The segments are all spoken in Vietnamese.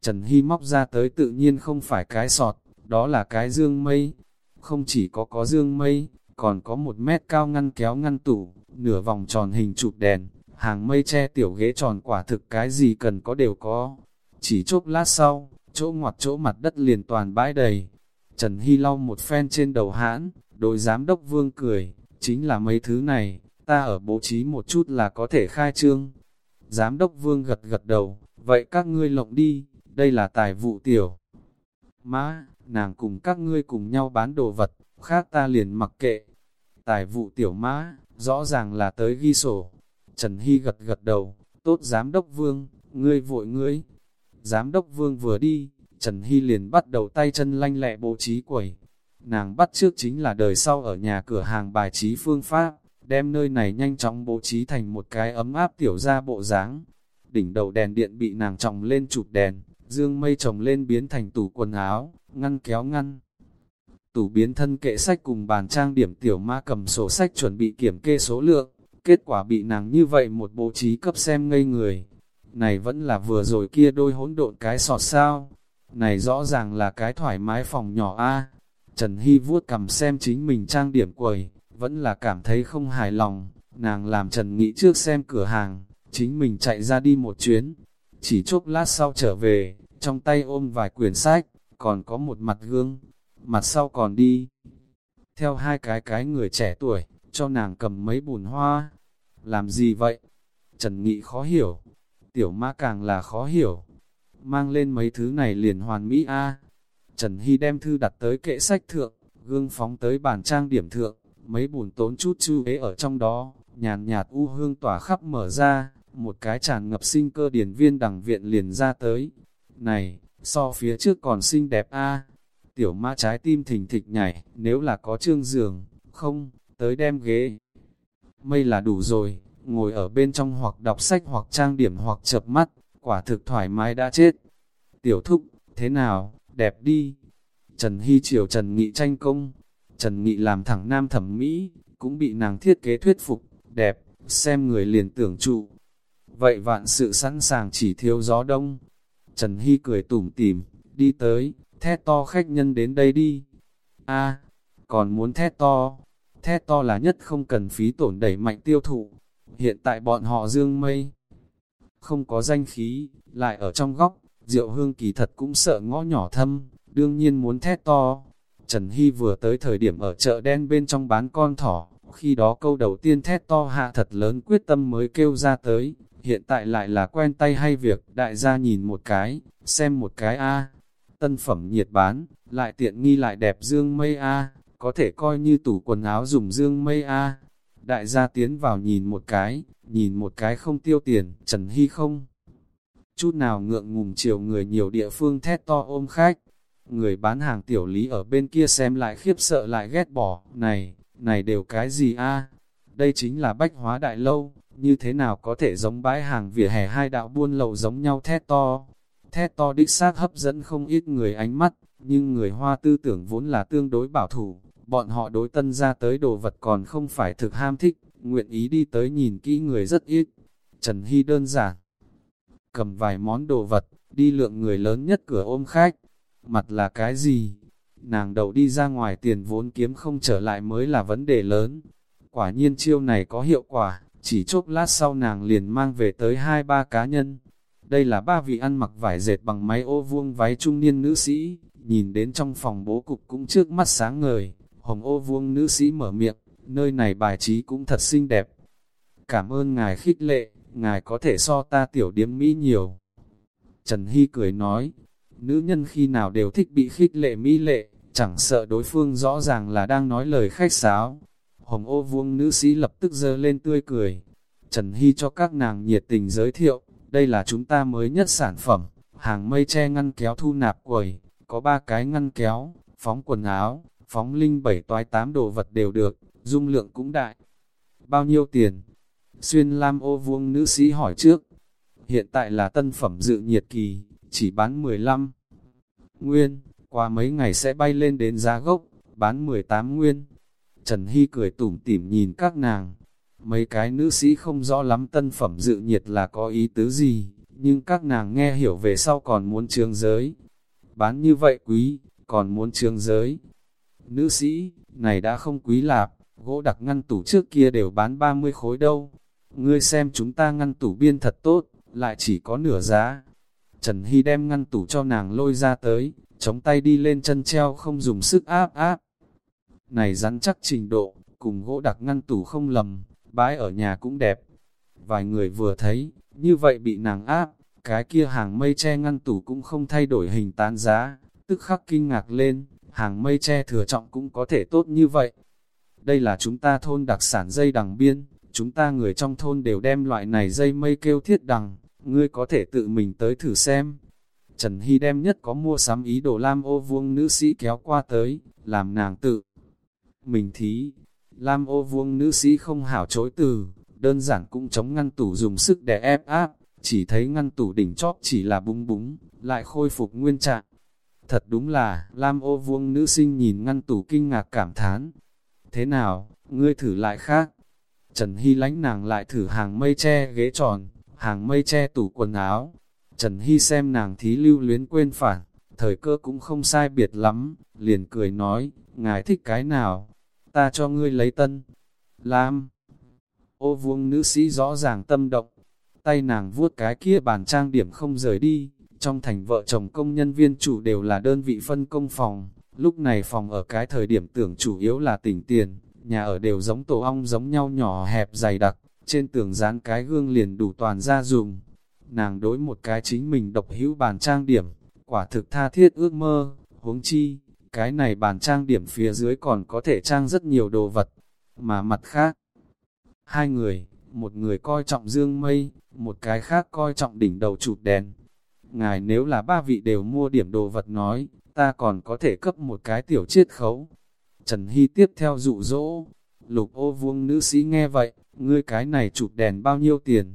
Trần Hy móc ra tới tự nhiên không phải cái sọt, đó là cái dương mây. Không chỉ có có dương mây, còn có một mét cao ngăn kéo ngăn tủ, nửa vòng tròn hình chụp đèn, hàng mây che tiểu ghế tròn quả thực cái gì cần có đều có. Chỉ chốc lát sau, chỗ ngoặt chỗ mặt đất liền toàn bãi đầy. Trần Hy lau một phen trên đầu hãn, đội giám đốc vương cười, chính là mấy thứ này, ta ở bố trí một chút là có thể khai trương. Giám đốc vương gật gật đầu, vậy các ngươi lộng đi, đây là tài vụ tiểu. Má, nàng cùng các ngươi cùng nhau bán đồ vật, khác ta liền mặc kệ. Tài vụ tiểu mã, rõ ràng là tới ghi sổ. Trần Hy gật gật đầu, tốt giám đốc vương, ngươi vội ngươi. Giám đốc vương vừa đi, Trần Hy liền bắt đầu tay chân lanh lẹ bố trí quầy. Nàng bắt trước chính là đời sau ở nhà cửa hàng bài trí phương pháp, đem nơi này nhanh chóng bố trí thành một cái ấm áp tiểu ra bộ dáng. Đỉnh đầu đèn điện bị nàng trọng lên chụp đèn, dương mây trồng lên biến thành tủ quần áo, ngăn kéo ngăn. Tủ biến thân kệ sách cùng bàn trang điểm tiểu ma cầm sổ sách chuẩn bị kiểm kê số lượng, kết quả bị nàng như vậy một bố trí cấp xem ngây người. Này vẫn là vừa rồi kia đôi hỗn độn cái sọt sao, này rõ ràng là cái thoải mái phòng nhỏ a Trần Hy vuốt cầm xem chính mình trang điểm quầy, vẫn là cảm thấy không hài lòng, nàng làm Trần Nghĩ trước xem cửa hàng, chính mình chạy ra đi một chuyến, chỉ chốc lát sau trở về, trong tay ôm vài quyển sách, còn có một mặt gương, mặt sau còn đi. Theo hai cái cái người trẻ tuổi, cho nàng cầm mấy bùn hoa. Làm gì vậy? Trần Nghị khó hiểu. Tiểu ma càng là khó hiểu. Mang lên mấy thứ này liền hoàn mỹ a Trần Hy đem thư đặt tới kệ sách thượng, gương phóng tới bàn trang điểm thượng, mấy bùn tốn chút chu ế ở trong đó, nhàn nhạt u hương tỏa khắp mở ra, một cái tràn ngập sinh cơ điển viên đằng viện liền ra tới. Này, so phía trước còn xinh đẹp a Tiểu ma trái tim thình thịch nhảy, nếu là có trương giường, không, tới đem ghế. Mây là đủ rồi, ngồi ở bên trong hoặc đọc sách hoặc trang điểm hoặc chập mắt, quả thực thoải mái đã chết. Tiểu thúc, thế nào, đẹp đi. Trần Hy chiều Trần Nghị tranh công. Trần Nghị làm thẳng nam thẩm mỹ, cũng bị nàng thiết kế thuyết phục, đẹp, xem người liền tưởng trụ. Vậy vạn sự sẵn sàng chỉ thiếu gió đông. Trần Hy cười tủm tỉm, đi tới, thét to khách nhân đến đây đi. a còn muốn thét to, thét to là nhất không cần phí tổn đẩy mạnh tiêu thụ. Hiện tại bọn họ dương mây, không có danh khí, lại ở trong góc, Diệu hương kỳ thật cũng sợ ngõ nhỏ thâm, đương nhiên muốn thét to. Trần Hy vừa tới thời điểm ở chợ đen bên trong bán con thỏ, khi đó câu đầu tiên thét to hạ thật lớn quyết tâm mới kêu ra tới, hiện tại lại là quen tay hay việc, đại gia nhìn một cái, xem một cái a. Tân phẩm nhiệt bán, lại tiện nghi lại đẹp dương mây a có thể coi như tủ quần áo dùng dương mây a. Đại gia tiến vào nhìn một cái, nhìn một cái không tiêu tiền, Trần Hy không? Chút nào ngượng ngùng chiều người nhiều địa phương thét to ôm khách. Người bán hàng tiểu lý ở bên kia xem lại khiếp sợ lại ghét bỏ, này, này đều cái gì a? Đây chính là bách hóa đại lâu, như thế nào có thể giống bãi hàng vỉa hè hai đạo buôn lậu giống nhau thét to. Thét to đích xác hấp dẫn không ít người ánh mắt, nhưng người hoa tư tưởng vốn là tương đối bảo thủ, bọn họ đối tân ra tới đồ vật còn không phải thực ham thích, nguyện ý đi tới nhìn kỹ người rất ít. Trần Hy đơn giản, cầm vài món đồ vật, đi lượng người lớn nhất cửa ôm khách. Mặt là cái gì? Nàng đầu đi ra ngoài tiền vốn kiếm không trở lại mới là vấn đề lớn. Quả nhiên chiêu này có hiệu quả, chỉ chốc lát sau nàng liền mang về tới hai ba cá nhân. Đây là ba vị ăn mặc vải dệt bằng máy ô vuông váy trung niên nữ sĩ, nhìn đến trong phòng bố cục cũng trước mắt sáng ngời. Hồng ô vuông nữ sĩ mở miệng, nơi này bài trí cũng thật xinh đẹp. Cảm ơn ngài khích lệ, ngài có thể so ta tiểu điếm Mỹ nhiều. Trần Hy cười nói, nữ nhân khi nào đều thích bị khích lệ Mỹ lệ, chẳng sợ đối phương rõ ràng là đang nói lời khách sáo. Hồng ô vuông nữ sĩ lập tức dơ lên tươi cười. Trần Hy cho các nàng nhiệt tình giới thiệu, đây là chúng ta mới nhất sản phẩm, hàng mây che ngăn kéo thu nạp quầy, có ba cái ngăn kéo, phóng quần áo, phóng linh bảy toái tám đồ vật đều được, dung lượng cũng đại. Bao nhiêu tiền? Xuyên Lam ô vuông nữ sĩ hỏi trước. Hiện tại là tân phẩm dự nhiệt kỳ, chỉ bán 15. Nguyên, qua mấy ngày sẽ bay lên đến giá gốc, bán 18 nguyên. Trần Hy cười tủm tỉm nhìn các nàng. Mấy cái nữ sĩ không rõ lắm tân phẩm dự nhiệt là có ý tứ gì, nhưng các nàng nghe hiểu về sau còn muốn trương giới. Bán như vậy quý, còn muốn trương giới. Nữ sĩ, này đã không quý lạp, gỗ đặc ngăn tủ trước kia đều bán 30 khối đâu. Ngươi xem chúng ta ngăn tủ biên thật tốt, lại chỉ có nửa giá. Trần Hy đem ngăn tủ cho nàng lôi ra tới, chống tay đi lên chân treo không dùng sức áp áp. Này rắn chắc trình độ, cùng gỗ đặc ngăn tủ không lầm, bãi ở nhà cũng đẹp. Vài người vừa thấy, như vậy bị nàng áp, cái kia hàng mây che ngăn tủ cũng không thay đổi hình tán giá, tức khắc kinh ngạc lên, hàng mây che thừa trọng cũng có thể tốt như vậy. Đây là chúng ta thôn đặc sản dây đằng biên, chúng ta người trong thôn đều đem loại này dây mây kêu thiết đằng, ngươi có thể tự mình tới thử xem. Trần Hy đem nhất có mua sắm ý đồ lam ô vuông nữ sĩ kéo qua tới, làm nàng tự. Mình thí, lam ô vuông nữ sĩ không hảo chối từ, đơn giản cũng chống ngăn tủ dùng sức để ép áp, chỉ thấy ngăn tủ đỉnh chóp chỉ là búng búng, lại khôi phục nguyên trạng. Thật đúng là, Lam ô vuông nữ sinh nhìn ngăn tủ kinh ngạc cảm thán. Thế nào, ngươi thử lại khác? Trần Hy lánh nàng lại thử hàng mây che ghế tròn, hàng mây che tủ quần áo. Trần Hy xem nàng thí lưu luyến quên phản, thời cơ cũng không sai biệt lắm, liền cười nói, ngài thích cái nào? Ta cho ngươi lấy tân. Lam. Ô vuông nữ sĩ rõ ràng tâm động, tay nàng vuốt cái kia bàn trang điểm không rời đi, trong thành vợ chồng công nhân viên chủ đều là đơn vị phân công phòng, lúc này phòng ở cái thời điểm tưởng chủ yếu là tỉnh tiền, nhà ở đều giống tổ ong giống nhau nhỏ hẹp dày đặc, trên tường dán cái gương liền đủ toàn ra dùng. Nàng đối một cái chính mình độc hữu bàn trang điểm, quả thực tha thiết ước mơ, huống chi, cái này bàn trang điểm phía dưới còn có thể trang rất nhiều đồ vật, mà mặt khác. Hai người, một người coi trọng dương mây, một cái khác coi trọng đỉnh đầu chụp đèn. Ngài nếu là ba vị đều mua điểm đồ vật nói, ta còn có thể cấp một cái tiểu chiết khấu. Trần Hy tiếp theo dụ dỗ, lục ô vuông nữ sĩ nghe vậy, ngươi cái này chụp đèn bao nhiêu tiền?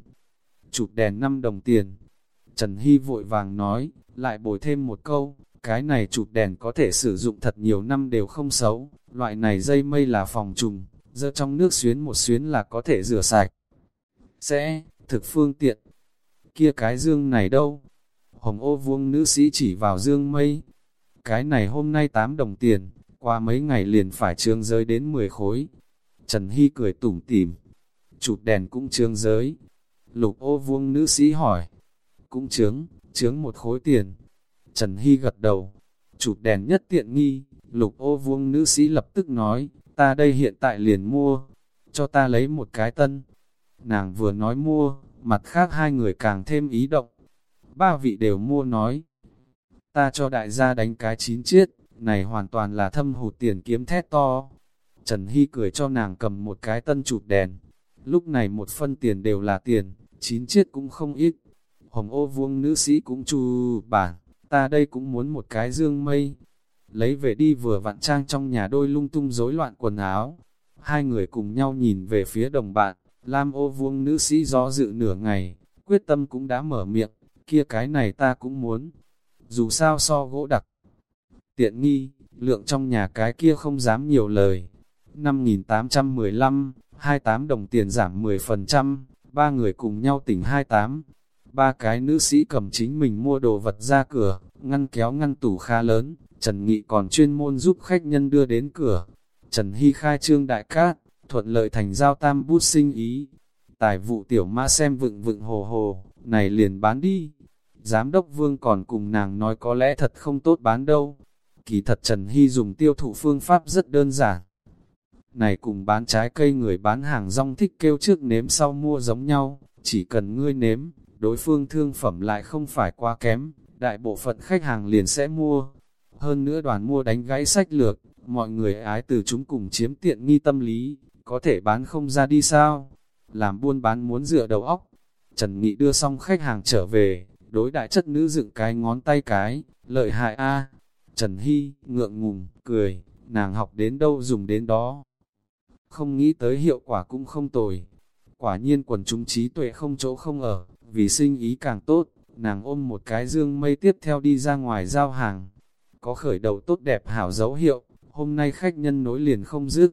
Chụp đèn 5 đồng tiền. Trần Hy vội vàng nói, lại bồi thêm một câu, cái này chụp đèn có thể sử dụng thật nhiều năm đều không xấu, loại này dây mây là phòng trùng, dơ trong nước xuyến một xuyến là có thể rửa sạch. Sẽ, thực phương tiện. Kia cái dương này đâu? Hồng ô vuông nữ sĩ chỉ vào dương mây. Cái này hôm nay 8 đồng tiền, qua mấy ngày liền phải trương giới đến 10 khối. Trần Hy cười tủm tỉm. Chụp đèn cũng trương giới. Lục ô vuông nữ sĩ hỏi. Cũng trướng, trướng một khối tiền. Trần Hy gật đầu. Chụp đèn nhất tiện nghi. Lục ô vuông nữ sĩ lập tức nói, ta đây hiện tại liền mua. Cho ta lấy một cái tân. Nàng vừa nói mua, mặt khác hai người càng thêm ý động. Ba vị đều mua nói. Ta cho đại gia đánh cái chín chiết, này hoàn toàn là thâm hụt tiền kiếm thét to. Trần Hy cười cho nàng cầm một cái tân chụp đèn. Lúc này một phân tiền đều là tiền, chín chiết cũng không ít. Hồng ô vuông nữ sĩ cũng chu bản, ta đây cũng muốn một cái dương mây. Lấy về đi vừa vặn trang trong nhà đôi lung tung rối loạn quần áo. Hai người cùng nhau nhìn về phía đồng bạn, Lam ô vuông nữ sĩ do dự nửa ngày, quyết tâm cũng đã mở miệng, kia cái này ta cũng muốn. Dù sao so gỗ đặc, tiện nghi, lượng trong nhà cái kia không dám nhiều lời. 5.815, 28 đồng tiền giảm 10%, ba người cùng nhau tỉnh 28. Ba cái nữ sĩ cầm chính mình mua đồ vật ra cửa, ngăn kéo ngăn tủ khá lớn, Trần Nghị còn chuyên môn giúp khách nhân đưa đến cửa. Trần Hy khai trương đại cát, thuận lợi thành giao tam bút sinh ý. Tài vụ tiểu mã xem vựng vựng hồ hồ, này liền bán đi. Giám đốc vương còn cùng nàng nói có lẽ thật không tốt bán đâu. Kỳ thật Trần Hy dùng tiêu thụ phương pháp rất đơn giản. Này cùng bán trái cây người bán hàng rong thích kêu trước nếm sau mua giống nhau, chỉ cần ngươi nếm, đối phương thương phẩm lại không phải quá kém, đại bộ phận khách hàng liền sẽ mua. Hơn nữa đoàn mua đánh gãy sách lược, mọi người ái từ chúng cùng chiếm tiện nghi tâm lý, có thể bán không ra đi sao? Làm buôn bán muốn dựa đầu óc. Trần Nghị đưa xong khách hàng trở về, đối đại chất nữ dựng cái ngón tay cái, lợi hại a. Trần Hy, ngượng ngùng, cười, nàng học đến đâu dùng đến đó. Không nghĩ tới hiệu quả cũng không tồi. Quả nhiên quần chúng trí tuệ không chỗ không ở, vì sinh ý càng tốt, nàng ôm một cái dương mây tiếp theo đi ra ngoài giao hàng. Có khởi đầu tốt đẹp hảo dấu hiệu, hôm nay khách nhân nối liền không dứt,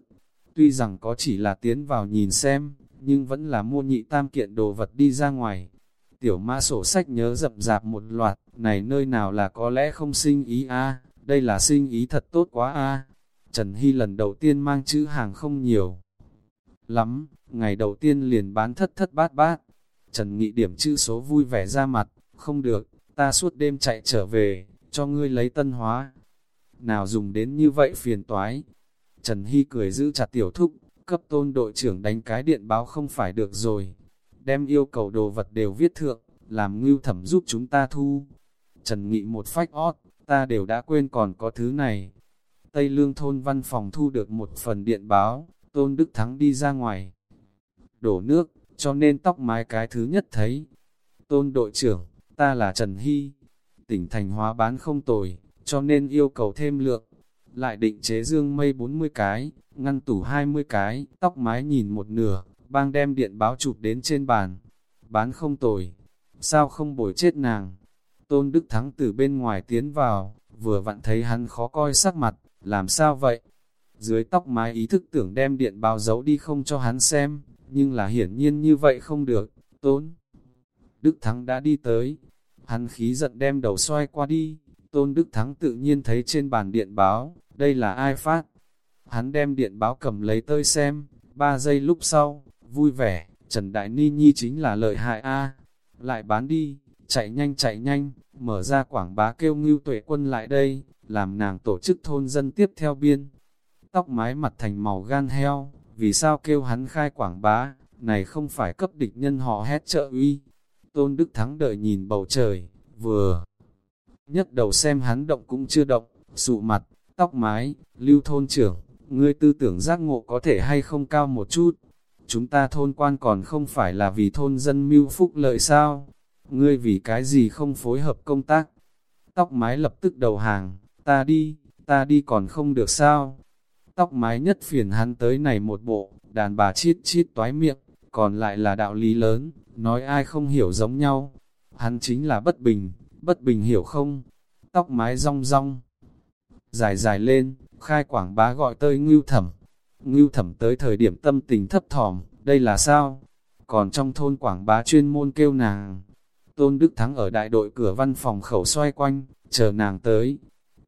Tuy rằng có chỉ là tiến vào nhìn xem, nhưng vẫn là mua nhị tam kiện đồ vật đi ra ngoài. Tiểu ma sổ sách nhớ rậm rạp một loạt, này nơi nào là có lẽ không sinh ý a đây là sinh ý thật tốt quá a Trần Hy lần đầu tiên mang chữ hàng không nhiều. Lắm, ngày đầu tiên liền bán thất thất bát bát. Trần Nghị điểm chữ số vui vẻ ra mặt, không được, ta suốt đêm chạy trở về, cho ngươi lấy tân hóa. Nào dùng đến như vậy phiền toái. Trần Hy cười giữ chặt tiểu thúc, cấp tôn đội trưởng đánh cái điện báo không phải được rồi. Đem yêu cầu đồ vật đều viết thượng, làm ngưu thẩm giúp chúng ta thu. Trần Nghị một phách ót, ta đều đã quên còn có thứ này. Tây Lương thôn văn phòng thu được một phần điện báo, Tôn Đức Thắng đi ra ngoài. Đổ nước, cho nên tóc mái cái thứ nhất thấy. Tôn đội trưởng, ta là Trần Hy. Tỉnh thành hóa bán không tồi, cho nên yêu cầu thêm lượng. Lại định chế dương mây 40 cái, ngăn tủ 20 cái, tóc mái nhìn một nửa, bang đem điện báo chụp đến trên bàn. Bán không tồi, sao không bồi chết nàng? Tôn Đức Thắng từ bên ngoài tiến vào, vừa vặn thấy hắn khó coi sắc mặt, làm sao vậy? Dưới tóc mái ý thức tưởng đem điện báo giấu đi không cho hắn xem, nhưng là hiển nhiên như vậy không được, Tôn. Đức Thắng đã đi tới, hắn khí giận đem đầu xoay qua đi, Tôn Đức Thắng tự nhiên thấy trên bàn điện báo, đây là ai phát? Hắn đem điện báo cầm lấy tơi xem, ba giây lúc sau, vui vẻ, Trần Đại Ni Nhi chính là lợi hại A, lại bán đi, chạy nhanh chạy nhanh, mở ra quảng bá kêu ngưu tuệ quân lại đây, làm nàng tổ chức thôn dân tiếp theo biên. Tóc mái mặt thành màu gan heo, vì sao kêu hắn khai quảng bá, này không phải cấp địch nhân họ hét trợ uy. Tôn Đức Thắng đợi nhìn bầu trời, vừa nhấc đầu xem hắn động cũng chưa động, sụ mặt, tóc mái, lưu thôn trưởng, ngươi tư tưởng giác ngộ có thể hay không cao một chút. Chúng ta thôn quan còn không phải là vì thôn dân mưu phúc lợi sao? Ngươi vì cái gì không phối hợp công tác? Tóc mái lập tức đầu hàng, ta đi, ta đi còn không được sao? Tóc mái nhất phiền hắn tới này một bộ, đàn bà chít chít toái miệng, còn lại là đạo lý lớn, nói ai không hiểu giống nhau. Hắn chính là bất bình, bất bình hiểu không? Tóc mái rong rong, dài dài lên, khai quảng bá gọi tới ngưu thẩm. Ngưu thẩm tới thời điểm tâm tình thấp thỏm, đây là sao? Còn trong thôn quảng bá chuyên môn kêu nàng. Tôn Đức Thắng ở đại đội cửa văn phòng khẩu xoay quanh, chờ nàng tới.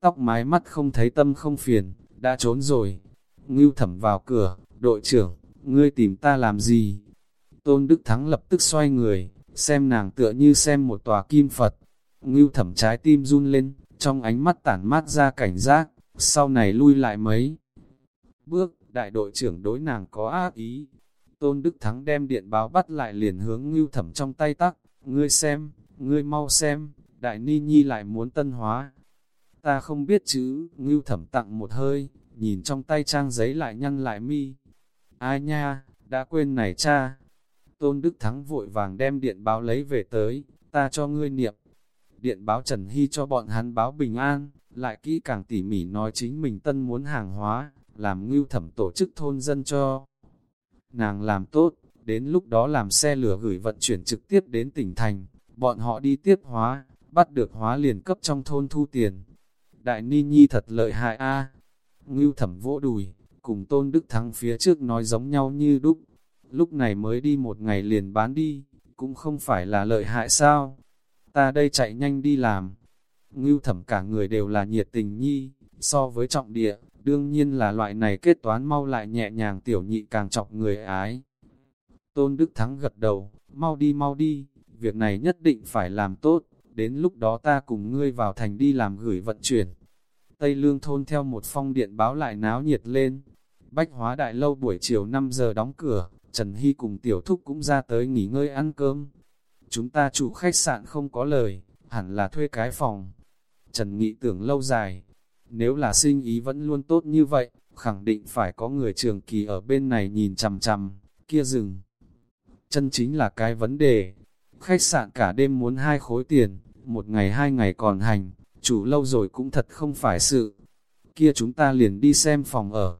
Tóc mái mắt không thấy tâm không phiền, đã trốn rồi. Ngưu thẩm vào cửa, đội trưởng, ngươi tìm ta làm gì? Tôn Đức Thắng lập tức xoay người, xem nàng tựa như xem một tòa kim Phật. Ngưu thẩm trái tim run lên, trong ánh mắt tản mát ra cảnh giác, sau này lui lại mấy. Bước, đại đội trưởng đối nàng có ác ý. Tôn Đức Thắng đem điện báo bắt lại liền hướng ngưu thẩm trong tay tắc, ngươi xem, ngươi mau xem, đại ni nhi lại muốn tân hóa. Ta không biết chữ, ngưu thẩm tặng một hơi, nhìn trong tay trang giấy lại nhăn lại mi. Ai nha, đã quên này cha. Tôn Đức Thắng vội vàng đem điện báo lấy về tới, ta cho ngươi niệm. Điện báo Trần Hy cho bọn hắn báo bình an, lại kỹ càng tỉ mỉ nói chính mình tân muốn hàng hóa, làm ngưu thẩm tổ chức thôn dân cho. Nàng làm tốt, đến lúc đó làm xe lửa gửi vận chuyển trực tiếp đến tỉnh thành, bọn họ đi tiếp hóa, bắt được hóa liền cấp trong thôn thu tiền. Đại Ni Nhi thật lợi hại a Ngưu thẩm vỗ đùi, cùng Tôn Đức Thắng phía trước nói giống nhau như đúc. Lúc này mới đi một ngày liền bán đi, cũng không phải là lợi hại sao. Ta đây chạy nhanh đi làm. Ngưu thẩm cả người đều là nhiệt tình nhi, so với trọng địa, đương nhiên là loại này kết toán mau lại nhẹ nhàng tiểu nhị càng chọc người ái. Tôn Đức Thắng gật đầu, mau đi mau đi, việc này nhất định phải làm tốt, đến lúc đó ta cùng ngươi vào thành đi làm gửi vận chuyển. Tây Lương thôn theo một phong điện báo lại náo nhiệt lên. Bách hóa đại lâu buổi chiều 5 giờ đóng cửa, Trần Hy cùng tiểu thúc cũng ra tới nghỉ ngơi ăn cơm. Chúng ta chủ khách sạn không có lời, hẳn là thuê cái phòng. Trần Nghị tưởng lâu dài, nếu là sinh ý vẫn luôn tốt như vậy, khẳng định phải có người trường kỳ ở bên này nhìn chằm chằm, kia rừng. Chân chính là cái vấn đề. Khách sạn cả đêm muốn hai khối tiền, một ngày hai ngày còn hành, chủ lâu rồi cũng thật không phải sự. Kia chúng ta liền đi xem phòng ở.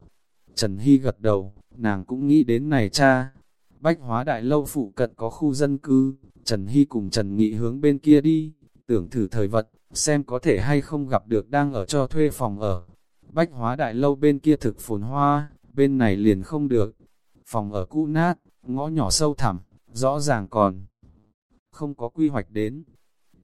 Trần Hy gật đầu, nàng cũng nghĩ đến này cha. Bách hóa đại lâu phụ cận có khu dân cư, Trần Hy cùng Trần Nghị hướng bên kia đi, tưởng thử thời vật, xem có thể hay không gặp được đang ở cho thuê phòng ở. Bách hóa đại lâu bên kia thực phồn hoa, bên này liền không được. Phòng ở cũ nát, ngõ nhỏ sâu thẳm, rõ ràng còn không có quy hoạch đến.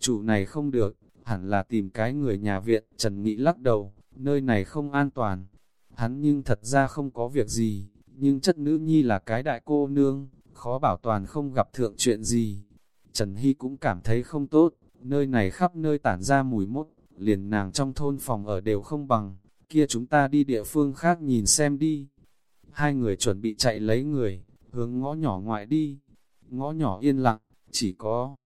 Chủ này không được, hẳn là tìm cái người nhà viện, Trần Nghị lắc đầu, nơi này không an toàn. Hắn nhưng thật ra không có việc gì, nhưng chất nữ nhi là cái đại cô nương, khó bảo toàn không gặp thượng chuyện gì. Trần Hy cũng cảm thấy không tốt, nơi này khắp nơi tản ra mùi mốt, liền nàng trong thôn phòng ở đều không bằng, kia chúng ta đi địa phương khác nhìn xem đi. Hai người chuẩn bị chạy lấy người, hướng ngõ nhỏ ngoại đi. Ngõ nhỏ yên lặng, chỉ có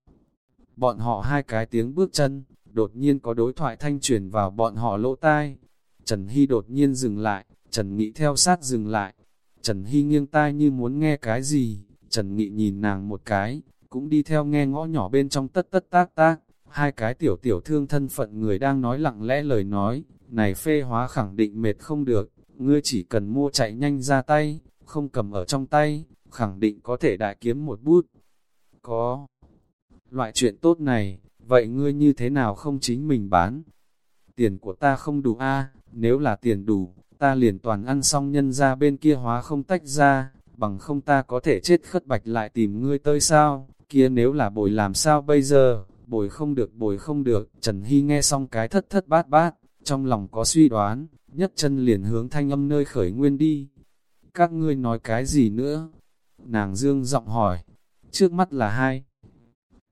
bọn họ hai cái tiếng bước chân, đột nhiên có đối thoại thanh truyền vào bọn họ lỗ tai. Trần Hy đột nhiên dừng lại, Trần Nghị theo sát dừng lại. Trần Hy nghiêng tai như muốn nghe cái gì, Trần Nghị nhìn nàng một cái, cũng đi theo nghe ngõ nhỏ bên trong tất tất tác tác. Hai cái tiểu tiểu thương thân phận người đang nói lặng lẽ lời nói, này phê hóa khẳng định mệt không được, ngươi chỉ cần mua chạy nhanh ra tay, không cầm ở trong tay, khẳng định có thể đại kiếm một bút. Có loại chuyện tốt này, vậy ngươi như thế nào không chính mình bán? Tiền của ta không đủ a nếu là tiền đủ, ta liền toàn ăn xong nhân ra bên kia hóa không tách ra, bằng không ta có thể chết khất bạch lại tìm ngươi tới sao, kia nếu là bồi làm sao bây giờ, bồi không được bồi không được, Trần Hy nghe xong cái thất thất bát bát, trong lòng có suy đoán, nhấc chân liền hướng thanh âm nơi khởi nguyên đi. Các ngươi nói cái gì nữa? Nàng dương giọng hỏi, trước mắt là hai.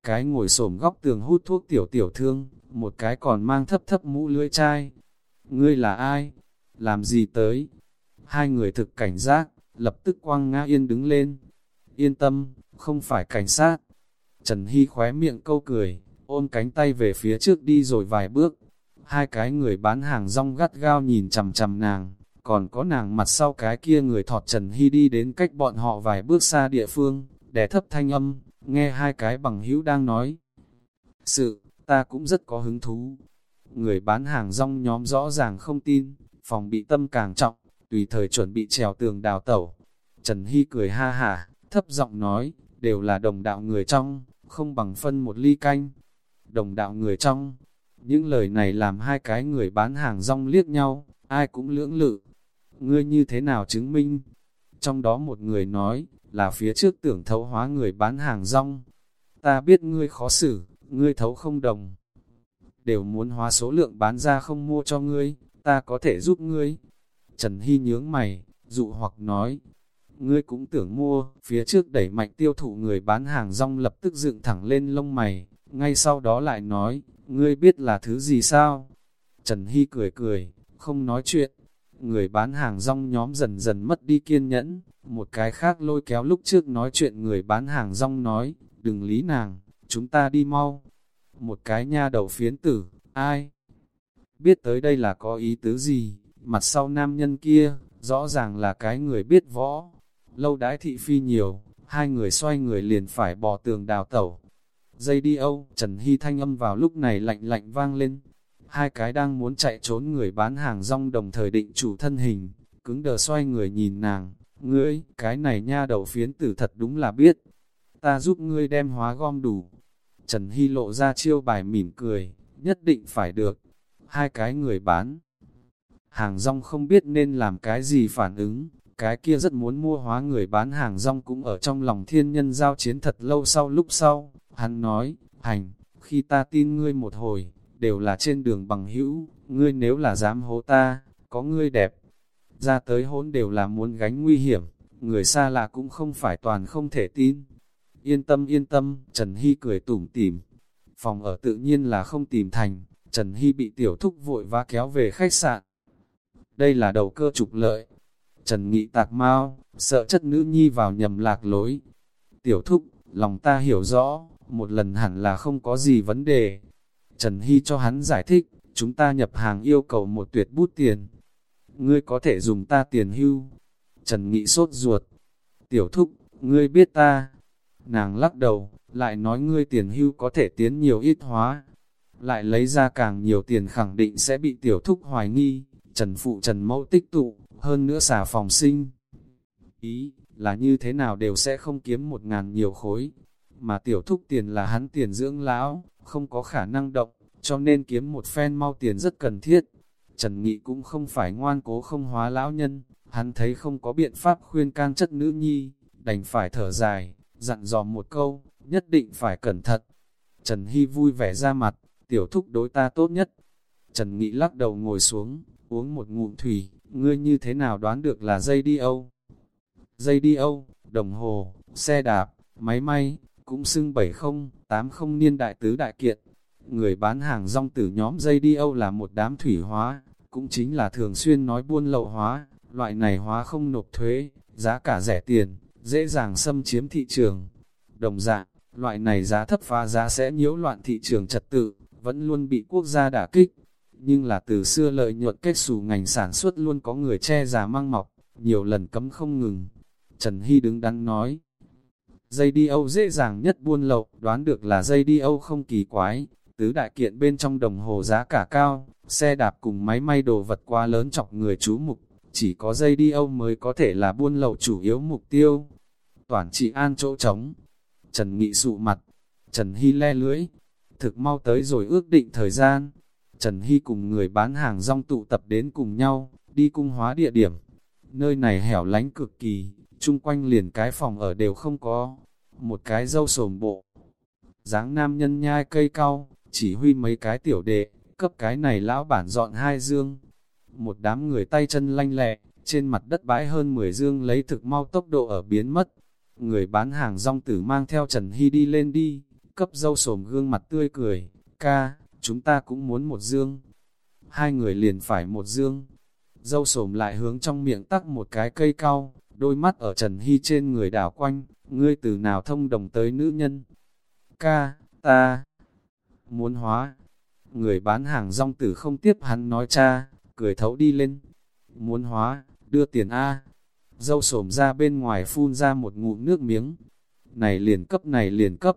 Cái ngồi xổm góc tường hút thuốc tiểu tiểu thương, một cái còn mang thấp thấp mũ lưỡi chai. Ngươi là ai? Làm gì tới? Hai người thực cảnh giác, lập tức quang ngã yên đứng lên. Yên tâm, không phải cảnh sát. Trần Hy khóe miệng câu cười, ôm cánh tay về phía trước đi rồi vài bước. Hai cái người bán hàng rong gắt gao nhìn chầm chầm nàng, còn có nàng mặt sau cái kia người thọt Trần Hy đi đến cách bọn họ vài bước xa địa phương, đè thấp thanh âm, nghe hai cái bằng hữu đang nói. Sự, ta cũng rất có hứng thú. Người bán hàng rong nhóm rõ ràng không tin, phòng bị tâm càng trọng, tùy thời chuẩn bị trèo tường đào tẩu. Trần Hy cười ha hả, thấp giọng nói, đều là đồng đạo người trong, không bằng phân một ly canh. Đồng đạo người trong, những lời này làm hai cái người bán hàng rong liếc nhau, ai cũng lưỡng lự. Ngươi như thế nào chứng minh? Trong đó một người nói, là phía trước tưởng thấu hóa người bán hàng rong. Ta biết ngươi khó xử, ngươi thấu không đồng. Đều muốn hóa số lượng bán ra không mua cho ngươi, ta có thể giúp ngươi. Trần Hy nhướng mày, dụ hoặc nói, ngươi cũng tưởng mua, phía trước đẩy mạnh tiêu thụ người bán hàng rong lập tức dựng thẳng lên lông mày, ngay sau đó lại nói, ngươi biết là thứ gì sao? Trần Hy cười cười, không nói chuyện, người bán hàng rong nhóm dần dần mất đi kiên nhẫn, một cái khác lôi kéo lúc trước nói chuyện người bán hàng rong nói, đừng lý nàng, chúng ta đi mau. Một cái nha đầu phiến tử, ai? Biết tới đây là có ý tứ gì, mặt sau nam nhân kia, rõ ràng là cái người biết võ. Lâu đái thị phi nhiều, hai người xoay người liền phải bỏ tường đào tẩu. Dây đi âu, Trần Hy thanh âm vào lúc này lạnh lạnh vang lên, hai cái đang muốn chạy trốn người bán hàng rong đồng thời định chủ thân hình, cứng đờ xoay người nhìn nàng, ngươi, cái này nha đầu phiến tử thật đúng là biết, ta giúp ngươi đem hóa gom đủ. Trần Hy lộ ra chiêu bài mỉm cười, nhất định phải được, hai cái người bán. Hàng rong không biết nên làm cái gì phản ứng, cái kia rất muốn mua hóa người bán hàng rong cũng ở trong lòng thiên nhân giao chiến thật lâu sau lúc sau, hắn nói, hành, khi ta tin ngươi một hồi, đều là trên đường bằng hữu, ngươi nếu là dám hố ta, có ngươi đẹp. Ra tới hỗn đều là muốn gánh nguy hiểm, người xa lạ cũng không phải toàn không thể tin. Yên tâm yên tâm, Trần Hy cười tủm tỉm. Phòng ở tự nhiên là không tìm thành, Trần Hy bị tiểu thúc vội và kéo về khách sạn. Đây là đầu cơ trục lợi. Trần Nghị tạc mau, sợ chất nữ nhi vào nhầm lạc lối. Tiểu thúc, lòng ta hiểu rõ, một lần hẳn là không có gì vấn đề, Trần Hy cho hắn giải thích, chúng ta nhập hàng yêu cầu một tuyệt bút tiền. Ngươi có thể dùng ta tiền hưu. Trần Nghị sốt ruột. Tiểu thúc, ngươi biết ta. Nàng lắc đầu, lại nói ngươi tiền hưu có thể tiến nhiều ít hóa. Lại lấy ra càng nhiều tiền khẳng định sẽ bị tiểu thúc hoài nghi. Trần Phụ Trần Mẫu tích tụ, hơn nữa xả phòng sinh. Ý, là như thế nào đều sẽ không kiếm một ngàn nhiều khối. Mà tiểu thúc tiền là hắn tiền dưỡng lão, không có khả năng động, cho nên kiếm một phen mau tiền rất cần thiết. Trần Nghị cũng không phải ngoan cố không hóa lão nhân, hắn thấy không có biện pháp khuyên can chất nữ nhi, đành phải thở dài, dặn dò một câu, nhất định phải cẩn thận. Trần Hy vui vẻ ra mặt, tiểu thúc đối ta tốt nhất. Trần Nghị lắc đầu ngồi xuống, uống một ngụm thủy, ngươi như thế nào đoán được là dây đi âu? Dây đi âu, đồng hồ, xe đạp, máy may, cũng xưng 70, 80 niên đại tứ đại kiện. Người bán hàng rong từ nhóm dây đi âu là một đám thủy hóa, cũng chính là thường xuyên nói buôn lậu hóa, loại này hóa không nộp thuế, giá cả rẻ tiền, dễ dàng xâm chiếm thị trường. Đồng dạng, loại này giá thấp phá giá sẽ nhiễu loạn thị trường trật tự, vẫn luôn bị quốc gia đả kích. Nhưng là từ xưa lợi nhuận kết xù ngành sản xuất luôn có người che giả mang mọc, nhiều lần cấm không ngừng. Trần Hy đứng đắn nói, dây đi Âu dễ dàng nhất buôn lậu, đoán được là dây đi Âu không kỳ quái, tứ đại kiện bên trong đồng hồ giá cả cao, xe đạp cùng máy may đồ vật quá lớn chọc người chú mục, chỉ có dây đi Âu mới có thể là buôn lậu chủ yếu mục tiêu. Toàn trị an chỗ trống, Trần Nghị sụ mặt, Trần Hy le lưỡi, thực mau tới rồi ước định thời gian. Trần Hy cùng người bán hàng rong tụ tập đến cùng nhau, đi cung hóa địa điểm. Nơi này hẻo lánh cực kỳ, chung quanh liền cái phòng ở đều không có. Một cái dâu sồm bộ, dáng nam nhân nhai cây cao, chỉ huy mấy cái tiểu đệ, cấp cái này lão bản dọn hai dương. Một đám người tay chân lanh lẹ, trên mặt đất bãi hơn 10 dương lấy thực mau tốc độ ở biến mất. Người bán hàng rong tử mang theo Trần Hy đi lên đi, cấp dâu sồm gương mặt tươi cười, ca, chúng ta cũng muốn một dương. Hai người liền phải một dương. Dâu sồm lại hướng trong miệng tắc một cái cây cao, đôi mắt ở Trần Hy trên người đảo quanh, ngươi từ nào thông đồng tới nữ nhân. Ca, ta, muốn hóa. Người bán hàng rong tử không tiếp hắn nói cha, cười thấu đi lên. Muốn hóa, đưa tiền A. Dâu sổm ra bên ngoài phun ra một ngụm nước miếng. Này liền cấp này liền cấp.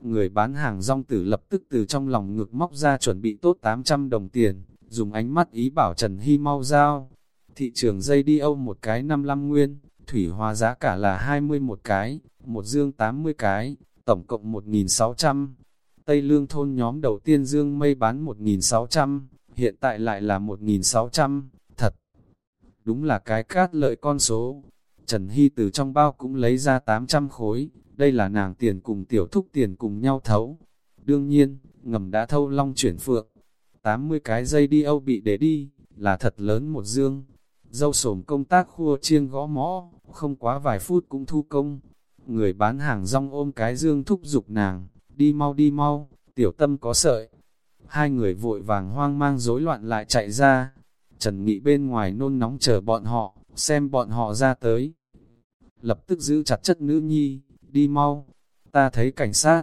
Người bán hàng rong tử lập tức từ trong lòng ngực móc ra chuẩn bị tốt 800 đồng tiền, dùng ánh mắt ý bảo Trần Hy mau giao. Thị trường dây đi âu một cái 55 nguyên, thủy hoa giá cả là 20 một cái, một dương 80 cái, tổng cộng 1.600. Tây Lương thôn nhóm đầu tiên dương mây bán 1.600, hiện tại lại là 1.600, thật. Đúng là cái cát lợi con số. Trần Hy từ trong bao cũng lấy ra 800 khối, đây là nàng tiền cùng tiểu thúc tiền cùng nhau thấu. Đương nhiên, ngầm đã thâu long chuyển phượng. 80 cái dây đi âu bị để đi, là thật lớn một dương. Dâu sổm công tác khua chiêng gõ mõ, không quá vài phút cũng thu công. Người bán hàng rong ôm cái dương thúc giục nàng, đi mau đi mau, tiểu tâm có sợi. Hai người vội vàng hoang mang rối loạn lại chạy ra. Trần Nghị bên ngoài nôn nóng chờ bọn họ, xem bọn họ ra tới. Lập tức giữ chặt chất nữ nhi, đi mau, ta thấy cảnh sát.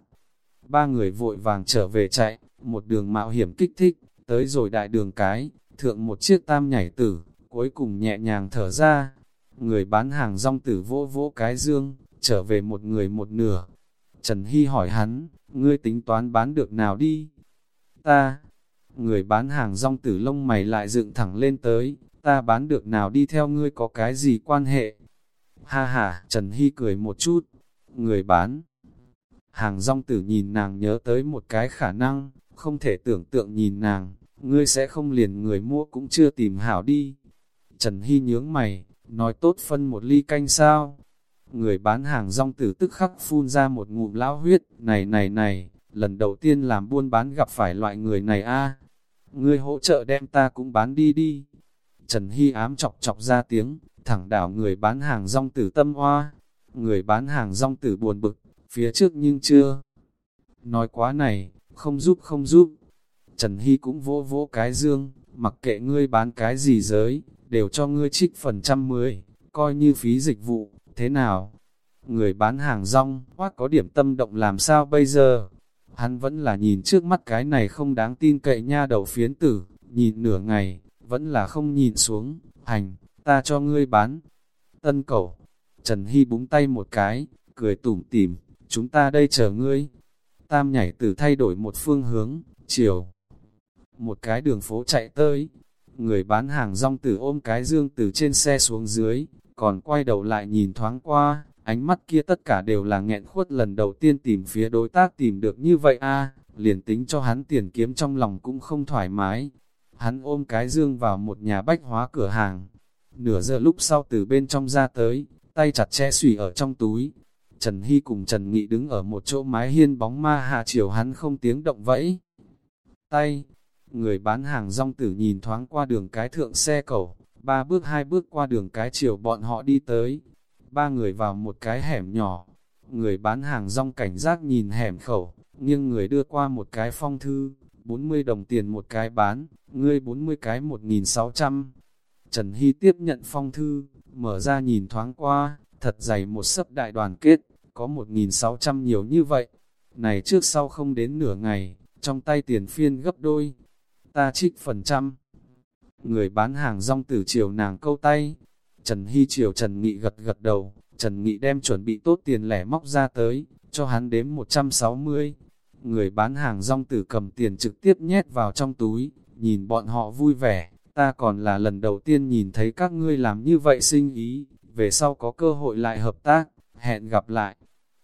Ba người vội vàng trở về chạy, một đường mạo hiểm kích thích, tới rồi đại đường cái, thượng một chiếc tam nhảy tử, cuối cùng nhẹ nhàng thở ra. Người bán hàng rong tử vỗ vỗ cái dương, trở về một người một nửa. Trần Hy hỏi hắn, ngươi tính toán bán được nào đi? Ta, người bán hàng rong tử lông mày lại dựng thẳng lên tới, ta bán được nào đi theo ngươi có cái gì quan hệ? Ha ha, Trần Hy cười một chút, người bán. Hàng rong tử nhìn nàng nhớ tới một cái khả năng, không thể tưởng tượng nhìn nàng, ngươi sẽ không liền người mua cũng chưa tìm hảo đi. Trần Hy nhướng mày, nói tốt phân một ly canh sao. Người bán hàng rong tử tức khắc phun ra một ngụm lão huyết, này này này, lần đầu tiên làm buôn bán gặp phải loại người này a Ngươi hỗ trợ đem ta cũng bán đi đi. Trần Hy ám chọc chọc ra tiếng, thẳng đảo người bán hàng rong tử tâm hoa, Người bán hàng rong tử buồn bực, phía trước nhưng chưa. Nói quá này, không giúp không giúp. Trần Hy cũng vỗ vỗ cái dương, mặc kệ ngươi bán cái gì giới, đều cho ngươi trích phần trăm mười, coi như phí dịch vụ, thế nào? Người bán hàng rong, hoác có điểm tâm động làm sao bây giờ? Hắn vẫn là nhìn trước mắt cái này không đáng tin cậy nha đầu phiến tử, nhìn nửa ngày, vẫn là không nhìn xuống, hành, ta cho ngươi bán. Tân cẩu, Trần Hy búng tay một cái, cười tủm tỉm, chúng ta đây chờ ngươi. Tam nhảy tử thay đổi một phương hướng, chiều. Một cái đường phố chạy tới, người bán hàng rong tử ôm cái dương từ trên xe xuống dưới, còn quay đầu lại nhìn thoáng qua, ánh mắt kia tất cả đều là nghẹn khuất lần đầu tiên tìm phía đối tác tìm được như vậy a liền tính cho hắn tiền kiếm trong lòng cũng không thoải mái. Hắn ôm cái dương vào một nhà bách hóa cửa hàng, nửa giờ lúc sau từ bên trong ra tới, tay chặt che xùy ở trong túi. Trần Hy cùng Trần Nghị đứng ở một chỗ mái hiên bóng ma hạ chiều hắn không tiếng động vẫy. Tay, người bán hàng rong tử nhìn thoáng qua đường cái thượng xe cầu, ba bước hai bước qua đường cái chiều bọn họ đi tới. Ba người vào một cái hẻm nhỏ, người bán hàng rong cảnh giác nhìn hẻm khẩu, nhưng người đưa qua một cái phong thư, 40 đồng tiền một cái bán, ngươi 40 cái 1.600. Trần Hy tiếp nhận phong thư, mở ra nhìn thoáng qua, thật dày một sấp đại đoàn kết, có 1.600 nhiều như vậy. Này trước sau không đến nửa ngày, trong tay tiền phiên gấp đôi, ta trích phần trăm. Người bán hàng rong từ chiều nàng câu tay, Trần Hy chiều Trần Nghị gật gật đầu, Trần Nghị đem chuẩn bị tốt tiền lẻ móc ra tới, cho hắn đếm 160. Người bán hàng rong tử cầm tiền trực tiếp nhét vào trong túi, nhìn bọn họ vui vẻ, ta còn là lần đầu tiên nhìn thấy các ngươi làm như vậy sinh ý, về sau có cơ hội lại hợp tác, hẹn gặp lại.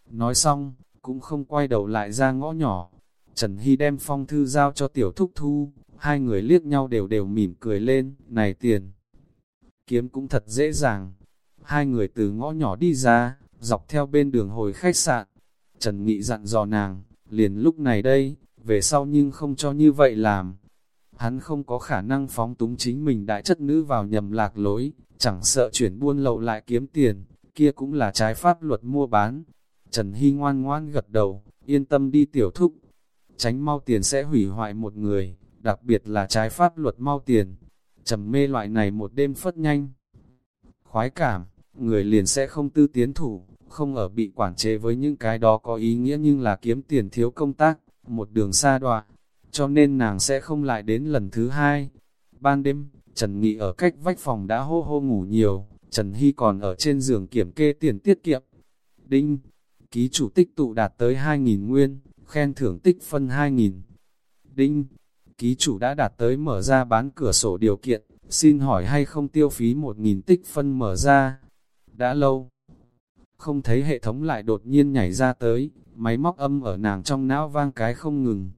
Nói xong, cũng không quay đầu lại ra ngõ nhỏ. Trần Hy đem phong thư giao cho tiểu thúc thu, hai người liếc nhau đều đều mỉm cười lên, này tiền. Kiếm cũng thật dễ dàng. Hai người từ ngõ nhỏ đi ra, dọc theo bên đường hồi khách sạn. Trần Nghị dặn dò nàng, liền lúc này đây, về sau nhưng không cho như vậy làm. Hắn không có khả năng phóng túng chính mình đại chất nữ vào nhầm lạc lối, chẳng sợ chuyển buôn lậu lại kiếm tiền, kia cũng là trái pháp luật mua bán. Trần Hy ngoan ngoan gật đầu, yên tâm đi tiểu thúc, tránh mau tiền sẽ hủy hoại một người, đặc biệt là trái pháp luật mau tiền. Trầm mê loại này một đêm phất nhanh. Khoái cảm, người liền sẽ không tư tiến thủ, không ở bị quản chế với những cái đó có ý nghĩa nhưng là kiếm tiền thiếu công tác, một đường xa đọa, cho nên nàng sẽ không lại đến lần thứ hai. Ban đêm, Trần Nghị ở cách vách phòng đã hô hô ngủ nhiều, Trần Hy còn ở trên giường kiểm kê tiền tiết kiệm. Đinh, ký chủ tích tụ đạt tới 2.000 nguyên, khen thưởng tích phân 2.000. Đinh, ký chủ đã đạt tới mở ra bán cửa sổ điều kiện, xin hỏi hay không tiêu phí 1.000 tích phân mở ra. Đã lâu, không thấy hệ thống lại đột nhiên nhảy ra tới, máy móc âm ở nàng trong não vang cái không ngừng.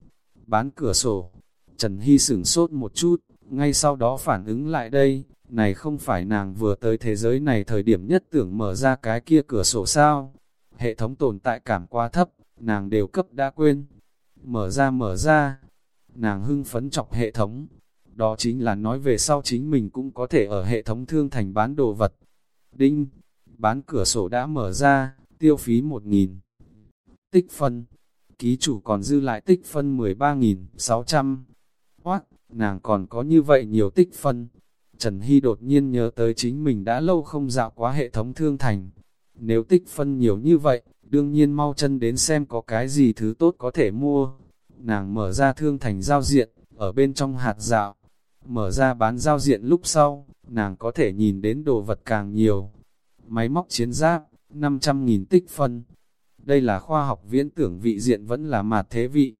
Bán cửa sổ, Trần Hy sửng sốt một chút, ngay sau đó phản ứng lại đây, này không phải nàng vừa tới thế giới này thời điểm nhất tưởng mở ra cái kia cửa sổ sao. Hệ thống tồn tại cảm quá thấp, nàng đều cấp đã quên. Mở ra mở ra, nàng hưng phấn chọc hệ thống. Đó chính là nói về sau chính mình cũng có thể ở hệ thống thương thành bán đồ vật. Đinh, bán cửa sổ đã mở ra, tiêu phí 1.000. Tích phân, ký chủ còn dư lại tích phân 13.600. Hoác, nàng còn có như vậy nhiều tích phân. Trần Hy đột nhiên nhớ tới chính mình đã lâu không dạo quá hệ thống thương thành. Nếu tích phân nhiều như vậy, đương nhiên mau chân đến xem có cái gì thứ tốt có thể mua. Nàng mở ra thương thành giao diện, ở bên trong hạt dạo. Mở ra bán giao diện lúc sau, nàng có thể nhìn đến đồ vật càng nhiều. Máy móc chiến giáp, 500.000 tích phân. Đây là khoa học viễn tưởng vị diện vẫn là mạt thế vị.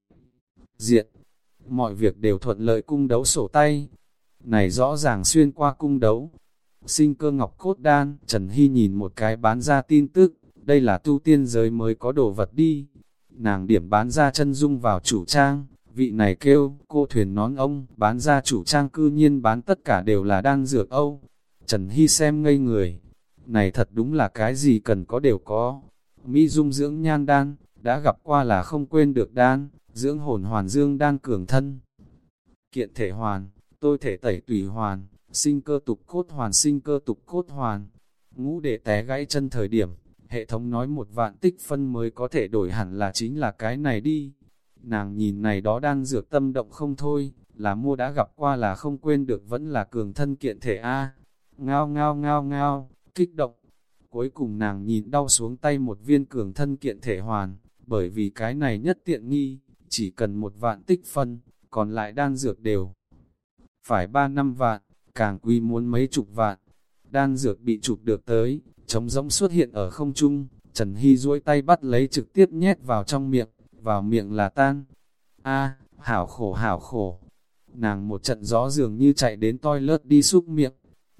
Diện, mọi việc đều thuận lợi cung đấu sổ tay. Này rõ ràng xuyên qua cung đấu. Sinh cơ ngọc cốt đan, Trần Hy nhìn một cái bán ra tin tức, đây là tu tiên giới mới có đồ vật đi. Nàng điểm bán ra chân dung vào chủ trang, vị này kêu, cô thuyền nón ông, bán ra chủ trang cư nhiên bán tất cả đều là đan dược Âu. Trần Hy xem ngây người, này thật đúng là cái gì cần có đều có. Mỹ dung dưỡng nhan đan, đã gặp qua là không quên được đan, dưỡng hồn hoàn dương đan cường thân. Kiện thể hoàn, tôi thể tẩy tùy hoàn, sinh cơ tục cốt hoàn sinh cơ tục cốt hoàn. Ngũ để té gãy chân thời điểm, hệ thống nói một vạn tích phân mới có thể đổi hẳn là chính là cái này đi. Nàng nhìn này đó đang dược tâm động không thôi, là mua đã gặp qua là không quên được vẫn là cường thân kiện thể A. Ngao ngao ngao ngao, kích động. Cuối cùng nàng nhìn đau xuống tay một viên cường thân kiện thể hoàn, bởi vì cái này nhất tiện nghi, chỉ cần một vạn tích phân, còn lại đan dược đều. Phải ba năm vạn, càng quy muốn mấy chục vạn. Đan dược bị chụp được tới, trống rỗng xuất hiện ở không trung, Trần Hy duỗi tay bắt lấy trực tiếp nhét vào trong miệng, vào miệng là tan. A, hảo khổ hảo khổ. Nàng một trận gió dường như chạy đến toilet đi xúc miệng.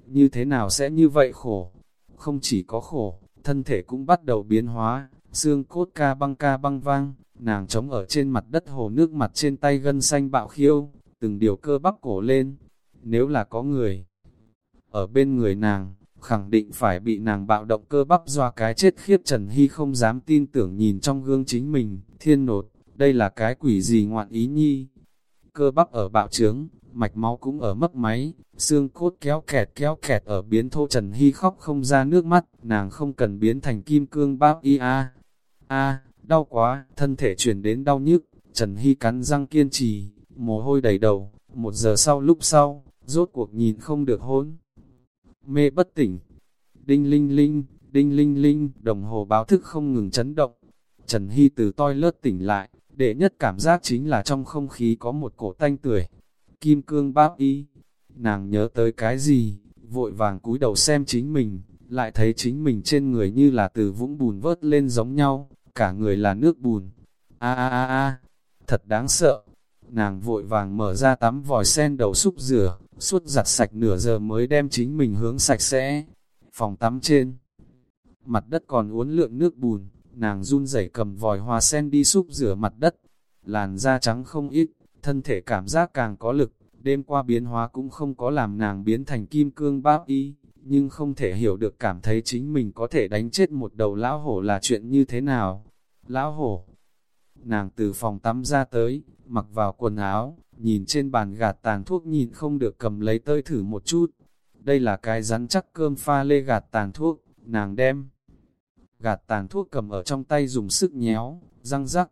Như thế nào sẽ như vậy khổ? Không chỉ có khổ, thân thể cũng bắt đầu biến hóa, xương cốt ca băng ca băng vang, nàng trống ở trên mặt đất hồ nước mặt trên tay gân xanh bạo khiêu, từng điều cơ bắp cổ lên. Nếu là có người ở bên người nàng, khẳng định phải bị nàng bạo động cơ bắp doa cái chết khiếp Trần Hy không dám tin tưởng nhìn trong gương chính mình, thiên nột, đây là cái quỷ gì ngoạn ý nhi. Cơ bắp ở bạo trướng, mạch máu cũng ở mất máy, xương cốt kéo kẹt kéo kẹt ở biến thô Trần Hy khóc không ra nước mắt, nàng không cần biến thành kim cương bắp y a a đau quá, thân thể chuyển đến đau nhức, Trần Hy cắn răng kiên trì, mồ hôi đầy đầu, một giờ sau lúc sau, rốt cuộc nhìn không được hôn. Mê bất tỉnh, đinh linh linh, đinh linh linh, đồng hồ báo thức không ngừng chấn động. Trần Hy từ toi lướt tỉnh lại, đệ nhất cảm giác chính là trong không khí có một cổ tanh tuổi, Kim cương báp y, nàng nhớ tới cái gì, vội vàng cúi đầu xem chính mình, lại thấy chính mình trên người như là từ vũng bùn vớt lên giống nhau, cả người là nước bùn. A a a a, thật đáng sợ. Nàng vội vàng mở ra tắm vòi sen đầu xúc rửa, suốt giặt sạch nửa giờ mới đem chính mình hướng sạch sẽ. Phòng tắm trên, mặt đất còn uốn lượn nước bùn, nàng run rẩy cầm vòi hoa sen đi xúc rửa mặt đất. Làn da trắng không ít, thân thể cảm giác càng có lực, đêm qua biến hóa cũng không có làm nàng biến thành kim cương báp y, nhưng không thể hiểu được cảm thấy chính mình có thể đánh chết một đầu lão hổ là chuyện như thế nào. Lão hổ, nàng từ phòng tắm ra tới, mặc vào quần áo, nhìn trên bàn gạt tàn thuốc nhìn không được cầm lấy tơi thử một chút. Đây là cái rắn chắc cơm pha lê gạt tàn thuốc, nàng đem. Gạt tàn thuốc cầm ở trong tay dùng sức nhéo, răng rắc.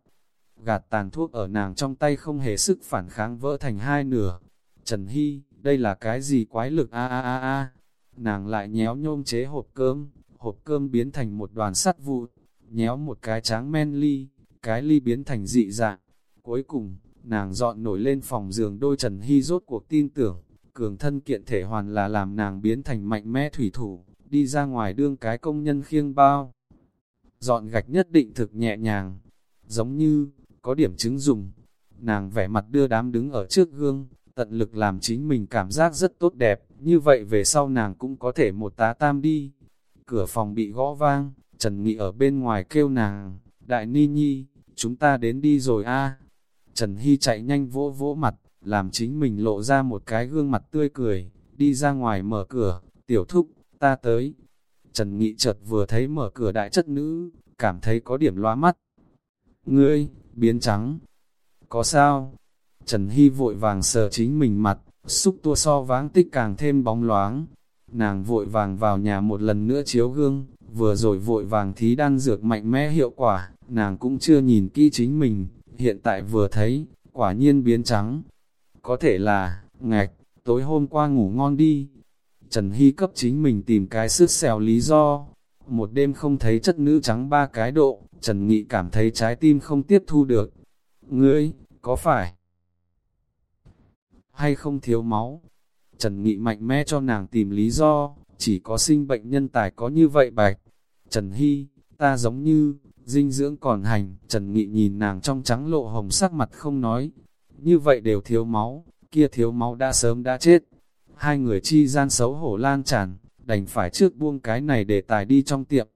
Gạt tàn thuốc ở nàng trong tay không hề sức phản kháng vỡ thành hai nửa. Trần Hy, đây là cái gì quái lực a a a a. Nàng lại nhéo nhôm chế hộp cơm, hộp cơm biến thành một đoàn sắt vụn, nhéo một cái tráng men ly, cái ly biến thành dị dạng. Cuối cùng, nàng dọn nổi lên phòng giường đôi Trần Hy rốt cuộc tin tưởng, cường thân kiện thể hoàn là làm nàng biến thành mạnh mẽ thủy thủ, đi ra ngoài đương cái công nhân khiêng bao. Dọn gạch nhất định thực nhẹ nhàng, giống như, có điểm chứng dùng. Nàng vẻ mặt đưa đám đứng ở trước gương, tận lực làm chính mình cảm giác rất tốt đẹp, như vậy về sau nàng cũng có thể một tá tam đi. Cửa phòng bị gõ vang, Trần Nghị ở bên ngoài kêu nàng, Đại Ni Nhi, chúng ta đến đi rồi a Trần Hy chạy nhanh vỗ vỗ mặt, làm chính mình lộ ra một cái gương mặt tươi cười, đi ra ngoài mở cửa, tiểu thúc, ta tới. Trần Nghị chợt vừa thấy mở cửa đại chất nữ, cảm thấy có điểm loa mắt. Ngươi, biến trắng. Có sao? Trần Hy vội vàng sờ chính mình mặt, xúc tua so váng tích càng thêm bóng loáng. Nàng vội vàng vào nhà một lần nữa chiếu gương, vừa rồi vội vàng thí đan dược mạnh mẽ hiệu quả, nàng cũng chưa nhìn kỹ chính mình, hiện tại vừa thấy, quả nhiên biến trắng. Có thể là, ngạch, tối hôm qua ngủ ngon đi. Trần Hy cấp chính mình tìm cái sức xèo lý do. Một đêm không thấy chất nữ trắng ba cái độ, Trần Nghị cảm thấy trái tim không tiếp thu được. Ngươi, có phải hay không thiếu máu? Trần Nghị mạnh mẽ cho nàng tìm lý do, chỉ có sinh bệnh nhân tài có như vậy bạch. Trần Hy, ta giống như, dinh dưỡng còn hành, Trần Nghị nhìn nàng trong trắng lộ hồng sắc mặt không nói, như vậy đều thiếu máu, kia thiếu máu đã sớm đã chết. Hai người chi gian xấu hổ lan tràn, đành phải trước buông cái này để tài đi trong tiệm.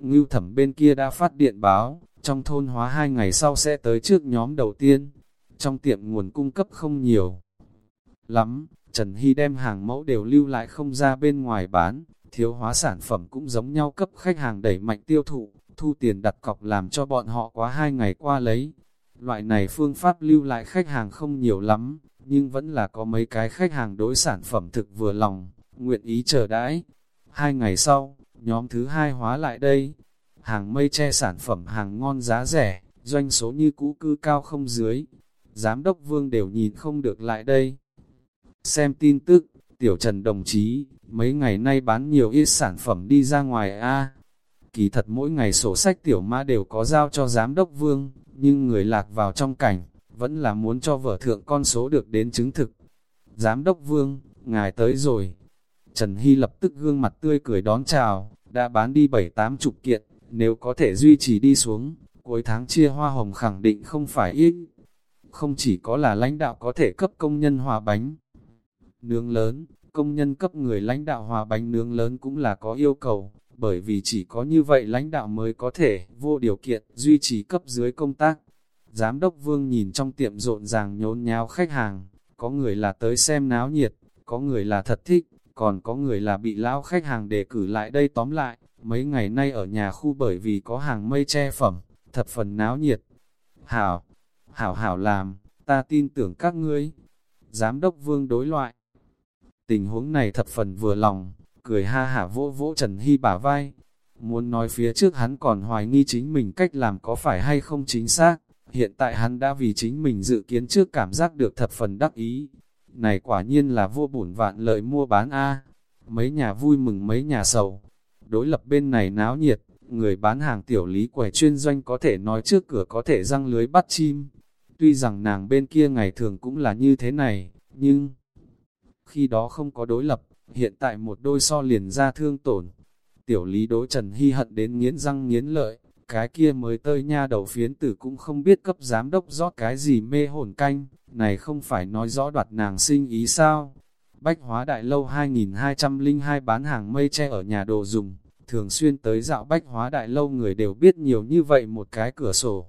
Ngưu thẩm bên kia đã phát điện báo, trong thôn hóa hai ngày sau sẽ tới trước nhóm đầu tiên. Trong tiệm nguồn cung cấp không nhiều lắm, Trần Hy đem hàng mẫu đều lưu lại không ra bên ngoài bán, thiếu hóa sản phẩm cũng giống nhau cấp khách hàng đẩy mạnh tiêu thụ, thu tiền đặt cọc làm cho bọn họ quá hai ngày qua lấy. Loại này phương pháp lưu lại khách hàng không nhiều lắm, nhưng vẫn là có mấy cái khách hàng đối sản phẩm thực vừa lòng, nguyện ý chờ đãi. Hai ngày sau, nhóm thứ hai hóa lại đây, hàng mây che sản phẩm hàng ngon giá rẻ, doanh số như cũ cư cao không dưới. Giám đốc vương đều nhìn không được lại đây. Xem tin tức, tiểu trần đồng chí, mấy ngày nay bán nhiều ít sản phẩm đi ra ngoài a Kỳ thật mỗi ngày sổ sách tiểu ma đều có giao cho giám đốc vương, nhưng người lạc vào trong cảnh, vẫn là muốn cho vợ thượng con số được đến chứng thực. Giám đốc vương, ngài tới rồi. Trần Hy lập tức gương mặt tươi cười đón chào, đã bán đi bảy tám chục kiện, nếu có thể duy trì đi xuống, cuối tháng chia hoa hồng khẳng định không phải ít. Không chỉ có là lãnh đạo có thể cấp công nhân hòa bánh nướng lớn, công nhân cấp người lãnh đạo hòa bánh nướng lớn cũng là có yêu cầu, bởi vì chỉ có như vậy lãnh đạo mới có thể vô điều kiện duy trì cấp dưới công tác. Giám đốc Vương nhìn trong tiệm rộn ràng nhốn nháo khách hàng, có người là tới xem náo nhiệt, có người là thật thích, còn có người là bị lão khách hàng đề cử lại đây tóm lại, mấy ngày nay ở nhà khu bởi vì có hàng mây che phẩm, thập phần náo nhiệt. Hảo, hảo hảo làm, ta tin tưởng các ngươi. Giám đốc vương đối loại. Tình huống này thập phần vừa lòng, cười ha hả vỗ vỗ Trần Hy bả vai. Muốn nói phía trước hắn còn hoài nghi chính mình cách làm có phải hay không chính xác, hiện tại hắn đã vì chính mình dự kiến trước cảm giác được thập phần đắc ý. Này quả nhiên là vô bổn vạn lợi mua bán A, mấy nhà vui mừng mấy nhà sầu. Đối lập bên này náo nhiệt, người bán hàng tiểu lý quẻ chuyên doanh có thể nói trước cửa có thể răng lưới bắt chim. Tuy rằng nàng bên kia ngày thường cũng là như thế này, nhưng khi đó không có đối lập, hiện tại một đôi so liền ra thương tổn. Tiểu lý đối Trần Hy hận đến nghiến răng nghiến lợi, cái kia mới tơi nha đầu phiến tử cũng không biết cấp giám đốc rót cái gì mê hồn canh, này không phải nói rõ đoạt nàng sinh ý sao. Bách hóa đại lâu 2202 bán hàng mây che ở nhà đồ dùng, thường xuyên tới dạo bách hóa đại lâu người đều biết nhiều như vậy một cái cửa sổ.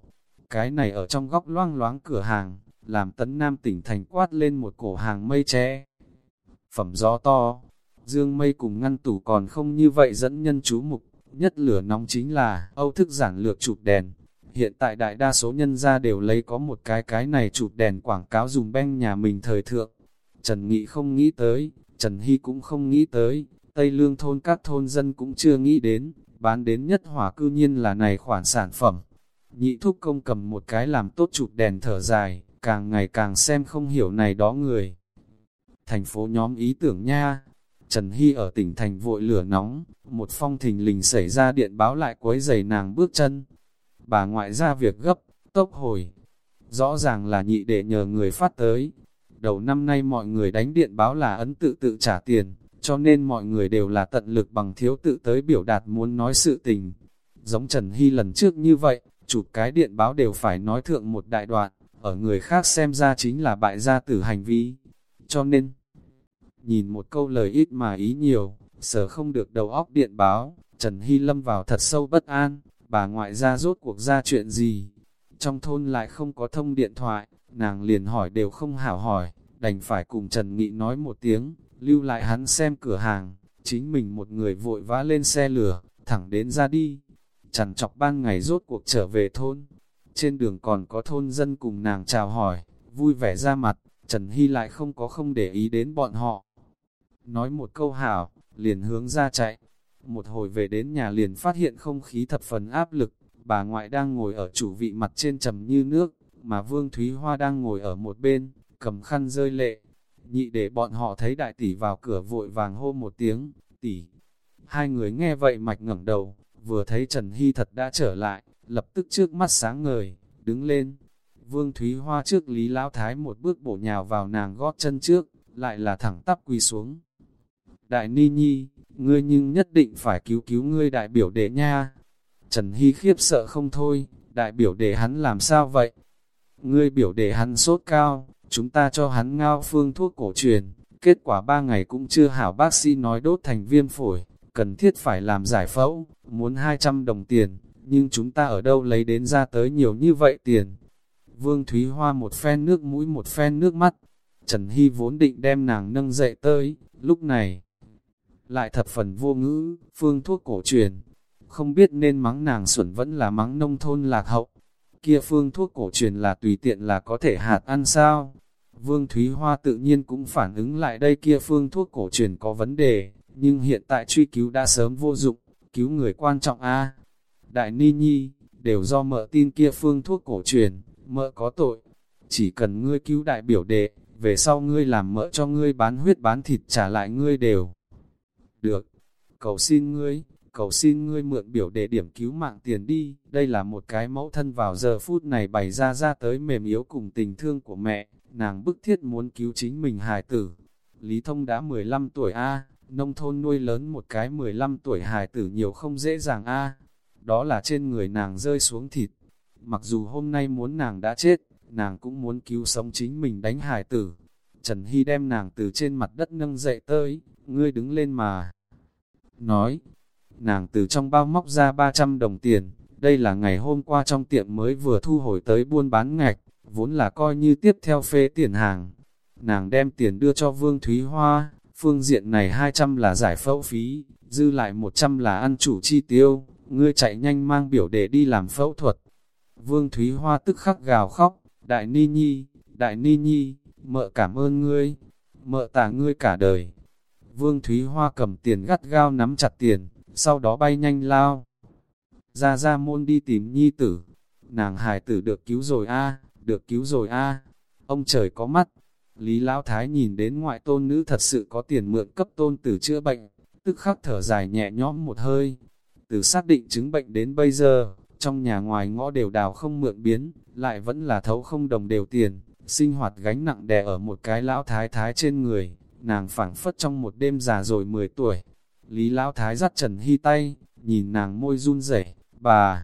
Cái này ở trong góc loang loáng cửa hàng, làm tấn nam tỉnh thành quát lên một cổ hàng mây che. Phẩm gió to, dương mây cùng ngăn tủ còn không như vậy dẫn nhân chú mục, nhất lửa nóng chính là Âu thức giản lược chụp đèn. Hiện tại đại đa số nhân gia đều lấy có một cái cái này chụp đèn quảng cáo dùng beng nhà mình thời thượng. Trần Nghị không nghĩ tới, Trần Hy cũng không nghĩ tới, Tây Lương thôn các thôn dân cũng chưa nghĩ đến, bán đến nhất hỏa cư nhiên là này khoản sản phẩm. Nhị thúc công cầm một cái làm tốt chụp đèn thở dài, càng ngày càng xem không hiểu này đó người. Thành phố nhóm ý tưởng nha, Trần Hy ở tỉnh thành vội lửa nóng, một phong thình lình xảy ra điện báo lại quấy giày nàng bước chân. Bà ngoại ra việc gấp, tốc hồi. Rõ ràng là nhị để nhờ người phát tới. Đầu năm nay mọi người đánh điện báo là ấn tự tự trả tiền, cho nên mọi người đều là tận lực bằng thiếu tự tới biểu đạt muốn nói sự tình. Giống Trần Hy lần trước như vậy, chụp cái điện báo đều phải nói thượng một đại đoạn, ở người khác xem ra chính là bại gia tử hành vi. Cho nên, nhìn một câu lời ít mà ý nhiều, sở không được đầu óc điện báo, Trần Hy lâm vào thật sâu bất an, bà ngoại ra rốt cuộc ra chuyện gì. Trong thôn lại không có thông điện thoại, nàng liền hỏi đều không hảo hỏi, đành phải cùng Trần Nghị nói một tiếng, lưu lại hắn xem cửa hàng, chính mình một người vội vã lên xe lửa, thẳng đến ra đi. trần chọc ban ngày rốt cuộc trở về thôn. Trên đường còn có thôn dân cùng nàng chào hỏi, vui vẻ ra mặt, Trần Hy lại không có không để ý đến bọn họ. Nói một câu hảo, liền hướng ra chạy. Một hồi về đến nhà liền phát hiện không khí thập phần áp lực, bà ngoại đang ngồi ở chủ vị mặt trên trầm như nước, mà Vương Thúy Hoa đang ngồi ở một bên, cầm khăn rơi lệ. Nhị để bọn họ thấy đại tỷ vào cửa vội vàng hô một tiếng, tỷ. Hai người nghe vậy mạch ngẩng đầu, vừa thấy Trần Hy thật đã trở lại, lập tức trước mắt sáng ngời, đứng lên. Vương Thúy Hoa trước Lý Lão Thái một bước bổ nhào vào nàng gót chân trước, lại là thẳng tắp quỳ xuống. Đại Ni Nhi, ngươi nhưng nhất định phải cứu cứu ngươi đại biểu đệ nha. Trần Hy khiếp sợ không thôi, đại biểu đệ hắn làm sao vậy? Ngươi biểu đệ hắn sốt cao, chúng ta cho hắn ngao phương thuốc cổ truyền, kết quả ba ngày cũng chưa hảo bác sĩ nói đốt thành viêm phổi, cần thiết phải làm giải phẫu, muốn 200 đồng tiền, nhưng chúng ta ở đâu lấy đến ra tới nhiều như vậy tiền. Vương Thúy Hoa một phen nước mũi một phen nước mắt, Trần Hy vốn định đem nàng nâng dậy tới, lúc này lại thập phần vô ngữ, phương thuốc cổ truyền. Không biết nên mắng nàng xuẩn vẫn là mắng nông thôn lạc hậu. Kia phương thuốc cổ truyền là tùy tiện là có thể hạt ăn sao? Vương Thúy Hoa tự nhiên cũng phản ứng lại đây kia phương thuốc cổ truyền có vấn đề, nhưng hiện tại truy cứu đã sớm vô dụng, cứu người quan trọng a Đại Ni Nhi, đều do mợ tin kia phương thuốc cổ truyền, mợ có tội. Chỉ cần ngươi cứu đại biểu đệ, về sau ngươi làm mỡ cho ngươi bán huyết bán thịt trả lại ngươi đều. Được, cầu xin ngươi, cầu xin ngươi mượn biểu để điểm cứu mạng tiền đi, đây là một cái mẫu thân vào giờ phút này bày ra ra tới mềm yếu cùng tình thương của mẹ, nàng bức thiết muốn cứu chính mình hài tử. Lý Thông đã 15 tuổi A, nông thôn nuôi lớn một cái 15 tuổi hài tử nhiều không dễ dàng A, đó là trên người nàng rơi xuống thịt. Mặc dù hôm nay muốn nàng đã chết, nàng cũng muốn cứu sống chính mình đánh hài tử. Trần Hy đem nàng từ trên mặt đất nâng dậy tới, ngươi đứng lên mà. Nói, nàng từ trong bao móc ra 300 đồng tiền, đây là ngày hôm qua trong tiệm mới vừa thu hồi tới buôn bán ngạch, vốn là coi như tiếp theo phê tiền hàng. Nàng đem tiền đưa cho Vương Thúy Hoa, phương diện này 200 là giải phẫu phí, dư lại 100 là ăn chủ chi tiêu, ngươi chạy nhanh mang biểu để đi làm phẫu thuật. Vương Thúy Hoa tức khắc gào khóc, Đại Ni Nhi, Đại Ni Nhi, mợ cảm ơn ngươi, mợ tả ngươi cả đời. Vương Thúy Hoa cầm tiền gắt gao nắm chặt tiền, sau đó bay nhanh lao. Ra ra môn đi tìm nhi tử, nàng hài tử được cứu rồi a được cứu rồi a ông trời có mắt. Lý Lão Thái nhìn đến ngoại tôn nữ thật sự có tiền mượn cấp tôn tử chữa bệnh, tức khắc thở dài nhẹ nhõm một hơi. Từ xác định chứng bệnh đến bây giờ, trong nhà ngoài ngõ đều đào không mượn biến, lại vẫn là thấu không đồng đều tiền, sinh hoạt gánh nặng đè ở một cái lão thái thái trên người, nàng phảng phất trong một đêm già rồi 10 tuổi. Lý lão thái dắt Trần Hy tay, nhìn nàng môi run rẩy, bà,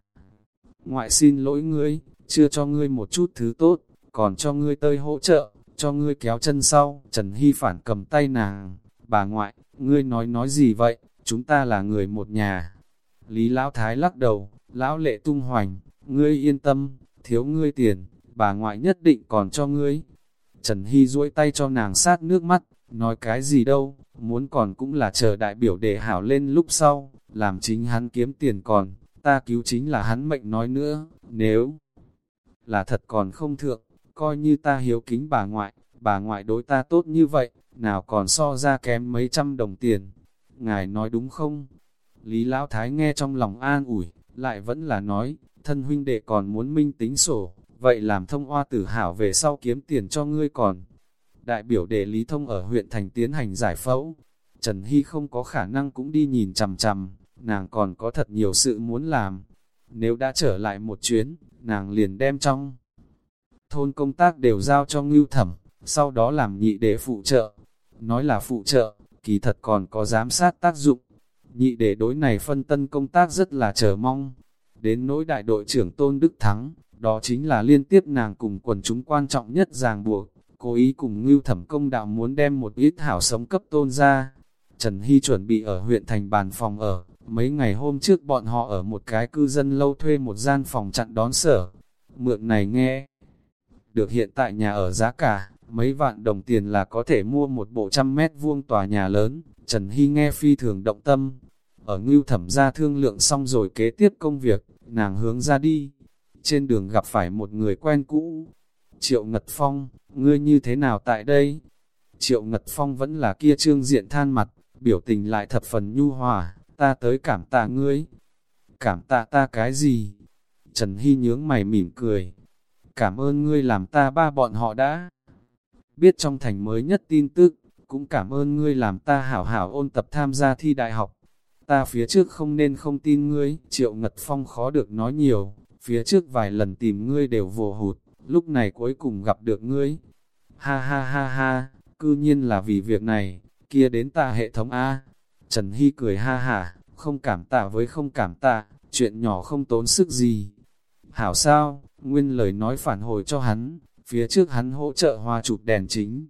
ngoại xin lỗi ngươi, chưa cho ngươi một chút thứ tốt, còn cho ngươi tơi hỗ trợ, cho ngươi kéo chân sau. Trần Hy phản cầm tay nàng, bà ngoại, ngươi nói nói gì vậy, chúng ta là người một nhà. Lý Lão Thái lắc đầu, Lão Lệ tung hoành, ngươi yên tâm, thiếu ngươi tiền, bà ngoại nhất định còn cho ngươi. Trần Hy duỗi tay cho nàng sát nước mắt, nói cái gì đâu, muốn còn cũng là chờ đại biểu để hảo lên lúc sau, làm chính hắn kiếm tiền còn, ta cứu chính là hắn mệnh nói nữa, nếu là thật còn không thượng, coi như ta hiếu kính bà ngoại, bà ngoại đối ta tốt như vậy, nào còn so ra kém mấy trăm đồng tiền. Ngài nói đúng không? Lý Lão Thái nghe trong lòng an ủi, lại vẫn là nói, thân huynh đệ còn muốn minh tính sổ, vậy làm thông hoa tử hảo về sau kiếm tiền cho ngươi còn. Đại biểu đệ Lý Thông ở huyện thành tiến hành giải phẫu, Trần Hy không có khả năng cũng đi nhìn chằm chằm, nàng còn có thật nhiều sự muốn làm. Nếu đã trở lại một chuyến, nàng liền đem trong thôn công tác đều giao cho ngưu thẩm, sau đó làm nhị để phụ trợ. Nói là phụ trợ, kỳ thật còn có giám sát tác dụng. Nhị để đối này phân tân công tác rất là chờ mong. Đến nỗi đại đội trưởng Tôn Đức Thắng, đó chính là liên tiếp nàng cùng quần chúng quan trọng nhất ràng buộc. Cố ý cùng ngưu thẩm công đạo muốn đem một ít hảo sống cấp tôn ra. Trần Hy chuẩn bị ở huyện thành bàn phòng ở, mấy ngày hôm trước bọn họ ở một cái cư dân lâu thuê một gian phòng chặn đón sở. Mượn này nghe, được hiện tại nhà ở giá cả, mấy vạn đồng tiền là có thể mua một bộ trăm mét vuông tòa nhà lớn, Trần Hy nghe phi thường động tâm. Ở ngưu thẩm ra thương lượng xong rồi kế tiếp công việc, nàng hướng ra đi. Trên đường gặp phải một người quen cũ. Triệu Ngật Phong, ngươi như thế nào tại đây? Triệu Ngật Phong vẫn là kia trương diện than mặt, biểu tình lại thập phần nhu hòa, ta tới cảm tạ ngươi. Cảm tạ ta cái gì? Trần Hy nhướng mày mỉm cười, cảm ơn ngươi làm ta ba bọn họ đã biết trong thành mới nhất tin tức, cũng cảm ơn ngươi làm ta hảo hảo ôn tập tham gia thi đại học. Ta phía trước không nên không tin ngươi, triệu ngật phong khó được nói nhiều, phía trước vài lần tìm ngươi đều vồ hụt, lúc này cuối cùng gặp được ngươi. Ha ha ha ha, cư nhiên là vì việc này, kia đến ta hệ thống A. Trần Hy cười ha hả, không cảm tạ với không cảm tạ, chuyện nhỏ không tốn sức gì. Hảo sao, Nguyên lời nói phản hồi cho hắn, phía trước hắn hỗ trợ hoa chụp đèn chính.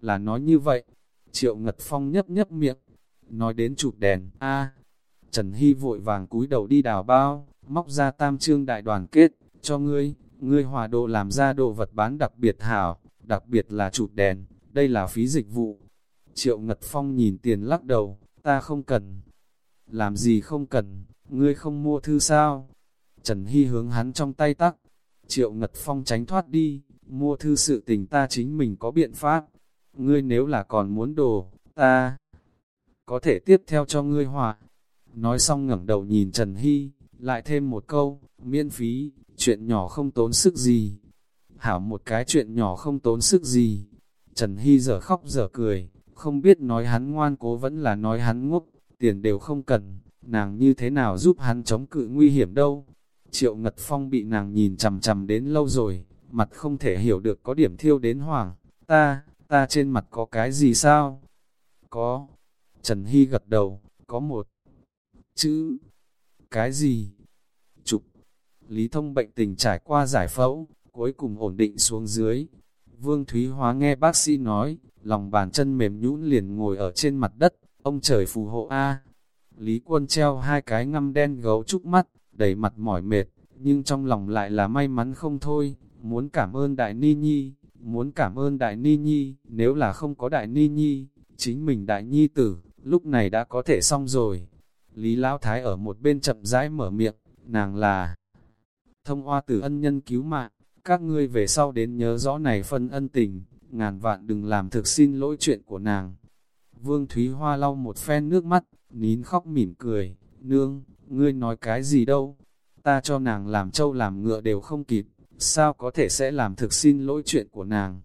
Là nói như vậy, Triệu Ngật Phong nhấp nhấp miệng, nói đến chụp đèn, a Trần Hy vội vàng cúi đầu đi đào bao, móc ra tam trương đại đoàn kết, cho ngươi, ngươi hòa độ làm ra đồ vật bán đặc biệt hảo, đặc biệt là chụp đèn, đây là phí dịch vụ. Triệu Ngật Phong nhìn tiền lắc đầu, ta không cần. Làm gì không cần, ngươi không mua thư sao? Trần Hy hướng hắn trong tay tắc, Triệu Ngật Phong tránh thoát đi, mua thư sự tình ta chính mình có biện pháp. Ngươi nếu là còn muốn đồ, ta có thể tiếp theo cho ngươi hòa. Nói xong ngẩng đầu nhìn Trần Hy, lại thêm một câu, miễn phí, chuyện nhỏ không tốn sức gì. Hảo một cái chuyện nhỏ không tốn sức gì. Trần Hy giờ khóc giờ cười, không biết nói hắn ngoan cố vẫn là nói hắn ngốc, tiền đều không cần, nàng như thế nào giúp hắn chống cự nguy hiểm đâu. Triệu Ngật Phong bị nàng nhìn chằm chằm đến lâu rồi, mặt không thể hiểu được có điểm thiêu đến hoàng. Ta, ta trên mặt có cái gì sao? Có. Trần Hy gật đầu, có một chữ. Cái gì? Lý thông bệnh tình trải qua giải phẫu, cuối cùng ổn định xuống dưới. Vương Thúy Hóa nghe bác sĩ nói, lòng bàn chân mềm nhũn liền ngồi ở trên mặt đất, ông trời phù hộ A. Lý quân treo hai cái ngăm đen gấu trúc mắt, đầy mặt mỏi mệt, nhưng trong lòng lại là may mắn không thôi, muốn cảm ơn Đại Ni Nhi, muốn cảm ơn Đại Ni Nhi, nếu là không có Đại Ni Nhi, chính mình đại nhi tử, lúc này đã có thể xong rồi. Lý Lão Thái ở một bên chậm rãi mở miệng, nàng là thông hoa tử ân nhân cứu mạng, các ngươi về sau đến nhớ rõ này phân ân tình, ngàn vạn đừng làm thực xin lỗi chuyện của nàng. Vương Thúy Hoa lau một phen nước mắt, nín khóc mỉm cười, nương, ngươi nói cái gì đâu, ta cho nàng làm trâu làm ngựa đều không kịp, sao có thể sẽ làm thực xin lỗi chuyện của nàng.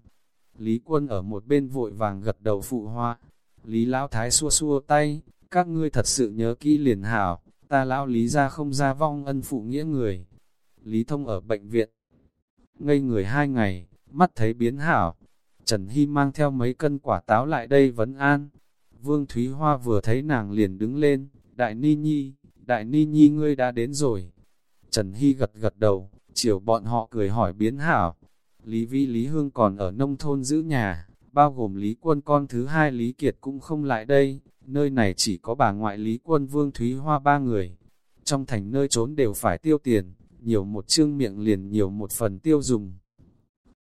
Lý quân ở một bên vội vàng gật đầu phụ hoa, Lý Lão Thái xua xua tay, các ngươi thật sự nhớ kỹ liền hảo, ta lão Lý ra không ra vong ân phụ nghĩa người. Lý Thông ở bệnh viện, ngây người hai ngày, mắt thấy biến hảo. Trần Hy mang theo mấy cân quả táo lại đây vấn an. Vương Thúy Hoa vừa thấy nàng liền đứng lên, Đại Ni Nhi, Đại Ni Nhi ngươi đã đến rồi. Trần Hy gật gật đầu, chiều bọn họ cười hỏi biến hảo. Lý Vi Lý Hương còn ở nông thôn giữ nhà, bao gồm Lý Quân con thứ hai Lý Kiệt cũng không lại đây, nơi này chỉ có bà ngoại Lý Quân Vương Thúy Hoa ba người. Trong thành nơi trốn đều phải tiêu tiền, nhiều một chương miệng liền nhiều một phần tiêu dùng.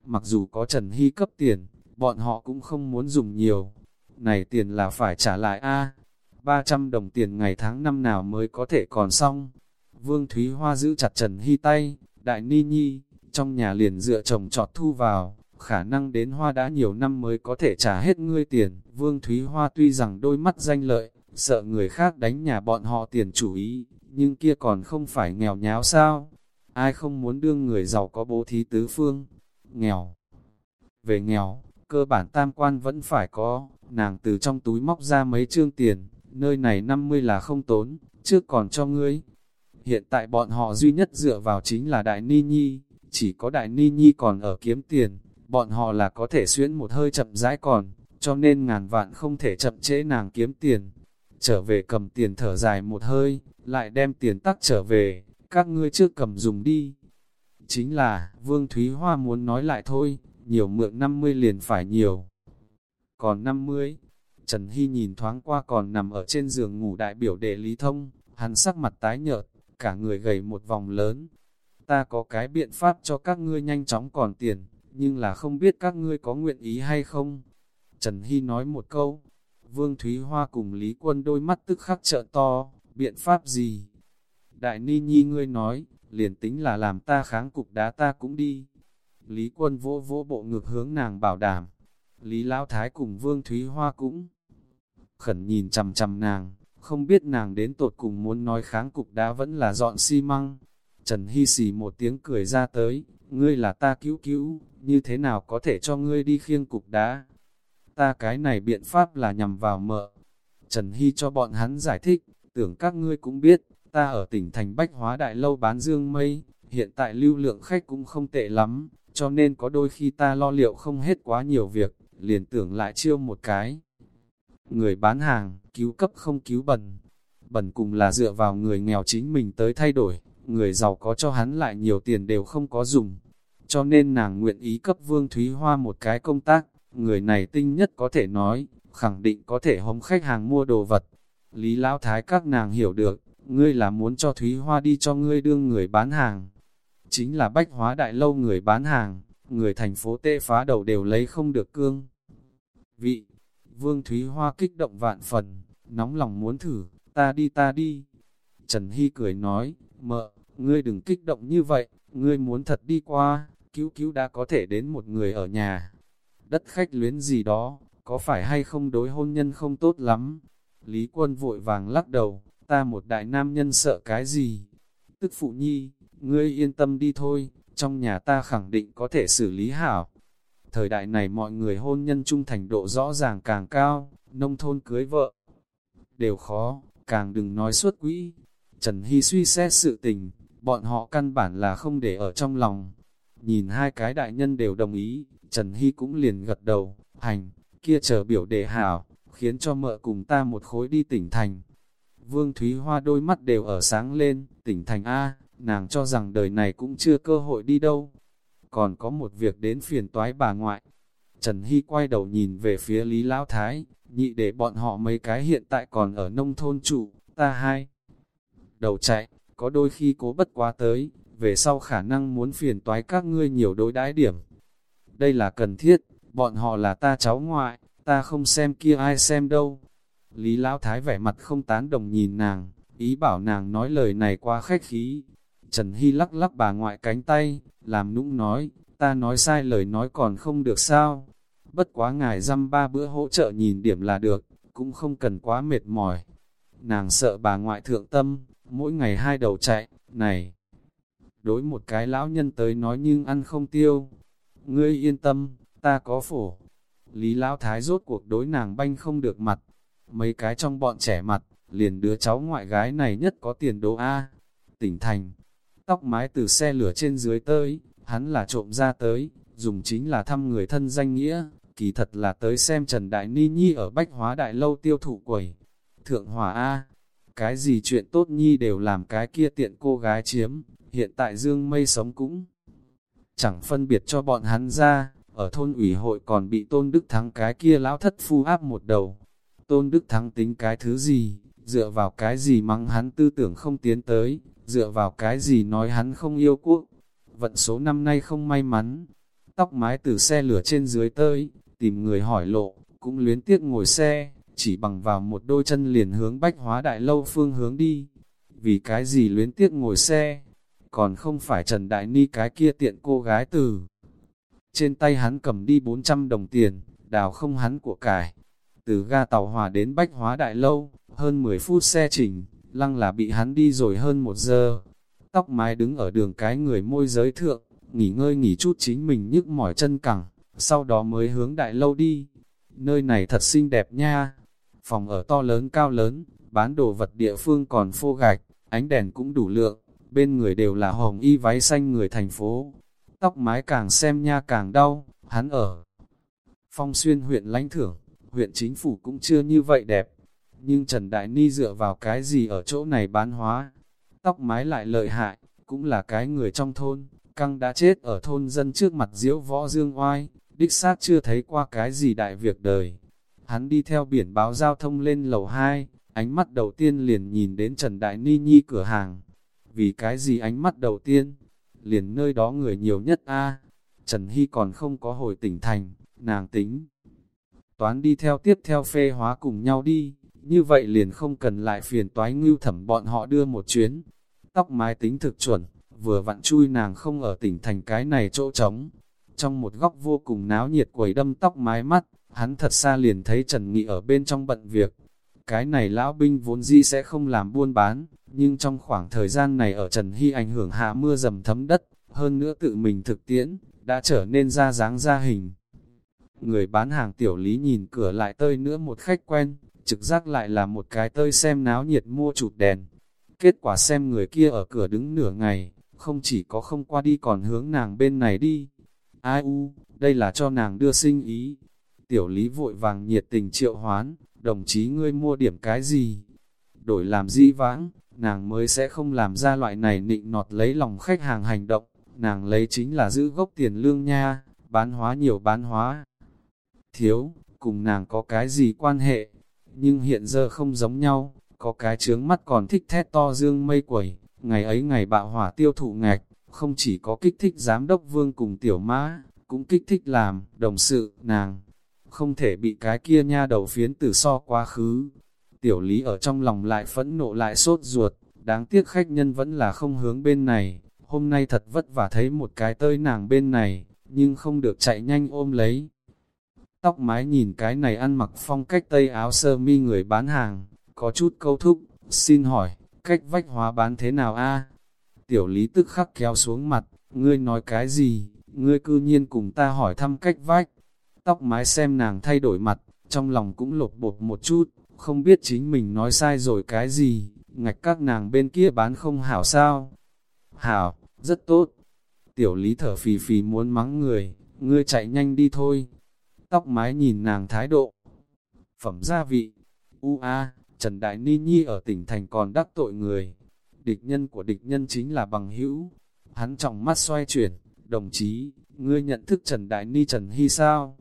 Mặc dù có Trần Hy cấp tiền, bọn họ cũng không muốn dùng nhiều. Này tiền là phải trả lại a à, 300 đồng tiền ngày tháng năm nào mới có thể còn xong. Vương Thúy Hoa giữ chặt Trần Hy tay, đại ni nhi, trong nhà liền dựa chồng trọt thu vào, khả năng đến hoa đã nhiều năm mới có thể trả hết ngươi tiền. Vương Thúy Hoa tuy rằng đôi mắt danh lợi, sợ người khác đánh nhà bọn họ tiền chủ ý, nhưng kia còn không phải nghèo nháo sao. Ai không muốn đương người giàu có bố thí tứ phương, nghèo. Về nghèo, cơ bản tam quan vẫn phải có, nàng từ trong túi móc ra mấy trương tiền, nơi này 50 là không tốn, trước còn cho ngươi. Hiện tại bọn họ duy nhất dựa vào chính là Đại Ni Nhi, chỉ có Đại Ni Nhi còn ở kiếm tiền, bọn họ là có thể xuyến một hơi chậm rãi còn, cho nên ngàn vạn không thể chậm trễ nàng kiếm tiền. Trở về cầm tiền thở dài một hơi, lại đem tiền tắc trở về, các ngươi trước cầm dùng đi. Chính là, Vương Thúy Hoa muốn nói lại thôi, nhiều mượn 50 liền phải nhiều. Còn 50, Trần Hy nhìn thoáng qua còn nằm ở trên giường ngủ đại biểu đệ Lý Thông, hắn sắc mặt tái nhợt, cả người gầy một vòng lớn. Ta có cái biện pháp cho các ngươi nhanh chóng còn tiền, nhưng là không biết các ngươi có nguyện ý hay không. Trần Hy nói một câu, Vương Thúy Hoa cùng Lý Quân đôi mắt tức khắc trợ to, biện pháp gì? Đại Ni Nhi ngươi nói, liền tính là làm ta kháng cục đá ta cũng đi. Lý Quân vỗ vỗ bộ ngược hướng nàng bảo đảm. Lý Lão Thái cùng Vương Thúy Hoa cũng khẩn nhìn chằm chằm nàng, không biết nàng đến tột cùng muốn nói kháng cục đá vẫn là dọn xi măng. Trần Hy xì một tiếng cười ra tới, ngươi là ta cứu cứu, như thế nào có thể cho ngươi đi khiêng cục đá? Ta cái này biện pháp là nhằm vào mợ. Trần Hy cho bọn hắn giải thích, tưởng các ngươi cũng biết, ta ở tỉnh thành Bách Hóa Đại Lâu bán dương mây, hiện tại lưu lượng khách cũng không tệ lắm, cho nên có đôi khi ta lo liệu không hết quá nhiều việc, liền tưởng lại chiêu một cái. Người bán hàng, cứu cấp không cứu bần. Bần cùng là dựa vào người nghèo chính mình tới thay đổi, người giàu có cho hắn lại nhiều tiền đều không có dùng. Cho nên nàng nguyện ý cấp Vương Thúy Hoa một cái công tác, người này tinh nhất có thể nói, khẳng định có thể hống khách hàng mua đồ vật. Lý Lão Thái các nàng hiểu được, ngươi là muốn cho Thúy Hoa đi cho ngươi đương người bán hàng. Chính là bách hóa đại lâu người bán hàng, người thành phố tê phá đầu đều lấy không được cương. Vị, Vương Thúy Hoa kích động vạn phần, nóng lòng muốn thử, ta đi ta đi. Trần Hy cười nói, mợ, ngươi đừng kích động như vậy, ngươi muốn thật đi qua, cứu cứu đã có thể đến một người ở nhà. Đất khách luyến gì đó, có phải hay không đối hôn nhân không tốt lắm? Lý quân vội vàng lắc đầu, ta một đại nam nhân sợ cái gì? Tức phụ nhi, ngươi yên tâm đi thôi, trong nhà ta khẳng định có thể xử lý hảo. Thời đại này mọi người hôn nhân trung thành độ rõ ràng càng cao, nông thôn cưới vợ đều khó, càng đừng nói suốt quỹ. Trần Hy suy xét sự tình, bọn họ căn bản là không để ở trong lòng. Nhìn hai cái đại nhân đều đồng ý, Trần Hy cũng liền gật đầu, hành, kia chờ biểu đề hảo, khiến cho mợ cùng ta một khối đi tỉnh thành. Vương Thúy Hoa đôi mắt đều ở sáng lên, tỉnh thành A, nàng cho rằng đời này cũng chưa cơ hội đi đâu. Còn có một việc đến phiền toái bà ngoại. Trần Hy quay đầu nhìn về phía Lý Lão Thái, nhị để bọn họ mấy cái hiện tại còn ở nông thôn trụ, ta hai. Đầu chạy, có đôi khi cố bất quá tới, về sau khả năng muốn phiền toái các ngươi nhiều đối đãi điểm. Đây là cần thiết, bọn họ là ta cháu ngoại, ta không xem kia ai xem đâu. Lý Lão Thái vẻ mặt không tán đồng nhìn nàng, ý bảo nàng nói lời này quá khách khí. Trần Hy lắc lắc bà ngoại cánh tay, làm nũng nói, ta nói sai lời nói còn không được sao. Bất quá ngài dăm ba bữa hỗ trợ nhìn điểm là được, cũng không cần quá mệt mỏi. Nàng sợ bà ngoại thượng tâm, mỗi ngày hai đầu chạy, này. Đối một cái lão nhân tới nói nhưng ăn không tiêu. Ngươi yên tâm, ta có phổ. Lý lão thái rốt cuộc đối nàng banh không được mặt. Mấy cái trong bọn trẻ mặt, liền đứa cháu ngoại gái này nhất có tiền đồ A. Tỉnh thành, tóc mái từ xe lửa trên dưới tới, hắn là trộm ra tới, dùng chính là thăm người thân danh nghĩa, kỳ thật là tới xem Trần Đại Ni Nhi ở Bách Hóa Đại Lâu tiêu thụ quẩy Thượng Hòa A, cái gì chuyện tốt Nhi đều làm cái kia tiện cô gái chiếm, hiện tại Dương Mây sống cũng chẳng phân biệt cho bọn hắn ra, ở thôn ủy hội còn bị Tôn Đức Thắng cái kia lão thất phu áp một đầu. Tôn Đức Thắng tính cái thứ gì, dựa vào cái gì mắng hắn tư tưởng không tiến tới, dựa vào cái gì nói hắn không yêu quốc. Vận số năm nay không may mắn, tóc mái từ xe lửa trên dưới tới, tìm người hỏi lộ, cũng luyến tiếc ngồi xe, chỉ bằng vào một đôi chân liền hướng bách hóa đại lâu phương hướng đi. Vì cái gì luyến tiếc ngồi xe, còn không phải Trần Đại Ni cái kia tiện cô gái từ. Trên tay hắn cầm đi 400 đồng tiền, đào không hắn của cải. Từ ga tàu hòa đến bách hóa đại lâu, hơn 10 phút xe trình, lăng là bị hắn đi rồi hơn một giờ. Tóc mái đứng ở đường cái người môi giới thượng, nghỉ ngơi nghỉ chút chính mình nhức mỏi chân cẳng, sau đó mới hướng đại lâu đi. Nơi này thật xinh đẹp nha. Phòng ở to lớn cao lớn, bán đồ vật địa phương còn phô gạch, ánh đèn cũng đủ lượng, bên người đều là hồng y váy xanh người thành phố. Tóc mái càng xem nha càng đau, hắn ở. Phong xuyên huyện lãnh thưởng, huyện chính phủ cũng chưa như vậy đẹp. Nhưng Trần Đại Ni dựa vào cái gì ở chỗ này bán hóa? Tóc mái lại lợi hại, cũng là cái người trong thôn, căng đã chết ở thôn dân trước mặt diễu võ dương oai, đích xác chưa thấy qua cái gì đại việc đời. Hắn đi theo biển báo giao thông lên lầu 2, ánh mắt đầu tiên liền nhìn đến Trần Đại Ni Nhi cửa hàng. Vì cái gì ánh mắt đầu tiên? Liền nơi đó người nhiều nhất a Trần Hy còn không có hồi tỉnh thành, nàng tính. Toán đi theo tiếp theo phê hóa cùng nhau đi, như vậy liền không cần lại phiền toái ngưu thẩm bọn họ đưa một chuyến. Tóc mái tính thực chuẩn, vừa vặn chui nàng không ở tỉnh thành cái này chỗ trống. Trong một góc vô cùng náo nhiệt quầy đâm tóc mái mắt, hắn thật xa liền thấy Trần Nghị ở bên trong bận việc. Cái này lão binh vốn dĩ sẽ không làm buôn bán, nhưng trong khoảng thời gian này ở Trần Hy ảnh hưởng hạ mưa dầm thấm đất, hơn nữa tự mình thực tiễn, đã trở nên ra dáng ra hình. Người bán hàng tiểu lý nhìn cửa lại tơi nữa một khách quen, trực giác lại là một cái tơi xem náo nhiệt mua chụp đèn. Kết quả xem người kia ở cửa đứng nửa ngày, không chỉ có không qua đi còn hướng nàng bên này đi. Ai u, đây là cho nàng đưa sinh ý. Tiểu lý vội vàng nhiệt tình triệu hoán, đồng chí ngươi mua điểm cái gì? Đổi làm di vãng, nàng mới sẽ không làm ra loại này nịnh nọt lấy lòng khách hàng hành động, nàng lấy chính là giữ gốc tiền lương nha, bán hóa nhiều bán hóa. Thiếu, cùng nàng có cái gì quan hệ, nhưng hiện giờ không giống nhau, có cái trướng mắt còn thích thét to dương mây quẩy, ngày ấy ngày bạo hỏa tiêu thụ ngạch, không chỉ có kích thích giám đốc vương cùng tiểu mã, cũng kích thích làm, đồng sự, nàng, không thể bị cái kia nha đầu phiến tử so quá khứ. Tiểu lý ở trong lòng lại phẫn nộ lại sốt ruột, đáng tiếc khách nhân vẫn là không hướng bên này, hôm nay thật vất vả thấy một cái tơi nàng bên này, nhưng không được chạy nhanh ôm lấy. Tóc mái nhìn cái này ăn mặc phong cách tây áo sơ mi người bán hàng, có chút câu thúc, xin hỏi, cách vách hóa bán thế nào a? Tiểu lý tức khắc kéo xuống mặt, ngươi nói cái gì, ngươi cư nhiên cùng ta hỏi thăm cách vách. Tóc mái xem nàng thay đổi mặt, trong lòng cũng lột bột một chút, không biết chính mình nói sai rồi cái gì, ngạch các nàng bên kia bán không hảo sao. Hảo, rất tốt. Tiểu lý thở phì phì muốn mắng người, ngươi chạy nhanh đi thôi. Tóc mái nhìn nàng thái độ. Phẩm gia vị. U a, Trần Đại Ni Nhi ở tỉnh thành còn đắc tội người. Địch nhân của địch nhân chính là bằng hữu. Hắn trọng mắt xoay chuyển, đồng chí, ngươi nhận thức Trần Đại Ni Trần Hy sao?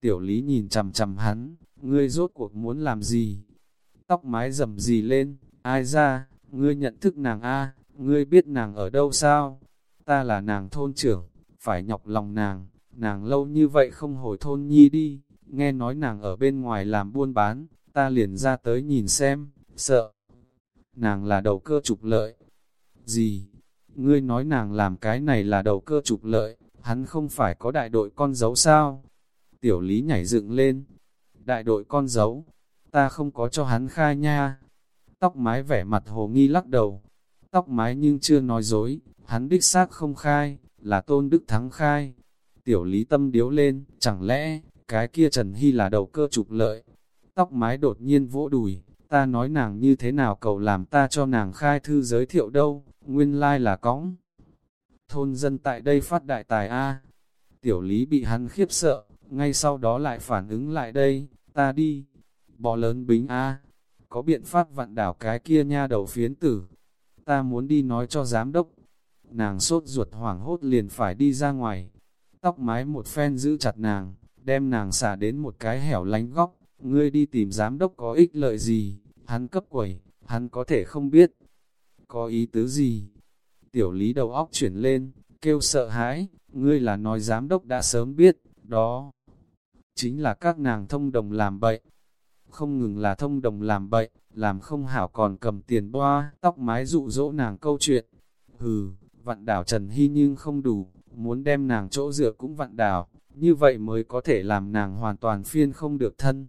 Tiểu Lý nhìn chằm chằm hắn, ngươi rốt cuộc muốn làm gì? Tóc mái rầm gì lên, ai ra, ngươi nhận thức nàng A, ngươi biết nàng ở đâu sao? Ta là nàng thôn trưởng, phải nhọc lòng nàng, nàng lâu như vậy không hồi thôn nhi đi, nghe nói nàng ở bên ngoài làm buôn bán, ta liền ra tới nhìn xem, sợ. Nàng là đầu cơ trục lợi. Gì? Ngươi nói nàng làm cái này là đầu cơ trục lợi, hắn không phải có đại đội con dấu sao? Tiểu lý nhảy dựng lên. Đại đội con dấu, ta không có cho hắn khai nha. Tóc mái vẻ mặt hồ nghi lắc đầu. Tóc mái nhưng chưa nói dối, hắn đích xác không khai, là tôn đức thắng khai. Tiểu lý tâm điếu lên, chẳng lẽ, cái kia Trần Hy là đầu cơ trục lợi. Tóc mái đột nhiên vỗ đùi, ta nói nàng như thế nào cầu làm ta cho nàng khai thư giới thiệu đâu, nguyên lai like là cõng. Thôn dân tại đây phát đại tài A. Tiểu lý bị hắn khiếp sợ, ngay sau đó lại phản ứng lại đây, ta đi. Bò lớn bính A. Có biện pháp vặn đảo cái kia nha đầu phiến tử. Ta muốn đi nói cho giám đốc. Nàng sốt ruột hoảng hốt liền phải đi ra ngoài. Tóc mái một phen giữ chặt nàng, đem nàng xả đến một cái hẻo lánh góc, ngươi đi tìm giám đốc có ích lợi gì, hắn cấp quẩy, hắn có thể không biết. Có ý tứ gì? Tiểu lý đầu óc chuyển lên, kêu sợ hãi, ngươi là nói giám đốc đã sớm biết, đó. Chính là các nàng thông đồng làm bậy. Không ngừng là thông đồng làm bậy, làm không hảo còn cầm tiền boa, tóc mái dụ dỗ nàng câu chuyện. Hừ, vặn đảo Trần Hy nhưng không đủ, muốn đem nàng chỗ dựa cũng vặn đảo, như vậy mới có thể làm nàng hoàn toàn phiên không được thân.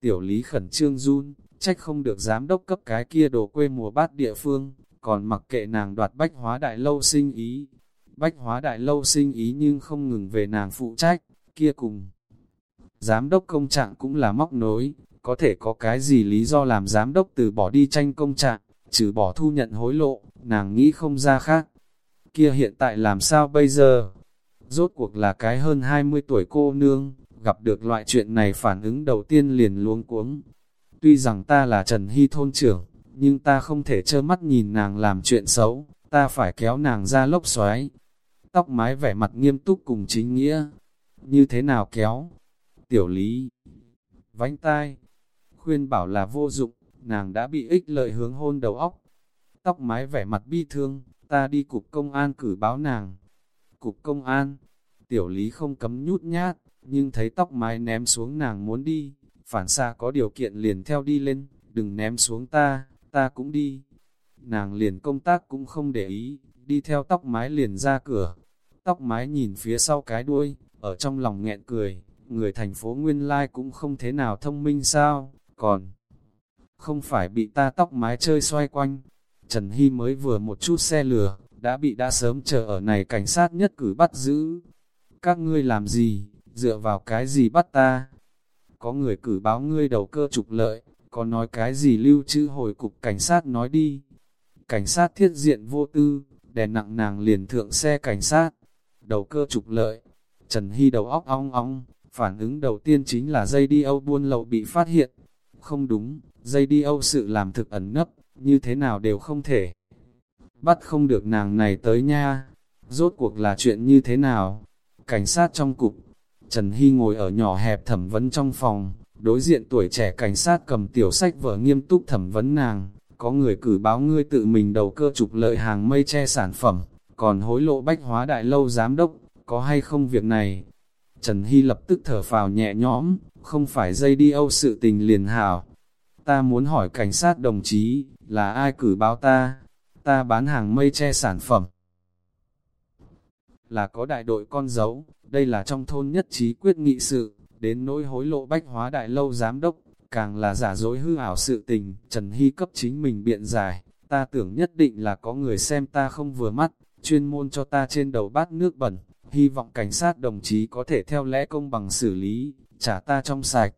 Tiểu lý khẩn trương run, trách không được giám đốc cấp cái kia đồ quê mùa bát địa phương, còn mặc kệ nàng đoạt bách hóa đại lâu sinh ý. Bách hóa đại lâu sinh ý nhưng không ngừng về nàng phụ trách, kia cùng. Giám đốc công trạng cũng là móc nối, có thể có cái gì lý do làm giám đốc từ bỏ đi tranh công trạng, trừ bỏ thu nhận hối lộ, nàng nghĩ không ra khác. Kia hiện tại làm sao bây giờ? Rốt cuộc là cái hơn 20 tuổi cô nương, gặp được loại chuyện này phản ứng đầu tiên liền luống cuống. Tuy rằng ta là Trần Hy thôn trưởng, nhưng ta không thể trơ mắt nhìn nàng làm chuyện xấu, ta phải kéo nàng ra lốc xoáy. Tóc mái vẻ mặt nghiêm túc cùng chính nghĩa. Như thế nào kéo? Tiểu lý. Vánh tai. Khuyên bảo là vô dụng, nàng đã bị ích lợi hướng hôn đầu óc. Tóc mái vẻ mặt bi thương, ta đi cục công an cử báo nàng. Cục công an, tiểu lý không cấm nhút nhát, nhưng thấy tóc mái ném xuống nàng muốn đi, phản xa có điều kiện liền theo đi lên, đừng ném xuống ta, ta cũng đi. Nàng liền công tác cũng không để ý, đi theo tóc mái liền ra cửa. Tóc mái nhìn phía sau cái đuôi, ở trong lòng nghẹn cười, người thành phố Nguyên Lai cũng không thế nào thông minh sao, còn không phải bị ta tóc mái chơi xoay quanh. Trần Hy mới vừa một chút xe lửa, đã bị đã sớm chờ ở này cảnh sát nhất cử bắt giữ. Các ngươi làm gì, dựa vào cái gì bắt ta? Có người cử báo ngươi đầu cơ trục lợi, có nói cái gì lưu trữ hồi cục cảnh sát nói đi. Cảnh sát thiết diện vô tư, đè nặng nàng liền thượng xe cảnh sát, đầu cơ trục lợi. Trần Hy đầu óc ong ong, phản ứng đầu tiên chính là dây đi âu buôn lậu bị phát hiện. Không đúng, dây đi âu sự làm thực ẩn nấp, như thế nào đều không thể. Bắt không được nàng này tới nha, rốt cuộc là chuyện như thế nào? Cảnh sát trong cục, Trần Hy ngồi ở nhỏ hẹp thẩm vấn trong phòng, đối diện tuổi trẻ cảnh sát cầm tiểu sách vở nghiêm túc thẩm vấn nàng, có người cử báo ngươi tự mình đầu cơ trục lợi hàng mây che sản phẩm, còn hối lộ bách hóa đại lâu giám đốc, có hay không việc này? Trần Hy lập tức thở phào nhẹ nhõm, không phải dây đi âu sự tình liền hảo. Ta muốn hỏi cảnh sát đồng chí, là ai cử báo ta? Ta bán hàng mây che sản phẩm. Là có đại đội con dấu, đây là trong thôn nhất trí quyết nghị sự, đến nỗi hối lộ bách hóa đại lâu giám đốc, càng là giả dối hư ảo sự tình, Trần Hy cấp chính mình biện giải, ta tưởng nhất định là có người xem ta không vừa mắt, chuyên môn cho ta trên đầu bát nước bẩn, hy vọng cảnh sát đồng chí có thể theo lẽ công bằng xử lý, trả ta trong sạch.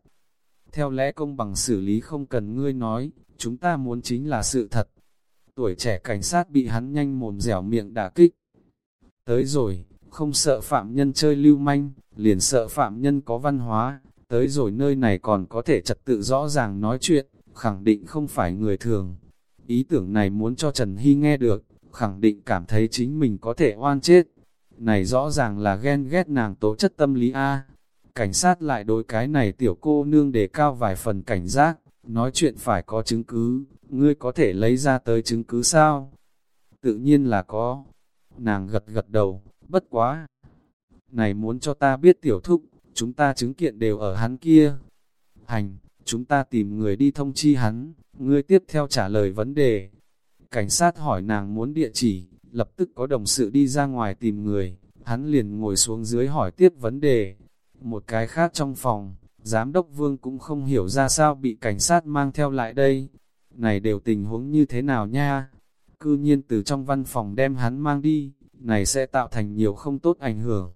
Theo lẽ công bằng xử lý không cần ngươi nói, chúng ta muốn chính là sự thật. Tuổi trẻ cảnh sát bị hắn nhanh mồm dẻo miệng đả kích. Tới rồi, không sợ phạm nhân chơi lưu manh, liền sợ phạm nhân có văn hóa, tới rồi nơi này còn có thể trật tự rõ ràng nói chuyện, khẳng định không phải người thường. Ý tưởng này muốn cho Trần Hy nghe được, khẳng định cảm thấy chính mình có thể oan chết. Này rõ ràng là ghen ghét nàng tố chất tâm lý A. Cảnh sát lại đối cái này tiểu cô nương đề cao vài phần cảnh giác, nói chuyện phải có chứng cứ, ngươi có thể lấy ra tới chứng cứ sao? Tự nhiên là có. Nàng gật gật đầu, bất quá. Này muốn cho ta biết tiểu thúc, chúng ta chứng kiện đều ở hắn kia. Hành, chúng ta tìm người đi thông chi hắn, ngươi tiếp theo trả lời vấn đề. Cảnh sát hỏi nàng muốn địa chỉ, lập tức có đồng sự đi ra ngoài tìm người, hắn liền ngồi xuống dưới hỏi tiếp vấn đề. Một cái khác trong phòng, giám đốc vương cũng không hiểu ra sao bị cảnh sát mang theo lại đây. Này đều tình huống như thế nào nha? Cư nhiên từ trong văn phòng đem hắn mang đi, này sẽ tạo thành nhiều không tốt ảnh hưởng.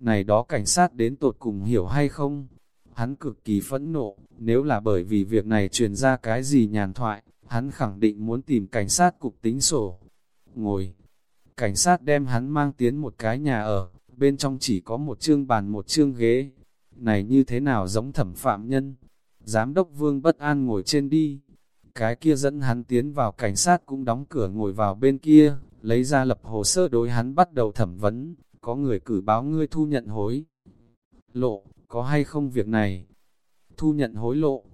Này đó cảnh sát đến tột cùng hiểu hay không? Hắn cực kỳ phẫn nộ, nếu là bởi vì việc này truyền ra cái gì nhàn thoại, hắn khẳng định muốn tìm cảnh sát cục tính sổ. Ngồi, cảnh sát đem hắn mang tiến một cái nhà ở, bên trong chỉ có một chương bàn một chương ghế. Này như thế nào giống thẩm phạm nhân? Giám đốc vương bất an ngồi trên đi. Cái kia dẫn hắn tiến vào cảnh sát cũng đóng cửa ngồi vào bên kia, lấy ra lập hồ sơ đối hắn bắt đầu thẩm vấn, có người cử báo ngươi thu nhận hối. Lộ, có hay không việc này? Thu nhận hối lộ.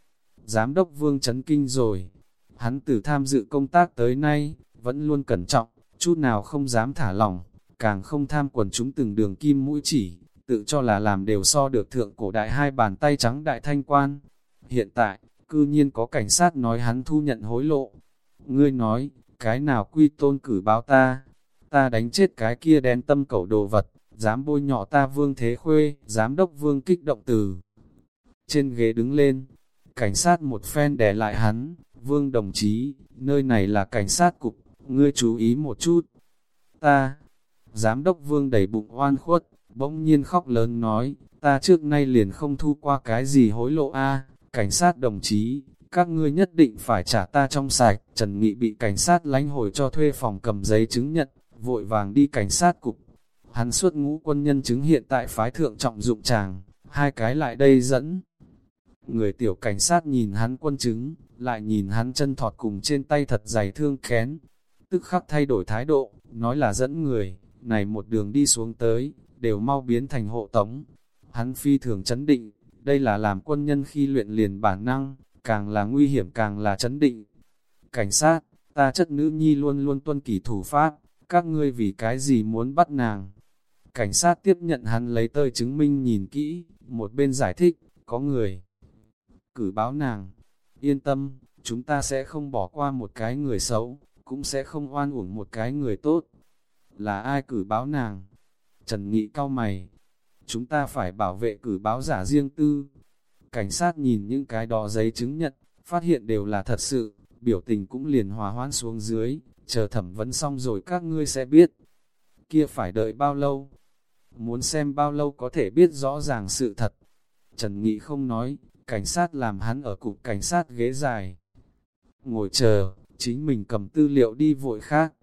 Giám đốc vương chấn kinh rồi. Hắn từ tham dự công tác tới nay, vẫn luôn cẩn trọng, chút nào không dám thả lỏng, càng không tham quần chúng từng đường kim mũi chỉ, tự cho là làm đều so được thượng cổ đại hai bàn tay trắng đại thanh quan. Hiện tại, cư nhiên có cảnh sát nói hắn thu nhận hối lộ. Ngươi nói, cái nào quy tôn cử báo ta, ta đánh chết cái kia đen tâm cẩu đồ vật, dám bôi nhọ ta vương thế khuê, giám đốc vương kích động từ. Trên ghế đứng lên, cảnh sát một phen đè lại hắn, vương đồng chí, nơi này là cảnh sát cục, ngươi chú ý một chút. Ta, giám đốc vương đầy bụng oan khuất, bỗng nhiên khóc lớn nói, ta trước nay liền không thu qua cái gì hối lộ a cảnh sát đồng chí, các ngươi nhất định phải trả ta trong sạch. Trần Nghị bị cảnh sát lánh hồi cho thuê phòng cầm giấy chứng nhận, vội vàng đi cảnh sát cục. Hắn suốt ngũ quân nhân chứng hiện tại phái thượng trọng dụng chàng, hai cái lại đây dẫn. Người tiểu cảnh sát nhìn hắn quân chứng, lại nhìn hắn chân thọt cùng trên tay thật dày thương kén. Tức khắc thay đổi thái độ, nói là dẫn người, này một đường đi xuống tới, đều mau biến thành hộ tống. Hắn phi thường chấn định, đây là làm quân nhân khi luyện liền bản năng, càng là nguy hiểm càng là chấn định. Cảnh sát, ta chất nữ nhi luôn luôn tuân kỷ thủ pháp, các ngươi vì cái gì muốn bắt nàng. Cảnh sát tiếp nhận hắn lấy tơi chứng minh nhìn kỹ, một bên giải thích, có người cử báo nàng. Yên tâm, chúng ta sẽ không bỏ qua một cái người xấu, cũng sẽ không oan uổng một cái người tốt. Là ai cử báo nàng? Trần Nghị cao mày. Chúng ta phải bảo vệ cử báo giả riêng tư. Cảnh sát nhìn những cái đó giấy chứng nhận, phát hiện đều là thật sự, biểu tình cũng liền hòa hoãn xuống dưới, chờ thẩm vấn xong rồi các ngươi sẽ biết. Kia phải đợi bao lâu? Muốn xem bao lâu có thể biết rõ ràng sự thật. Trần Nghị không nói, cảnh sát làm hắn ở cục cảnh sát ghế dài. Ngồi chờ, chính mình cầm tư liệu đi vội khác.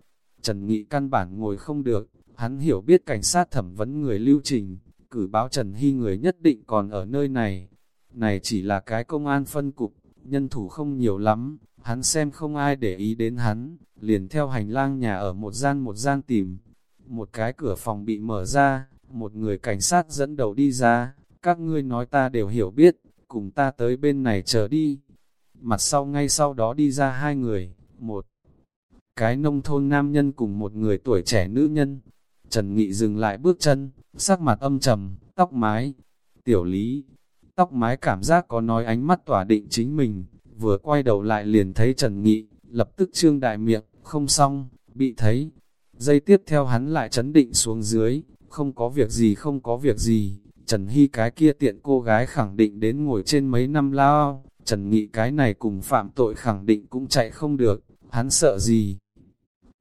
Trần Nghị căn bản ngồi không được, hắn hiểu biết cảnh sát thẩm vấn người lưu trình, cử báo Trần Hy người nhất định còn ở nơi này. Này chỉ là cái công an phân cục, nhân thủ không nhiều lắm, hắn xem không ai để ý đến hắn, liền theo hành lang nhà ở một gian một gian tìm. Một cái cửa phòng bị mở ra, một người cảnh sát dẫn đầu đi ra, các ngươi nói ta đều hiểu biết, cùng ta tới bên này chờ đi. Mặt sau ngay sau đó đi ra hai người, một cái nông thôn nam nhân cùng một người tuổi trẻ nữ nhân. Trần Nghị dừng lại bước chân, sắc mặt âm trầm, tóc mái. Tiểu lý, tóc mái cảm giác có nói ánh mắt tỏa định chính mình, vừa quay đầu lại liền thấy Trần Nghị, lập tức trương đại miệng, không xong, bị thấy. dây tiếp theo hắn lại chấn định xuống dưới, không có việc gì không có việc gì, Trần Hy cái kia tiện cô gái khẳng định đến ngồi trên mấy năm lao, Trần Nghị cái này cùng phạm tội khẳng định cũng chạy không được, hắn sợ gì.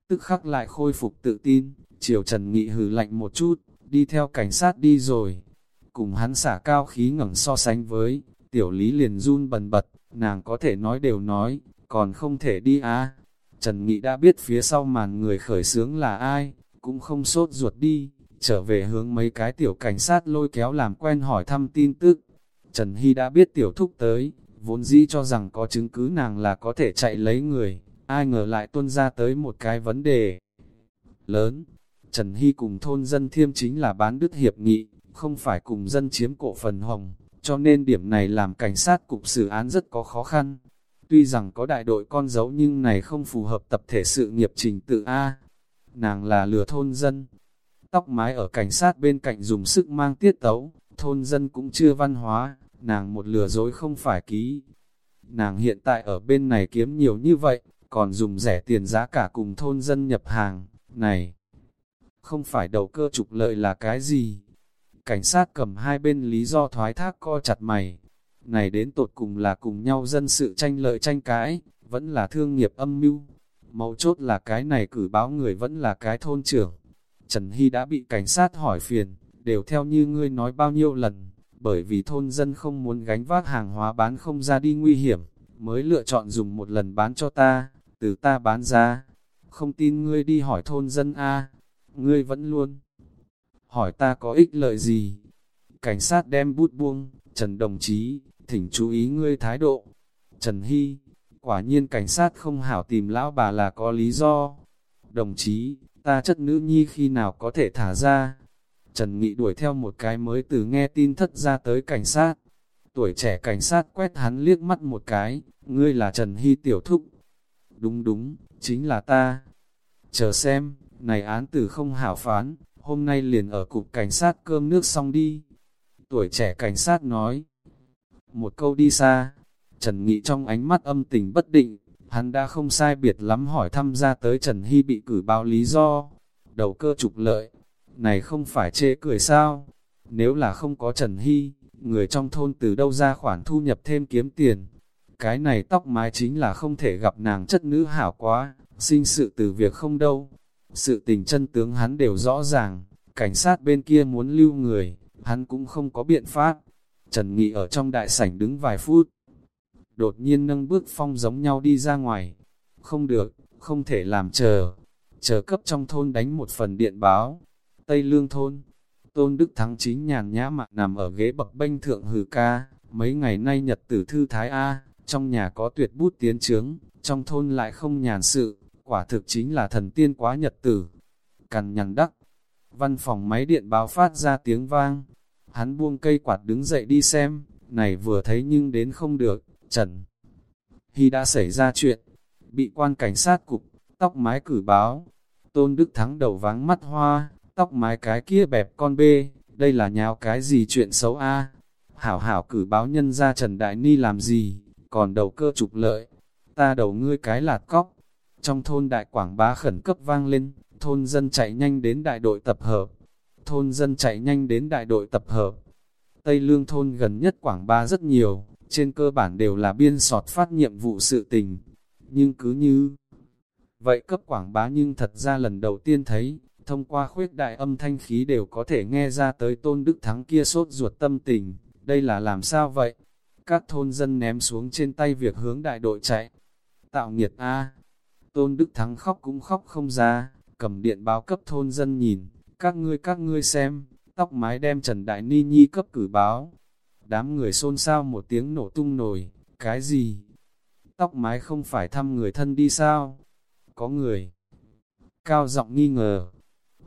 Tức khắc lại khôi phục tự tin, chiều Trần Nghị hừ lạnh một chút, đi theo cảnh sát đi rồi. Cùng hắn xả cao khí ngẩng so sánh với, tiểu lý liền run bần bật, nàng có thể nói đều nói, còn không thể đi á. Trần Nghị đã biết phía sau màn người khởi sướng là ai, cũng không sốt ruột đi, trở về hướng mấy cái tiểu cảnh sát lôi kéo làm quen hỏi thăm tin tức. Trần Hy đã biết tiểu thúc tới, vốn dĩ cho rằng có chứng cứ nàng là có thể chạy lấy người, ai ngờ lại tuân ra tới một cái vấn đề lớn. Trần Hy cùng thôn dân thiêm chính là bán đứt hiệp nghị, không phải cùng dân chiếm cổ phần hồng, cho nên điểm này làm cảnh sát cục xử án rất có khó khăn. Tuy rằng có đại đội con dấu nhưng này không phù hợp tập thể sự nghiệp trình tự A. Nàng là lừa thôn dân. Tóc mái ở cảnh sát bên cạnh dùng sức mang tiết tấu, thôn dân cũng chưa văn hóa, nàng một lừa dối không phải ký. Nàng hiện tại ở bên này kiếm nhiều như vậy, còn dùng rẻ tiền giá cả cùng thôn dân nhập hàng, này, không phải đầu cơ trục lợi là cái gì? Cảnh sát cầm hai bên lý do thoái thác co chặt mày, này đến tột cùng là cùng nhau dân sự tranh lợi tranh cãi, vẫn là thương nghiệp âm mưu. Mấu chốt là cái này cử báo người vẫn là cái thôn trưởng. Trần Hy đã bị cảnh sát hỏi phiền, đều theo như ngươi nói bao nhiêu lần, bởi vì thôn dân không muốn gánh vác hàng hóa bán không ra đi nguy hiểm, mới lựa chọn dùng một lần bán cho ta, từ ta bán ra. Không tin ngươi đi hỏi thôn dân A, ngươi vẫn luôn hỏi ta có ích lợi gì. Cảnh sát đem bút buông, Trần đồng chí, thỉnh chú ý ngươi thái độ. Trần Hy, quả nhiên cảnh sát không hảo tìm lão bà là có lý do. Đồng chí, ta chất nữ nhi khi nào có thể thả ra. Trần Nghị đuổi theo một cái mới từ nghe tin thất ra tới cảnh sát. Tuổi trẻ cảnh sát quét hắn liếc mắt một cái, ngươi là Trần Hy tiểu thúc. Đúng đúng, chính là ta. Chờ xem, này án tử không hảo phán, hôm nay liền ở cục cảnh sát cơm nước xong đi. Tuổi trẻ cảnh sát nói. Một câu đi xa, Trần Nghị trong ánh mắt âm tình bất định, hắn đã không sai biệt lắm hỏi thăm ra tới Trần Hy bị cử báo lý do. Đầu cơ trục lợi, này không phải chê cười sao? Nếu là không có Trần Hy, người trong thôn từ đâu ra khoản thu nhập thêm kiếm tiền. Cái này tóc mái chính là không thể gặp nàng chất nữ hảo quá, sinh sự từ việc không đâu. Sự tình chân tướng hắn đều rõ ràng, cảnh sát bên kia muốn lưu người, hắn cũng không có biện pháp. Trần Nghị ở trong đại sảnh đứng vài phút, đột nhiên nâng bước phong giống nhau đi ra ngoài. Không được, không thể làm chờ. Chờ cấp trong thôn đánh một phần điện báo. Tây Lương thôn, Tôn Đức Thắng chính nhàn nhã mạn nằm ở ghế bậc bênh thượng hừ ca. Mấy ngày nay nhật tử thư Thái A, trong nhà có tuyệt bút tiến trướng, trong thôn lại không nhàn sự, quả thực chính là thần tiên quá nhật tử. Cằn nhằn đắc, văn phòng máy điện báo phát ra tiếng vang. Hắn buông cây quạt đứng dậy đi xem, này vừa thấy nhưng đến không được, Trần. Hy đã xảy ra chuyện, bị quan cảnh sát cục, tóc mái cử báo. Tôn Đức Thắng đầu váng mắt hoa, tóc mái cái kia bẹp con bê, đây là nhào cái gì chuyện xấu a Hảo hảo cử báo nhân ra Trần Đại Ni làm gì, còn đầu cơ trục lợi. Ta đầu ngươi cái lạt cóc. Trong thôn đại quảng bá khẩn cấp vang lên, thôn dân chạy nhanh đến đại đội tập hợp. Thôn dân chạy nhanh đến đại đội tập hợp. Tây Lương thôn gần nhất quảng bá rất nhiều, trên cơ bản đều là biên sọt phát nhiệm vụ sự tình. Nhưng cứ như vậy cấp quảng bá nhưng thật ra lần đầu tiên thấy, thông qua khuyết đại âm thanh khí đều có thể nghe ra tới tôn đức thắng kia sốt ruột tâm tình, đây là làm sao vậy? Các thôn dân ném xuống trên tay việc hướng đại đội chạy. Tạo nghiệt A. Tôn Đức Thắng khóc cũng khóc không ra, cầm điện báo cấp thôn dân nhìn, các ngươi các ngươi xem, tóc mái đem Trần Đại Ni Nhi cấp cử báo, Đám người xôn xao một tiếng nổ tung nổi, cái gì? Tóc mái không phải thăm người thân đi sao? Có người. Cao giọng nghi ngờ.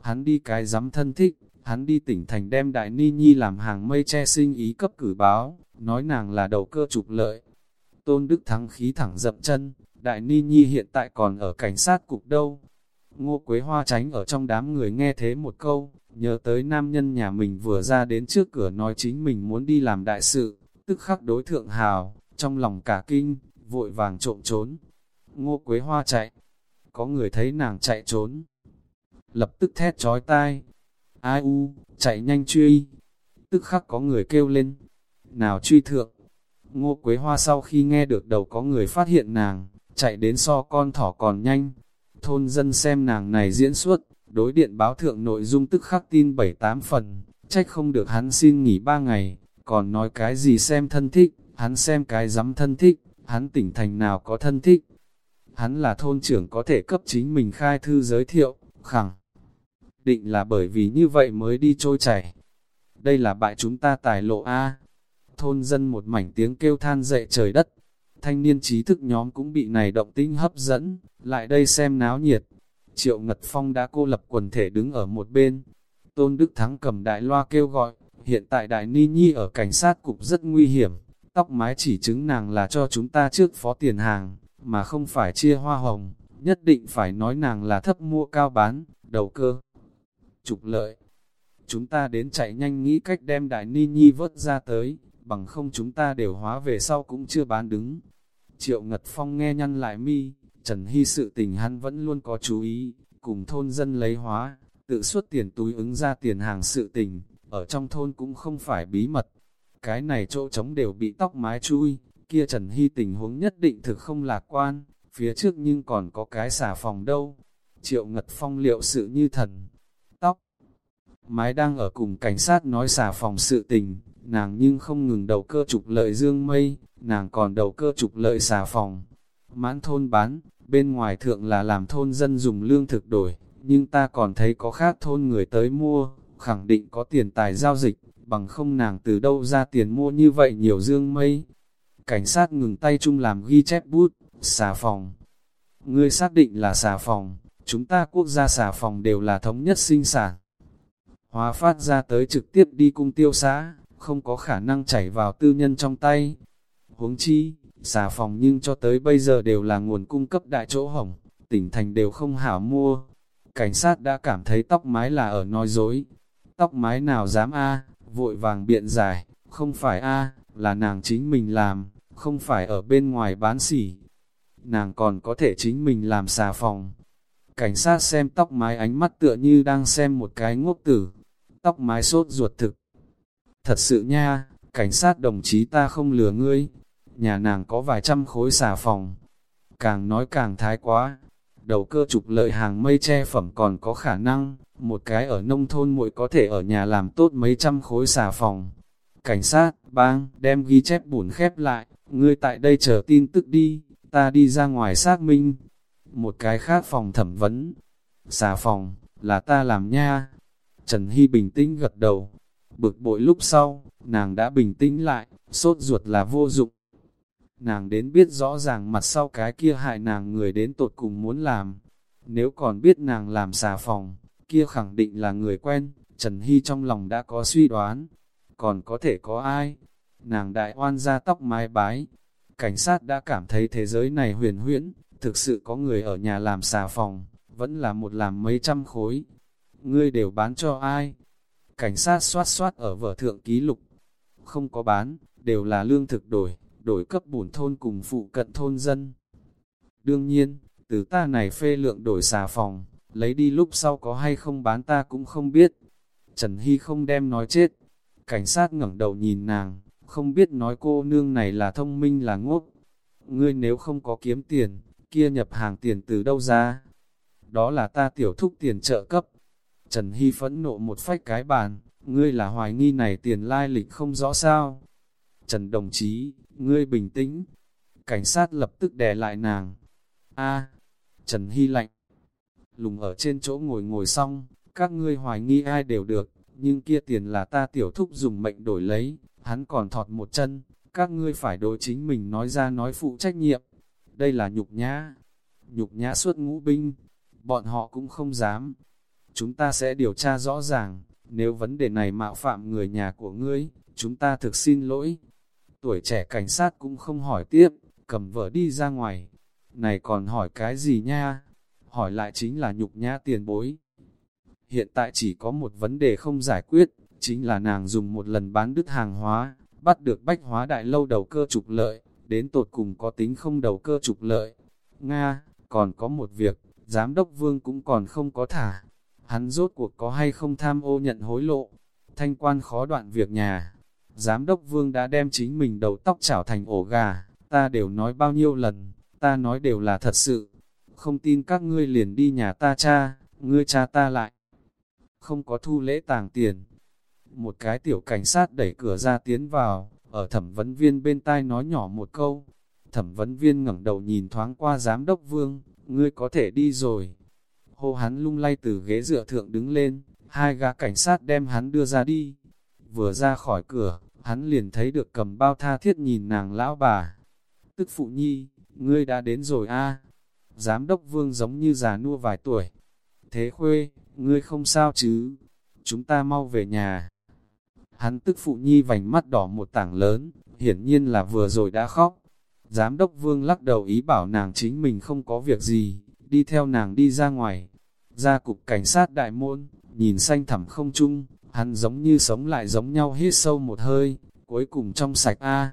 Hắn đi cái dám thân thích, hắn đi tỉnh thành đem đại ni nhi làm hàng mây che sinh ý cấp cử báo, nói nàng là đầu cơ trục lợi. Tôn Đức Thắng khí thẳng dậm chân, đại ni nhi hiện tại còn ở cảnh sát cục đâu. Ngô Quế Hoa tránh ở trong đám người nghe thế một câu, Nhớ tới nam nhân nhà mình vừa ra đến trước cửa nói chính mình muốn đi làm đại sự, tức khắc đối thượng hào, trong lòng cả kinh, vội vàng trộm trốn. Ngô Quế Hoa chạy, có người thấy nàng chạy trốn. Lập tức thét trói tai, ai u, chạy nhanh truy. Tức khắc có người kêu lên, nào truy thượng. Ngô Quế Hoa sau khi nghe được đầu có người phát hiện nàng, chạy đến so con thỏ còn nhanh. Thôn dân xem nàng này diễn suốt, Đối điện báo thượng nội dung tức khắc tin 7-8 phần, trách không được hắn xin nghỉ 3 ngày, còn nói cái gì xem thân thích, hắn xem cái dám thân thích, hắn tỉnh thành nào có thân thích. Hắn là thôn trưởng có thể cấp chính mình khai thư giới thiệu, khẳng. Định là bởi vì như vậy mới đi trôi chảy. Đây là bại chúng ta tài lộ A. Thôn dân một mảnh tiếng kêu than dậy trời đất. Thanh niên trí thức nhóm cũng bị này động tĩnh hấp dẫn, lại đây xem náo nhiệt, Triệu Ngật Phong đã cô lập quần thể đứng ở một bên. Tôn Đức Thắng cầm đại loa kêu gọi, hiện tại Đại Ni Nhi ở cảnh sát cục rất nguy hiểm, tóc mái chỉ chứng nàng là cho chúng ta trước phó tiền hàng, mà không phải chia hoa hồng, nhất định phải nói nàng là thấp mua cao bán, đầu cơ. Trục lợi. chúng ta đến chạy nhanh nghĩ cách đem đại ni nhi vớt ra tới, bằng không chúng ta đều hóa về sau cũng chưa bán đứng. Triệu Ngật Phong nghe nhăn lại mi, Trần Hy sự tình hắn vẫn luôn có chú ý, cùng thôn dân lấy hóa, tự xuất tiền túi ứng ra tiền hàng sự tình, ở trong thôn cũng không phải bí mật. Cái này chỗ trống đều bị tóc mái chui, kia Trần Hy tình huống nhất định thực không lạc quan, phía trước nhưng còn có cái xà phòng đâu. Triệu Ngật Phong liệu sự như thần, tóc. Mái đang ở cùng cảnh sát nói xà phòng sự tình, nàng nhưng không ngừng đầu cơ trục lợi dương mây, nàng còn đầu cơ trục lợi xà phòng. Mãn thôn bán, bên ngoài thượng là làm thôn dân dùng lương thực đổi, nhưng ta còn thấy có khác thôn người tới mua, khẳng định có tiền tài giao dịch, bằng không nàng từ đâu ra tiền mua như vậy nhiều dương mây. Cảnh sát ngừng tay chung làm ghi chép bút, xà phòng. Ngươi xác định là xà phòng, chúng ta quốc gia xà phòng đều là thống nhất sinh sản. Hóa phát ra tới trực tiếp đi cung tiêu xã, không có khả năng chảy vào tư nhân trong tay. Huống chi, xà phòng nhưng cho tới bây giờ đều là nguồn cung cấp đại chỗ hỏng, tỉnh thành đều không hảo mua. Cảnh sát đã cảm thấy tóc mái là ở nói dối. Tóc mái nào dám a vội vàng biện giải, không phải a là nàng chính mình làm, không phải ở bên ngoài bán xỉ. Nàng còn có thể chính mình làm xà phòng. Cảnh sát xem tóc mái ánh mắt tựa như đang xem một cái ngốc tử. Tóc mái sốt ruột thực. Thật sự nha, cảnh sát đồng chí ta không lừa ngươi. Nhà nàng có vài trăm khối xà phòng. Càng nói càng thái quá. Đầu cơ trục lợi hàng mây che phẩm còn có khả năng, một cái ở nông thôn muội có thể ở nhà làm tốt mấy trăm khối xà phòng. Cảnh sát, bang, đem ghi chép bùn khép lại, ngươi tại đây chờ tin tức đi, ta đi ra ngoài xác minh. Một cái khác phòng thẩm vấn, xà phòng, là ta làm nha. Trần Hy bình tĩnh gật đầu, bực bội lúc sau, nàng đã bình tĩnh lại, sốt ruột là vô dụng. Nàng đến biết rõ ràng mặt sau cái kia hại nàng người đến tột cùng muốn làm. Nếu còn biết nàng làm xà phòng, kia khẳng định là người quen, Trần Hy trong lòng đã có suy đoán. Còn có thể có ai? Nàng đại oan ra tóc mái bái. Cảnh sát đã cảm thấy thế giới này huyền huyễn, thực sự có người ở nhà làm xà phòng, vẫn là một làm mấy trăm khối. Ngươi đều bán cho ai? Cảnh sát soát soát ở vở thượng ký lục. Không có bán, đều là lương thực đổi, đổi cấp bổn thôn cùng phụ cận thôn dân. Đương nhiên, từ ta này phê lượng đổi xà phòng, lấy đi lúc sau có hay không bán ta cũng không biết. Trần Hy không đem nói chết. Cảnh sát ngẩng đầu nhìn nàng, không biết nói cô nương này là thông minh là ngốc. Ngươi nếu không có kiếm tiền, kia nhập hàng tiền từ đâu ra? Đó là ta tiểu thúc tiền trợ cấp. Trần Hy phẫn nộ một phách cái bàn, ngươi là hoài nghi này tiền lai lịch không rõ sao. Trần đồng chí, ngươi bình tĩnh. Cảnh sát lập tức đè lại nàng. A, Trần Hy lạnh. Lùng ở trên chỗ ngồi ngồi xong, các ngươi hoài nghi ai đều được, nhưng kia tiền là ta tiểu thúc dùng mệnh đổi lấy, hắn còn thọt một chân, các ngươi phải đối chính mình nói ra nói phụ trách nhiệm. Đây là nhục nhã, nhục nhã suốt ngũ binh, bọn họ cũng không dám. Chúng ta sẽ điều tra rõ ràng, nếu vấn đề này mạo phạm người nhà của ngươi, chúng ta thực xin lỗi. Tuổi trẻ cảnh sát cũng không hỏi tiếp, cầm vợ đi ra ngoài. Này còn hỏi cái gì nha? Hỏi lại chính là nhục nhã tiền bối. Hiện tại chỉ có một vấn đề không giải quyết, chính là nàng dùng một lần bán đứt hàng hóa, bắt được bách hóa đại lâu đầu cơ trục lợi, đến tột cùng có tính không đầu cơ trục lợi. Nga, còn có một việc, giám đốc vương cũng còn không có thả. Hắn rốt cuộc có hay không tham ô nhận hối lộ. Thanh quan khó đoạn việc nhà. Giám đốc vương đã đem chính mình đầu tóc chảo thành ổ gà. Ta đều nói bao nhiêu lần, ta nói đều là thật sự. Không tin các ngươi liền đi nhà ta cha, ngươi cha ta lại. Không có thu lễ tàng tiền, một cái tiểu cảnh sát đẩy cửa ra tiến vào, ở thẩm vấn viên bên tai nói nhỏ một câu. Thẩm vấn viên ngẩng đầu nhìn thoáng qua giám đốc vương, ngươi có thể đi rồi. Hô hắn lung lay từ ghế dựa thượng đứng lên, hai gã cảnh sát đem hắn đưa ra đi. Vừa ra khỏi cửa, hắn liền thấy được cầm bao tha thiết nhìn nàng lão bà. Tức phụ nhi, ngươi đã đến rồi a Giám đốc vương giống như già nua vài tuổi. Thế khuê, ngươi không sao chứ? Chúng ta mau về nhà. Hắn tức phụ nhi vành mắt đỏ một tảng lớn, hiển nhiên là vừa rồi đã khóc. Giám đốc vương lắc đầu ý bảo nàng chính mình không có việc gì, đi theo nàng đi ra ngoài. Ra cục cảnh sát đại môn, nhìn xanh thẳm không chung, hắn giống như sống lại giống nhau hít sâu một hơi, cuối cùng trong sạch A.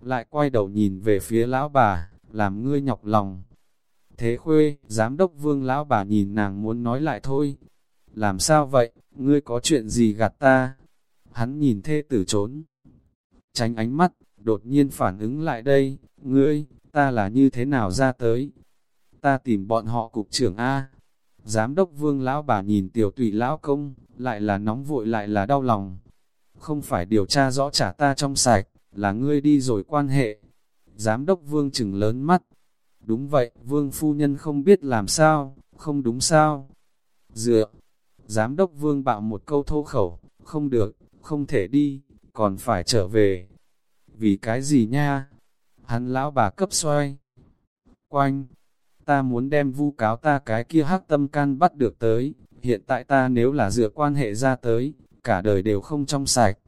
Lại quay đầu nhìn về phía lão bà, làm ngươi nhọc lòng. Thế khuê, giám đốc vương lão bà nhìn nàng muốn nói lại thôi. Làm sao vậy, ngươi có chuyện gì gạt ta? Hắn nhìn thê tử trốn. Tránh ánh mắt, đột nhiên phản ứng lại đây, ngươi, ta là như thế nào ra tới? Ta tìm bọn họ cục trưởng A. Giám đốc vương lão bà nhìn tiểu tụy lão công, lại là nóng vội lại là đau lòng. Không phải điều tra rõ trả ta trong sạch, là ngươi đi rồi quan hệ. Giám đốc vương chừng lớn mắt. Đúng vậy, vương phu nhân không biết làm sao, không đúng sao. Dựa, giám đốc vương bạo một câu thô khẩu, không được, không thể đi, còn phải trở về. Vì cái gì nha? Hắn lão bà cấp xoay. Quanh, ta muốn đem vu cáo ta cái kia hắc tâm can bắt được tới, hiện tại ta nếu là dựa quan hệ ra tới, cả đời đều không trong sạch.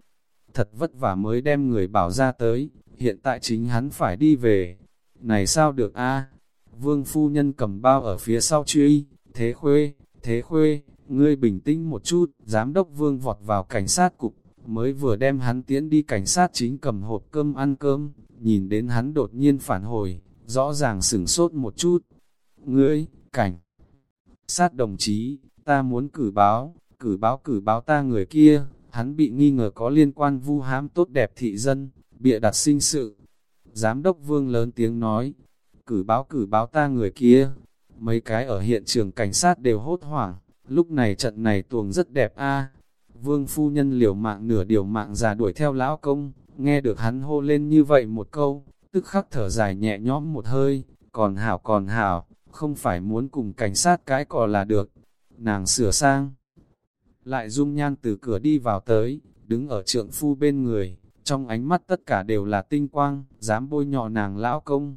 Thật vất vả mới đem người bảo ra tới, hiện tại chính hắn phải đi về. Này sao được a Vương phu nhân cầm bao ở phía sau truy, thế khuê, thế khuê, ngươi bình tĩnh một chút, giám đốc vương vọt vào cảnh sát cục, mới vừa đem hắn tiến đi cảnh sát chính cầm hộp cơm ăn cơm, nhìn đến hắn đột nhiên phản hồi, rõ ràng sửng sốt một chút. Ngươi, cảnh. Sát đồng chí, ta muốn cử báo, cử báo cử báo ta người kia, hắn bị nghi ngờ có liên quan vu hãm tốt đẹp thị dân, bịa đặt sinh sự. Giám đốc vương lớn tiếng nói, cử báo cử báo ta người kia, mấy cái ở hiện trường cảnh sát đều hốt hoảng, lúc này trận này tuồng rất đẹp a. Vương phu nhân liều mạng nửa điều mạng già đuổi theo lão công, nghe được hắn hô lên như vậy một câu, tức khắc thở dài nhẹ nhõm một hơi, còn hảo còn hảo, không phải muốn cùng cảnh sát cái cò là được, nàng sửa sang. Lại dung nhan từ cửa đi vào tới, đứng ở trượng phu bên người, trong ánh mắt tất cả đều là tinh quang, dám bôi nhọ nàng lão công.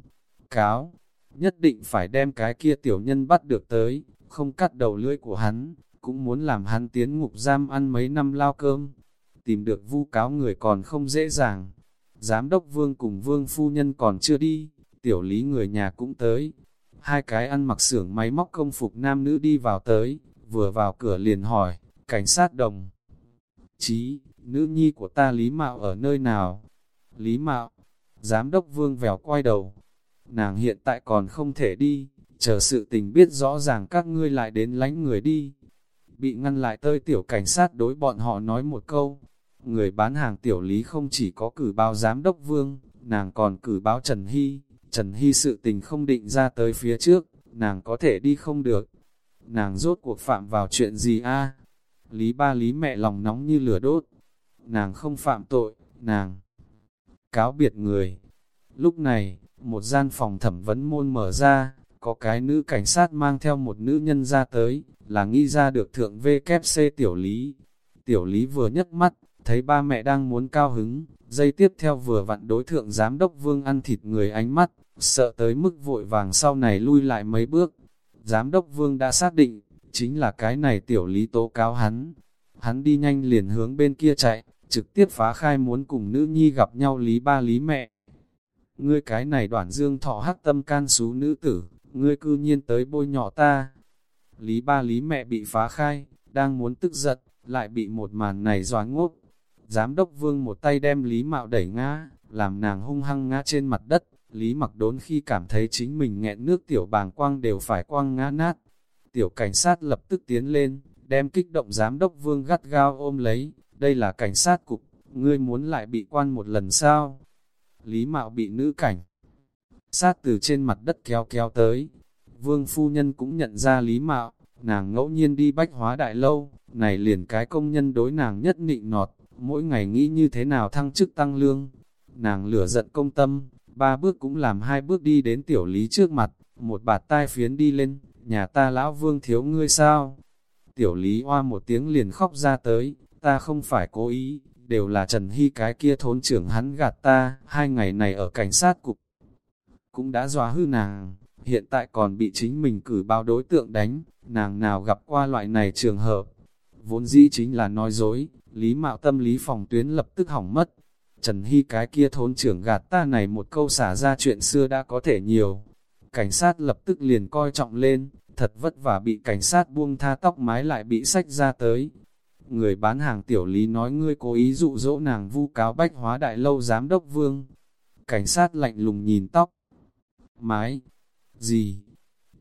Cáo, nhất định phải đem cái kia tiểu nhân bắt được tới, không cắt đầu lưỡi của hắn, cũng muốn làm hắn tiến ngục giam ăn mấy năm lao cơm. Tìm được vu cáo người còn không dễ dàng. Giám đốc vương cùng vương phu nhân còn chưa đi, tiểu lý người nhà cũng tới. Hai cái ăn mặc xưởng máy móc công phục nam nữ đi vào tới, vừa vào cửa liền hỏi, cảnh sát đồng. Chí, nữ nhi của ta Lý Mạo ở nơi nào? Lý Mạo, giám đốc vương vèo quay đầu. Nàng hiện tại còn không thể đi, chờ sự tình biết rõ ràng các ngươi lại đến lánh người đi. Bị ngăn lại tơi tiểu cảnh sát đối bọn họ nói một câu. Người bán hàng tiểu lý không chỉ có cử báo giám đốc vương, nàng còn cử báo Trần Hy. Trần Hy sự tình không định ra tới phía trước, nàng có thể đi không được. Nàng rốt cuộc phạm vào chuyện gì a Lý ba lý mẹ lòng nóng như lửa đốt. Nàng không phạm tội, nàng cáo biệt người. Lúc này, một gian phòng thẩm vấn môn mở ra, có cái nữ cảnh sát mang theo một nữ nhân ra tới, là nghi ra được thượng VKC tiểu lý. Tiểu lý vừa nhấc mắt, thấy ba mẹ đang muốn cao hứng, dây tiếp theo vừa vặn đối thượng giám đốc vương ăn thịt người ánh mắt, sợ tới mức vội vàng sau này lui lại mấy bước. Giám đốc vương đã xác định, chính là cái này tiểu lý tố cáo hắn. Hắn đi nhanh liền hướng bên kia chạy, trực tiếp phá khai muốn cùng nữ nhi gặp nhau lý ba lý mẹ. Ngươi cái này đoạn dương thọ hắc tâm can xú nữ tử, ngươi cư nhiên tới bôi nhỏ ta. Lý ba lý mẹ bị phá khai, đang muốn tức giận, lại bị một màn này dọa ngốc. Giám đốc vương một tay đem Lý Mạo đẩy ngã, làm nàng hung hăng ngã trên mặt đất. Lý mặc đốn khi cảm thấy chính mình nghẹn nước tiểu bàng quang đều phải quang ngã nát. Tiểu cảnh sát lập tức tiến lên, đem kích động giám đốc vương gắt gao ôm lấy. Đây là cảnh sát cục, ngươi muốn lại bị quan một lần sao? Lý mạo bị nữ cảnh sát từ trên mặt đất kéo kéo tới. Vương phu nhân cũng nhận ra Lý Mạo, nàng ngẫu nhiên đi bách hóa đại lâu, này liền cái công nhân đối nàng nhất nịnh nọt, mỗi ngày nghĩ như thế nào thăng chức tăng lương. Nàng lửa giận công tâm, ba bước cũng làm hai bước đi đến tiểu lý trước mặt, một bạt tai phiến đi lên, nhà ta lão vương thiếu ngươi sao? Tiểu lý hoa một tiếng liền khóc ra tới, ta không phải cố ý, đều là Trần Hy cái kia thốn trưởng hắn gạt ta, hai ngày này ở cảnh sát cục. Cũng đã dọa hư nàng, hiện tại còn bị chính mình cử bao đối tượng đánh, nàng nào gặp qua loại này trường hợp. Vốn dĩ chính là nói dối, lý mạo tâm lý phòng tuyến lập tức hỏng mất. Trần Hy cái kia thốn trưởng gạt ta này một câu xả ra chuyện xưa đã có thể nhiều. Cảnh sát lập tức liền coi trọng lên, thật vất vả bị cảnh sát buông tha tóc mái lại bị sách ra tới. người bán hàng tiểu lý nói ngươi cố ý dụ dỗ nàng vu cáo bách hóa đại lâu giám đốc vương. Cảnh sát lạnh lùng nhìn tóc. Mái. Gì?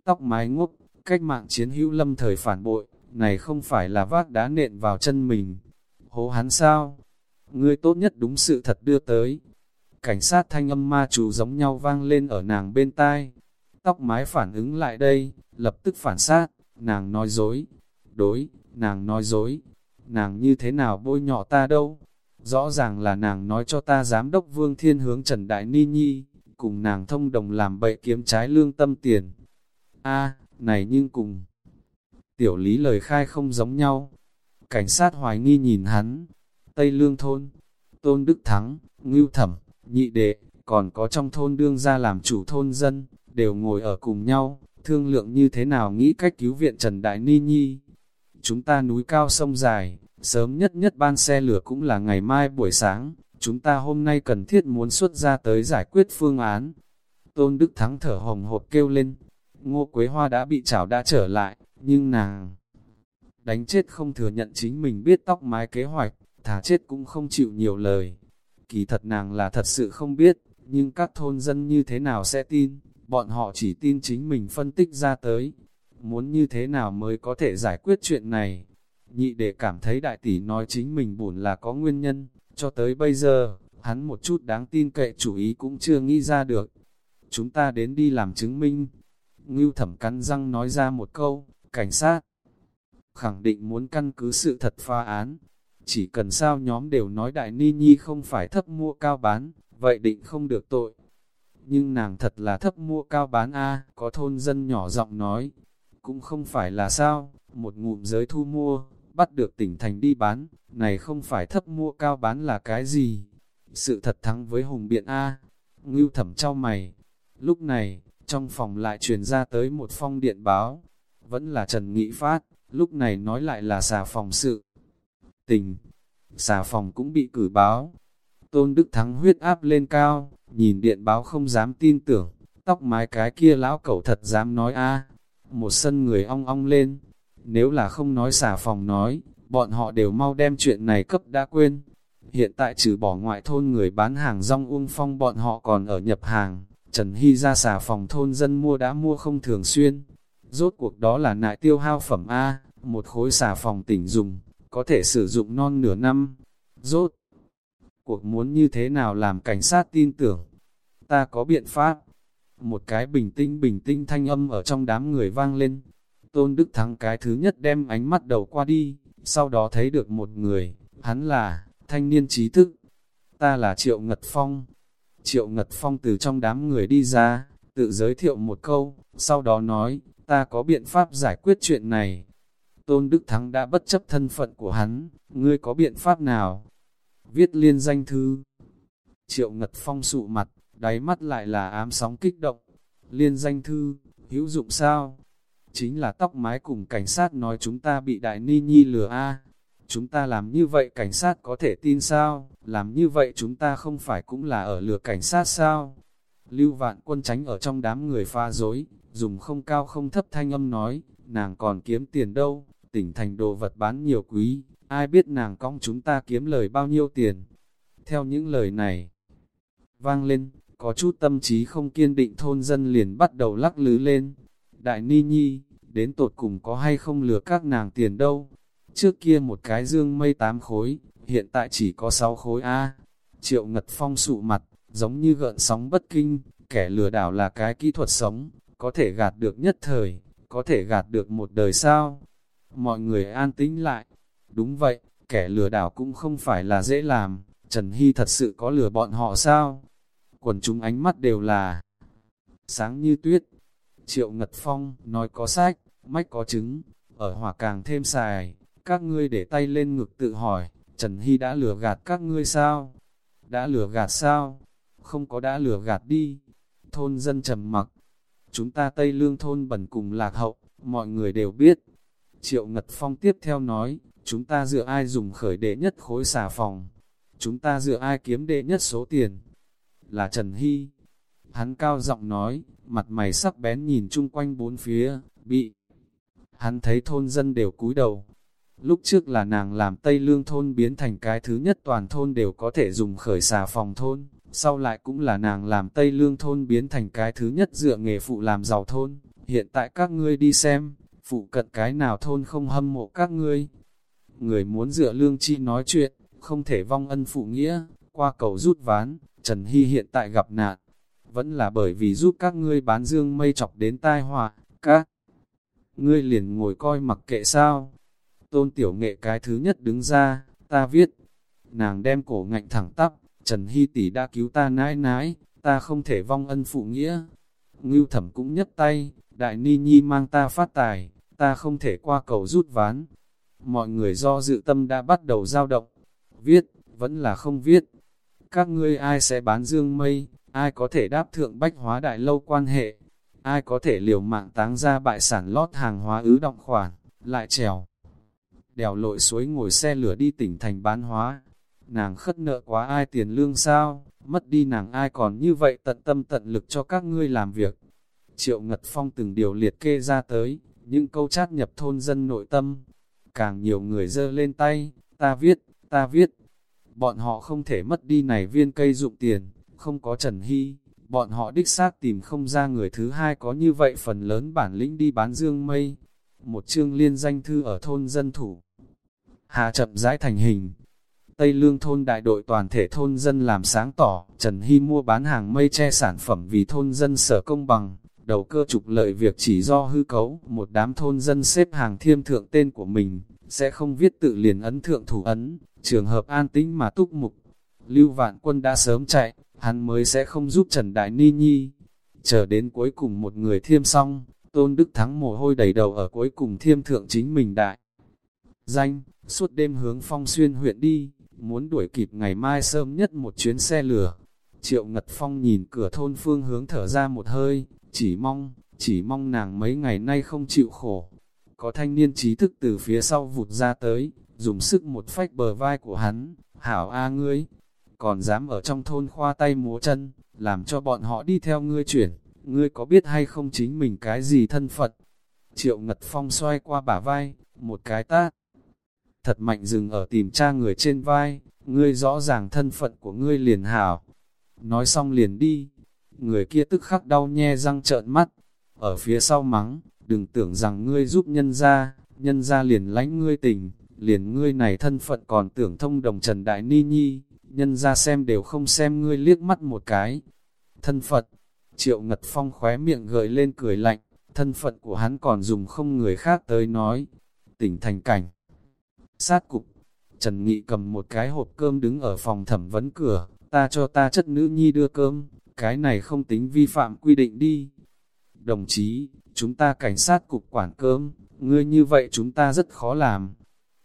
Tóc mái ngốc, cách mạng chiến hữu lâm thời phản bội, này không phải là vác đá nện vào chân mình. Hố hắn sao? Ngươi tốt nhất đúng sự thật đưa tới. Cảnh sát thanh âm ma chú giống nhau vang lên ở nàng bên tai. Tóc mái phản ứng lại đây, lập tức phản sát, nàng nói dối. Đối, nàng nói dối. Nàng như thế nào bôi nhọ ta đâu? Rõ ràng là nàng nói cho ta giám đốc vương thiên hướng Trần Đại Ni Nhi, cùng nàng thông đồng làm bậy kiếm trái lương tâm tiền. a này nhưng cùng. Tiểu lý lời khai không giống nhau. Cảnh sát hoài nghi nhìn hắn. Tây Lương Thôn, Tôn Đức Thắng, Ngưu Thẩm, Nhị Đệ, còn có trong thôn đương ra làm chủ thôn dân, đều ngồi ở cùng nhau, thương lượng như thế nào nghĩ cách cứu viện Trần Đại Ni Nhi. Chúng ta núi cao sông dài, sớm nhất nhất ban xe lửa cũng là ngày mai buổi sáng, chúng ta hôm nay cần thiết muốn xuất ra tới giải quyết phương án. Tôn Đức Thắng thở hồng hộp kêu lên, Ngô Quế Hoa đã bị chảo đã trở lại, nhưng nàng đánh chết không thừa nhận chính mình biết tóc mái kế hoạch, thả chết cũng không chịu nhiều lời. Kỳ thật nàng là thật sự không biết, nhưng các thôn dân như thế nào sẽ tin, bọn họ chỉ tin chính mình phân tích ra tới. Muốn như thế nào mới có thể giải quyết chuyện này? Nhị để cảm thấy đại tỷ nói chính mình buồn là có nguyên nhân, cho tới bây giờ, hắn một chút đáng tin cậy chủ ý cũng chưa nghĩ ra được. Chúng ta đến đi làm chứng minh. Ngưu thẩm cắn răng nói ra một câu, cảnh sát. Khẳng định muốn căn cứ sự thật pha án. Chỉ cần sao nhóm đều nói đại ni nhi không phải thấp mua cao bán, vậy định không được tội. Nhưng nàng thật là thấp mua cao bán A, có thôn dân nhỏ giọng nói. Cũng không phải là sao, một ngụm giới thu mua, bắt được tỉnh thành đi bán, này không phải thấp mua cao bán là cái gì? Sự thật thắng với hùng biện A. Ngưu thẩm trao mày. Lúc này, trong phòng lại truyền ra tới một phong điện báo. Vẫn là Trần Nghị Phát, lúc này nói lại là xà phòng sự. Tình, xà phòng cũng bị cử báo. Tôn Đức Thắng huyết áp lên cao, nhìn điện báo không dám tin tưởng, tóc mái cái kia lão cẩu thật dám nói a Một sân người ong ong lên, nếu là không nói xà phòng nói, bọn họ đều mau đem chuyện này cấp đã quên. Hiện tại trừ bỏ ngoại thôn người bán hàng rong uông phong bọn họ còn ở nhập hàng, Trần Hy ra xà phòng thôn dân mua đã mua không thường xuyên. Rốt cuộc đó là nại tiêu hao phẩm A, một khối xà phòng tỉnh dùng, có thể sử dụng non nửa năm. Rốt cuộc muốn như thế nào làm cảnh sát tin tưởng? Ta có biện pháp. Một cái bình tĩnh bình tĩnh thanh âm ở trong đám người vang lên, Tôn Đức Thắng cái thứ nhất đem ánh mắt đầu qua đi, sau đó thấy được một người, hắn là, thanh niên trí thức. Ta là Triệu Ngật Phong. Triệu Ngật Phong từ trong đám người đi ra, tự giới thiệu một câu, sau đó nói, ta có biện pháp giải quyết chuyện này. Tôn Đức Thắng đã bất chấp thân phận của hắn, ngươi có biện pháp nào? Viết liên danh thư. Triệu Ngật Phong sụ mặt, đáy mắt lại là ám sóng kích động. Liên danh thư, hữu dụng sao? chính là tóc mái cùng cảnh sát nói chúng ta bị đại ni nhi lừa a Chúng ta làm như vậy cảnh sát có thể tin sao? Làm như vậy chúng ta không phải cũng là ở lừa cảnh sát sao? Lưu vạn quân tránh ở trong đám người pha dối, dùng không cao không thấp thanh âm nói, nàng còn kiếm tiền đâu, tỉnh thành đồ vật bán nhiều quý, ai biết nàng cong chúng ta kiếm lời bao nhiêu tiền. Theo những lời này, vang lên, có chút tâm trí không kiên định thôn dân liền bắt đầu lắc lứ lên. Đại Ni Nhi, đến tột cùng có hay không lừa các nàng tiền đâu. Trước kia một cái dương mây tám khối, hiện tại chỉ có sáu khối A. Triệu Ngật Phong sụ mặt, giống như gợn sóng bất kinh, kẻ lừa đảo là cái kỹ thuật sống, có thể gạt được nhất thời, có thể gạt được một đời sao. Mọi người an tĩnh lại. Đúng vậy, kẻ lừa đảo cũng không phải là dễ làm, Trần Hy thật sự có lừa bọn họ sao? Quần chúng ánh mắt đều là sáng như tuyết. Triệu Ngật Phong nói có sách, mách có trứng, ở hỏa càng thêm xài, các ngươi để tay lên ngực tự hỏi, Trần Hy đã lừa gạt các ngươi sao? Đã lừa gạt sao? Không có đã lừa gạt đi. Thôn dân trầm mặc, chúng ta Tây Lương thôn bẩn cùng lạc hậu, mọi người đều biết. Triệu Ngật Phong tiếp theo nói, chúng ta dựa ai dùng khởi đệ nhất khối xà phòng, chúng ta dựa ai kiếm đệ nhất số tiền. Là Trần Hy. Hắn cao giọng nói, mặt mày sắc bén nhìn chung quanh bốn phía, bị Hắn thấy thôn dân đều cúi đầu. Lúc trước là nàng làm Tây Lương thôn biến thành cái thứ nhất toàn thôn đều có thể dùng khởi xà phòng thôn, sau lại cũng là nàng làm Tây Lương thôn biến thành cái thứ nhất dựa nghề phụ làm giàu thôn. Hiện tại các ngươi đi xem, phụ cận cái nào thôn không hâm mộ các ngươi. Người muốn dựa lương chi nói chuyện, không thể vong ân phụ nghĩa, qua cầu rút ván, Trần Hy hiện tại gặp nạn, vẫn là bởi vì giúp các ngươi bán dương mây chọc đến tai họa, các ngươi liền ngồi coi mặc kệ sao. Tôn tiểu nghệ cái thứ nhất đứng ra, ta viết, nàng đem cổ ngạnh thẳng tắp, Trần Hy tỷ đã cứu ta nãi nãi, ta không thể vong ân phụ nghĩa. Ngưu thẩm cũng nhất tay, đại ni nhi mang ta phát tài, ta không thể qua cầu rút ván. Mọi người do dự tâm đã bắt đầu dao động, viết, vẫn là không viết. Các ngươi ai sẽ bán dương mây, ai có thể đáp thượng bách hóa đại lâu quan hệ, ai có thể liều mạng táng ra bại sản lót hàng hóa ứ động khoản, lại trèo. Đèo lội suối ngồi xe lửa đi tỉnh thành bán hóa, nàng khất nợ quá ai tiền lương sao, mất đi nàng ai còn như vậy tận tâm tận lực cho các ngươi làm việc. Triệu Ngật Phong từng điều liệt kê ra tới, những câu chát nhập thôn dân nội tâm. Càng nhiều người dơ lên tay, ta viết, ta viết. Bọn họ không thể mất đi này viên cây dụng tiền, không có Trần Hy, bọn họ đích xác tìm không ra người thứ hai có như vậy phần lớn bản lĩnh đi bán dương mây. Một chương liên danh thư ở thôn dân thủ. Hà chậm rãi thành hình. Tây Lương thôn đại đội toàn thể thôn dân làm sáng tỏ, Trần Hy mua bán hàng mây che sản phẩm vì thôn dân sở công bằng, đầu cơ trục lợi việc chỉ do hư cấu, một đám thôn dân xếp hàng thiêm thượng tên của mình, sẽ không viết tự liền ấn thượng thủ ấn, trường hợp an tĩnh mà túc mục. Lưu Vạn Quân đã sớm chạy, hắn mới sẽ không giúp Trần Đại Ni Nhi. Chờ đến cuối cùng một người thiêm xong, Tôn Đức Thắng mồ hôi đầy đầu ở cuối cùng thiêm thượng chính mình đại. Danh, suốt đêm hướng phong xuyên huyện đi, muốn đuổi kịp ngày mai sớm nhất một chuyến xe lửa. Triệu Ngật Phong nhìn cửa thôn phương hướng thở ra một hơi, chỉ mong, chỉ mong nàng mấy ngày nay không chịu khổ. Có thanh niên trí thức từ phía sau vụt ra tới, dùng sức một phách bờ vai của hắn, hảo a ngươi, còn dám ở trong thôn khoa tay múa chân, làm cho bọn họ đi theo ngươi chuyển, ngươi có biết hay không chính mình cái gì thân Phật. Triệu Ngật Phong xoay qua bả vai, một cái tát. Thật mạnh dừng ở tìm cha người trên vai, ngươi rõ ràng thân phận của ngươi liền hảo. Nói xong liền đi, người kia tức khắc đau nhe răng trợn mắt, ở phía sau mắng, đừng tưởng rằng ngươi giúp nhân ra, nhân ra liền lánh ngươi tình, liền ngươi này thân phận còn tưởng thông đồng Trần Đại Ni Nhi, nhân ra xem đều không xem ngươi liếc mắt một cái. Thân Phật, Triệu Ngật Phong khóe miệng gợi lên cười lạnh, thân phận của hắn còn dùng không người khác tới nói. Tỉnh thành cảnh. Sát cục, Trần Nghị cầm một cái hộp cơm đứng ở phòng thẩm vấn cửa, ta cho ta chất nữ nhi đưa cơm, cái này không tính vi phạm quy định đi. Đồng chí, chúng ta cảnh sát cục quản cơm, ngươi như vậy chúng ta rất khó làm.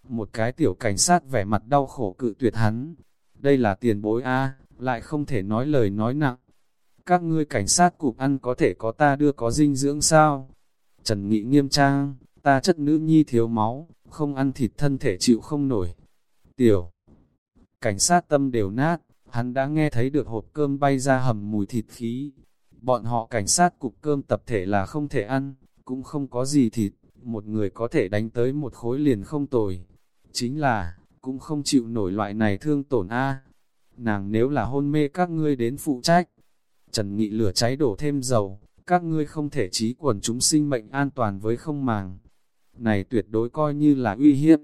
Một cái tiểu cảnh sát vẻ mặt đau khổ cự tuyệt hắn, đây là tiền bối A, lại không thể nói lời nói nặng. Các ngươi cảnh sát cục ăn có thể có ta đưa có dinh dưỡng sao? Trần Nghị nghiêm trang, ta chất nữ nhi thiếu máu, không ăn thịt thân thể chịu không nổi. Tiểu, cảnh sát tâm đều nát, hắn đã nghe thấy được hộp cơm bay ra hầm mùi thịt khí. Bọn họ cảnh sát cục cơm tập thể là không thể ăn, cũng không có gì thịt, một người có thể đánh tới một khối liền không tồi. Chính là, cũng không chịu nổi loại này thương tổn a. Nàng nếu là hôn mê các ngươi đến phụ trách. Trần Nghị lửa cháy đổ thêm dầu, các ngươi không thể trí quần chúng sinh mệnh an toàn với không màng. Này tuyệt đối coi như là uy hiếp.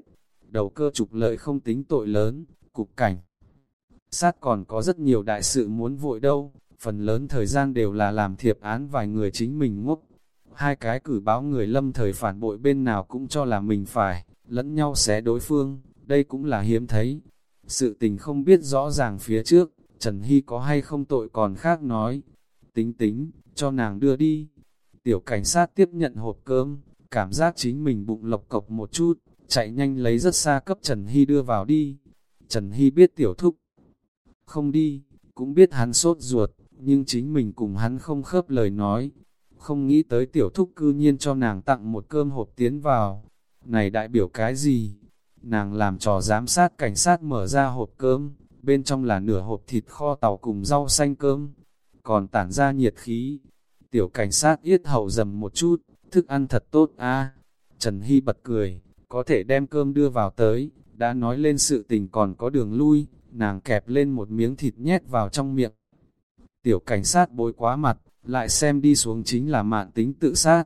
Đầu cơ trục lợi không tính tội lớn, cục cảnh. Sát còn có rất nhiều đại sự muốn vội đâu, phần lớn thời gian đều là làm thiệp án vài người chính mình ngốc. Hai cái cử báo người lâm thời phản bội bên nào cũng cho là mình phải, lẫn nhau xé đối phương, đây cũng là hiếm thấy. Sự tình không biết rõ ràng phía trước, Trần Hy có hay không tội còn khác nói. Tính tính, cho nàng đưa đi. Tiểu cảnh sát tiếp nhận hộp cơm, cảm giác chính mình bụng lộc cộc một chút, chạy nhanh lấy rất xa cấp Trần Hy đưa vào đi. Trần Hy biết tiểu thúc, không đi, cũng biết hắn sốt ruột, nhưng chính mình cùng hắn không khớp lời nói. Không nghĩ tới tiểu thúc cư nhiên cho nàng tặng một cơm hộp tiến vào. Này đại biểu cái gì? Nàng làm trò giám sát cảnh sát mở ra hộp cơm, bên trong là nửa hộp thịt kho tàu cùng rau xanh cơm, còn tản ra nhiệt khí. Tiểu cảnh sát yết hậu dầm một chút, thức ăn thật tốt a Trần Hy bật cười, có thể đem cơm đưa vào tới, đã nói lên sự tình còn có đường lui, nàng kẹp lên một miếng thịt nhét vào trong miệng. Tiểu cảnh sát bối quá mặt, lại xem đi xuống chính là mạn tính tự sát.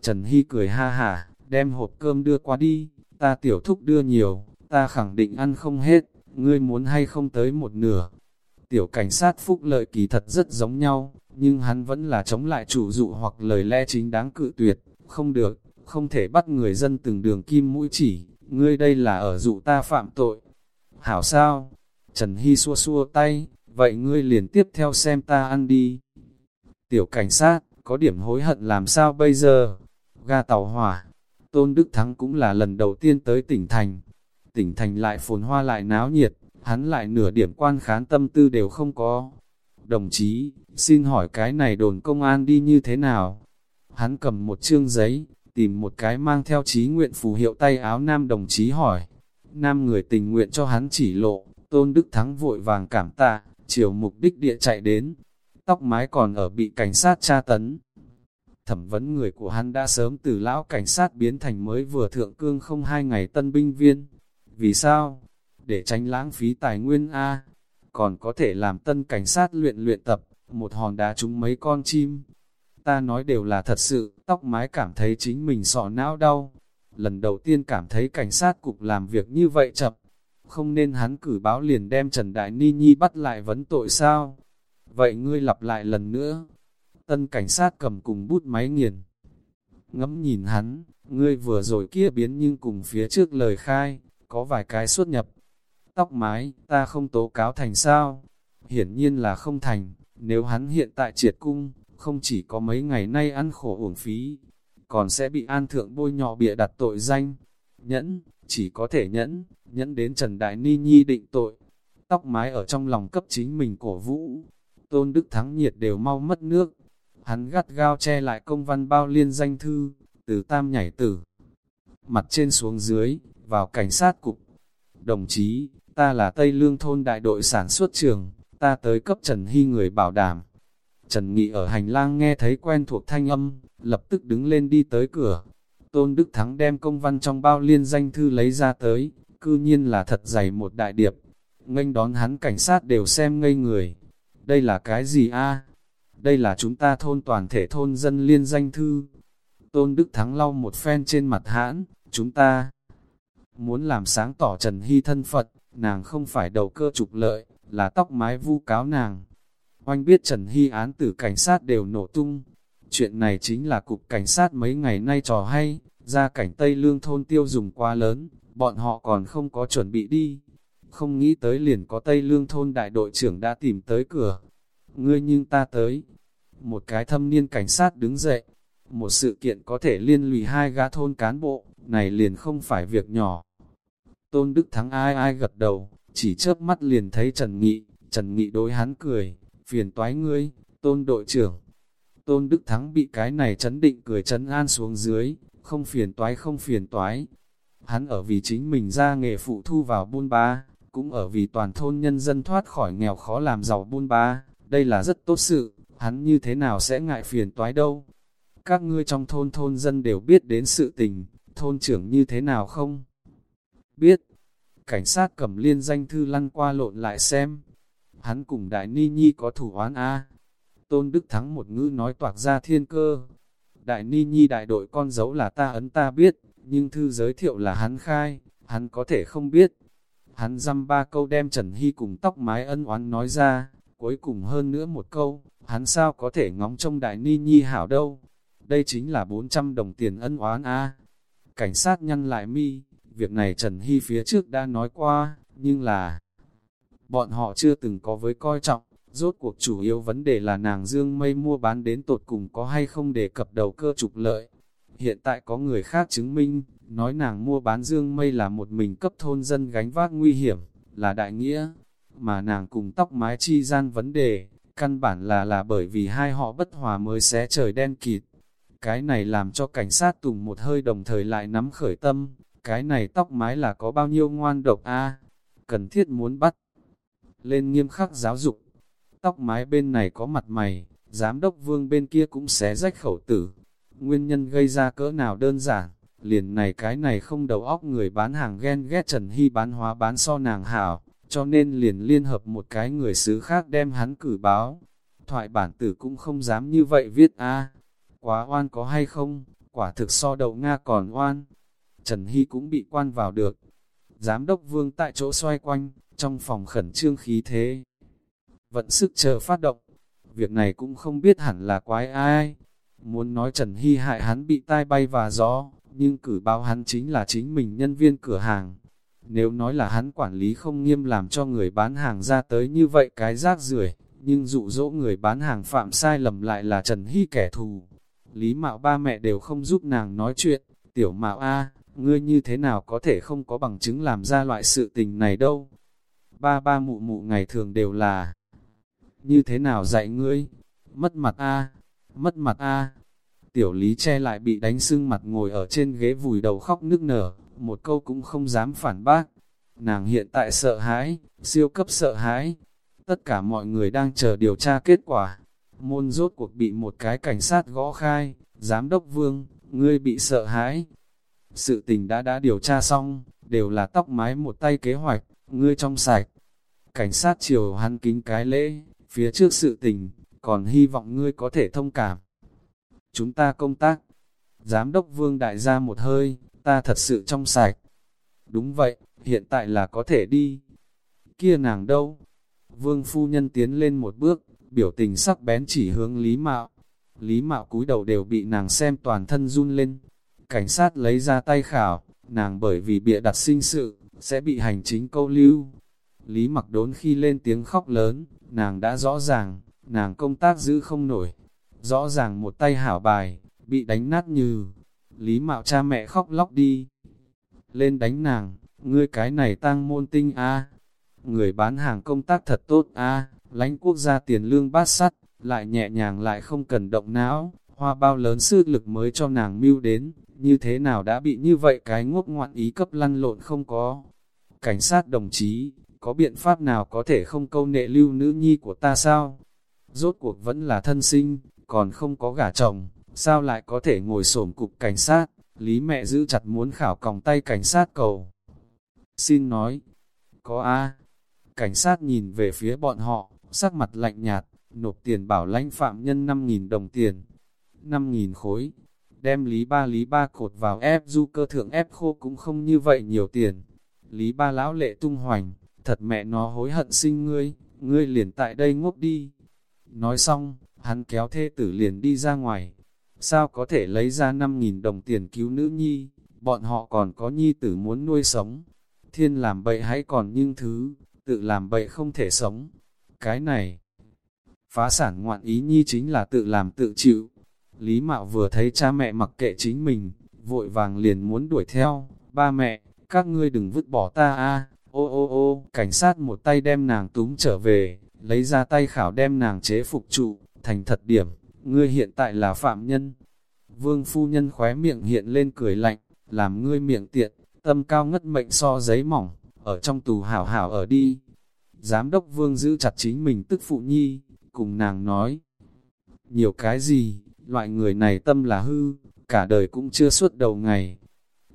Trần Hy cười ha hả, đem hộp cơm đưa qua đi, ta tiểu thúc đưa nhiều, ta khẳng định ăn không hết, ngươi muốn hay không tới một nửa. Tiểu cảnh sát phúc lợi kỳ thật rất giống nhau, nhưng hắn vẫn là chống lại chủ dụ hoặc lời lẽ chính đáng cự tuyệt, không được, không thể bắt người dân từng đường kim mũi chỉ, ngươi đây là ở dụ ta phạm tội. Hảo sao? Trần Hy xua xua tay, vậy ngươi liền tiếp theo xem ta ăn đi. Tiểu cảnh sát, có điểm hối hận làm sao bây giờ? Ga tàu hỏa, Tôn Đức Thắng cũng là lần đầu tiên tới tỉnh thành. Tỉnh thành lại phồn hoa lại náo nhiệt, hắn lại nửa điểm quan khán tâm tư đều không có. Đồng chí, xin hỏi cái này đồn công an đi như thế nào? Hắn cầm một chương giấy, tìm một cái mang theo trí nguyện phù hiệu tay áo nam đồng chí hỏi. Nam người tình nguyện cho hắn chỉ lộ, Tôn Đức Thắng vội vàng cảm tạ, chiều mục đích địa chạy đến. Tóc mái còn ở bị cảnh sát tra tấn. Thẩm vấn người của hắn đã sớm từ lão cảnh sát biến thành mới vừa thượng cương không hai ngày tân binh viên. Vì sao? Để tránh lãng phí tài nguyên A. Còn có thể làm tân cảnh sát luyện luyện tập, một hòn đá trúng mấy con chim. Ta nói đều là thật sự, tóc mái cảm thấy chính mình sọ não đau. Lần đầu tiên cảm thấy cảnh sát cục làm việc như vậy chậm. Không nên hắn cử báo liền đem Trần Đại Ni Nhi bắt lại vấn tội sao? Vậy ngươi lặp lại lần nữa, Tân cảnh sát cầm cùng bút máy nghiền. ngắm nhìn hắn, ngươi vừa rồi kia biến nhưng cùng phía trước lời khai, có vài cái xuất nhập. Tóc mái, ta không tố cáo thành sao? Hiển nhiên là không thành, nếu hắn hiện tại triệt cung, không chỉ có mấy ngày nay ăn khổ uổng phí, còn sẽ bị an thượng bôi nhọ bịa đặt tội danh. Nhẫn, chỉ có thể nhẫn, nhẫn đến Trần Đại Ni Nhi định tội. Tóc mái ở trong lòng cấp chính mình cổ vũ. Tôn Đức Thắng nhiệt đều mau mất nước, Hắn gắt gao che lại công văn bao liên danh thư, từ tam nhảy tử. Mặt trên xuống dưới, vào cảnh sát cục. Đồng chí, ta là Tây Lương thôn đại đội sản xuất trường, ta tới cấp Trần Hy người bảo đảm. Trần Nghị ở hành lang nghe thấy quen thuộc thanh âm, lập tức đứng lên đi tới cửa. Tôn Đức Thắng đem công văn trong bao liên danh thư lấy ra tới, cư nhiên là thật dày một đại điệp. Nganh đón hắn cảnh sát đều xem ngây người. Đây là cái gì a? đây là chúng ta thôn toàn thể thôn dân liên danh thư. Tôn Đức Thắng lau một phen trên mặt hãn, chúng ta muốn làm sáng tỏ Trần Hy thân Phật, nàng không phải đầu cơ trục lợi, là tóc mái vu cáo nàng. Oanh biết Trần Hy án tử cảnh sát đều nổ tung. Chuyện này chính là cục cảnh sát mấy ngày nay trò hay, ra cảnh Tây Lương thôn tiêu dùng quá lớn, bọn họ còn không có chuẩn bị đi. Không nghĩ tới liền có Tây Lương thôn đại đội trưởng đã tìm tới cửa, ngươi nhưng ta tới. Một cái thâm niên cảnh sát đứng dậy, một sự kiện có thể liên lụy hai gã thôn cán bộ, này liền không phải việc nhỏ. Tôn Đức Thắng ai ai gật đầu, chỉ chớp mắt liền thấy Trần Nghị, Trần Nghị đối hắn cười, phiền toái ngươi, Tôn đội trưởng. Tôn Đức Thắng bị cái này chấn định cười chấn an xuống dưới, không phiền toái không phiền toái. Hắn ở vì chính mình ra nghề phụ thu vào buôn ba, cũng ở vì toàn thôn nhân dân thoát khỏi nghèo khó làm giàu buôn ba, đây là rất tốt sự, hắn như thế nào sẽ ngại phiền toái đâu. Các ngươi trong thôn thôn dân đều biết đến sự tình, thôn trưởng như thế nào không? Biết, cảnh sát cầm liên danh thư lăn qua lộn lại xem, hắn cùng Đại Ni Nhi có thủ oán A. Tôn Đức Thắng một ngữ nói toạc ra thiên cơ. Đại Ni Nhi đại đội con dấu là ta ấn ta biết, nhưng thư giới thiệu là hắn khai, hắn có thể không biết. Hắn dăm ba câu đem Trần Hy cùng tóc mái ân oán nói ra, Cuối cùng hơn nữa một câu, hắn sao có thể ngóng trông đại ni nhi hảo đâu. Đây chính là 400 đồng tiền ân oán a Cảnh sát nhăn lại mi, việc này Trần Hy phía trước đã nói qua, nhưng là bọn họ chưa từng có với coi trọng. Rốt cuộc chủ yếu vấn đề là nàng dương mây mua bán đến tột cùng có hay không để cập đầu cơ trục lợi. Hiện tại có người khác chứng minh, nói nàng mua bán dương mây là một mình cấp thôn dân gánh vác nguy hiểm, là đại nghĩa, mà nàng cùng tóc mái chi gian vấn đề, căn bản là là bởi vì hai họ bất hòa mới xé trời đen kịt. Cái này làm cho cảnh sát tùng một hơi đồng thời lại nắm khởi tâm, cái này tóc mái là có bao nhiêu ngoan độc a cần thiết muốn bắt. Lên nghiêm khắc giáo dục, tóc mái bên này có mặt mày, giám đốc vương bên kia cũng xé rách khẩu tử. Nguyên nhân gây ra cỡ nào đơn giản, Liền này cái này không đầu óc người bán hàng ghen ghét Trần Hy bán hóa bán so nàng hảo, cho nên liền liên hợp một cái người xứ khác đem hắn cử báo. Thoại bản tử cũng không dám như vậy viết a Quá oan có hay không, quả thực so đậu Nga còn oan. Trần Hy cũng bị quan vào được. Giám đốc vương tại chỗ xoay quanh, trong phòng khẩn trương khí thế. Vận sức chờ phát động. Việc này cũng không biết hẳn là quái ai. Muốn nói Trần Hy hại hắn bị tai bay và gió, nhưng cử báo hắn chính là chính mình nhân viên cửa hàng. Nếu nói là hắn quản lý không nghiêm làm cho người bán hàng ra tới như vậy cái rác rưởi nhưng dụ dỗ người bán hàng phạm sai lầm lại là Trần Hy kẻ thù. Lý Mạo ba mẹ đều không giúp nàng nói chuyện, tiểu Mạo A, ngươi như thế nào có thể không có bằng chứng làm ra loại sự tình này đâu. Ba ba mụ mụ ngày thường đều là, như thế nào dạy ngươi, mất mặt A, mất mặt A. Tiểu Lý che lại bị đánh sưng mặt ngồi ở trên ghế vùi đầu khóc nức nở, một câu cũng không dám phản bác. Nàng hiện tại sợ hãi, siêu cấp sợ hãi. Tất cả mọi người đang chờ điều tra kết quả. Môn rốt cuộc bị một cái cảnh sát gõ khai, giám đốc vương, ngươi bị sợ hãi. Sự tình đã đã điều tra xong, đều là tóc mái một tay kế hoạch, ngươi trong sạch. Cảnh sát chiều hắn kính cái lễ, phía trước sự tình, còn hy vọng ngươi có thể thông cảm. Chúng ta công tác. Giám đốc vương đại gia một hơi, ta thật sự trong sạch. Đúng vậy, hiện tại là có thể đi. Kia nàng đâu? Vương phu nhân tiến lên một bước, biểu tình sắc bén chỉ hướng Lý Mạo. Lý Mạo cúi đầu đều bị nàng xem toàn thân run lên. Cảnh sát lấy ra tay khảo, nàng bởi vì bịa đặt sinh sự, sẽ bị hành chính câu lưu. Lý mặc đốn khi lên tiếng khóc lớn, nàng đã rõ ràng, nàng công tác giữ không nổi. Rõ ràng một tay hảo bài, bị đánh nát như, Lý Mạo cha mẹ khóc lóc đi. Lên đánh nàng, ngươi cái này tăng môn tinh a Người bán hàng công tác thật tốt a lãnh quốc gia tiền lương bát sắt, lại nhẹ nhàng lại không cần động não, hoa bao lớn sức lực mới cho nàng mưu đến, như thế nào đã bị như vậy cái ngốc ngoạn ý cấp lăn lộn không có. Cảnh sát đồng chí, có biện pháp nào có thể không câu nệ lưu nữ nhi của ta sao? Rốt cuộc vẫn là thân sinh, còn không có gả chồng, sao lại có thể ngồi xổm cục cảnh sát, lý mẹ giữ chặt muốn khảo còng tay cảnh sát cầu. Xin nói, có a cảnh sát nhìn về phía bọn họ, sắc mặt lạnh nhạt, nộp tiền bảo lãnh phạm nhân 5.000 đồng tiền, 5.000 khối, đem lý ba lý ba cột vào ép du cơ thượng ép khô cũng không như vậy nhiều tiền. Lý ba lão lệ tung hoành, thật mẹ nó hối hận sinh ngươi, ngươi liền tại đây ngốc đi. Nói xong, hắn kéo thê tử liền đi ra ngoài, Sao có thể lấy ra 5.000 đồng tiền cứu nữ nhi, bọn họ còn có nhi tử muốn nuôi sống. Thiên làm bậy hãy còn nhưng thứ, tự làm bậy không thể sống. Cái này, phá sản ngoạn ý nhi chính là tự làm tự chịu. Lý Mạo vừa thấy cha mẹ mặc kệ chính mình, vội vàng liền muốn đuổi theo. Ba mẹ, các ngươi đừng vứt bỏ ta a ô ô ô, cảnh sát một tay đem nàng túm trở về, lấy ra tay khảo đem nàng chế phục trụ, thành thật điểm, ngươi hiện tại là phạm nhân. Vương phu nhân khóe miệng hiện lên cười lạnh, làm ngươi miệng tiện, tâm cao ngất mệnh so giấy mỏng, ở trong tù hảo hảo ở đi. Giám đốc vương giữ chặt chính mình tức phụ nhi, cùng nàng nói. Nhiều cái gì, loại người này tâm là hư, cả đời cũng chưa suốt đầu ngày.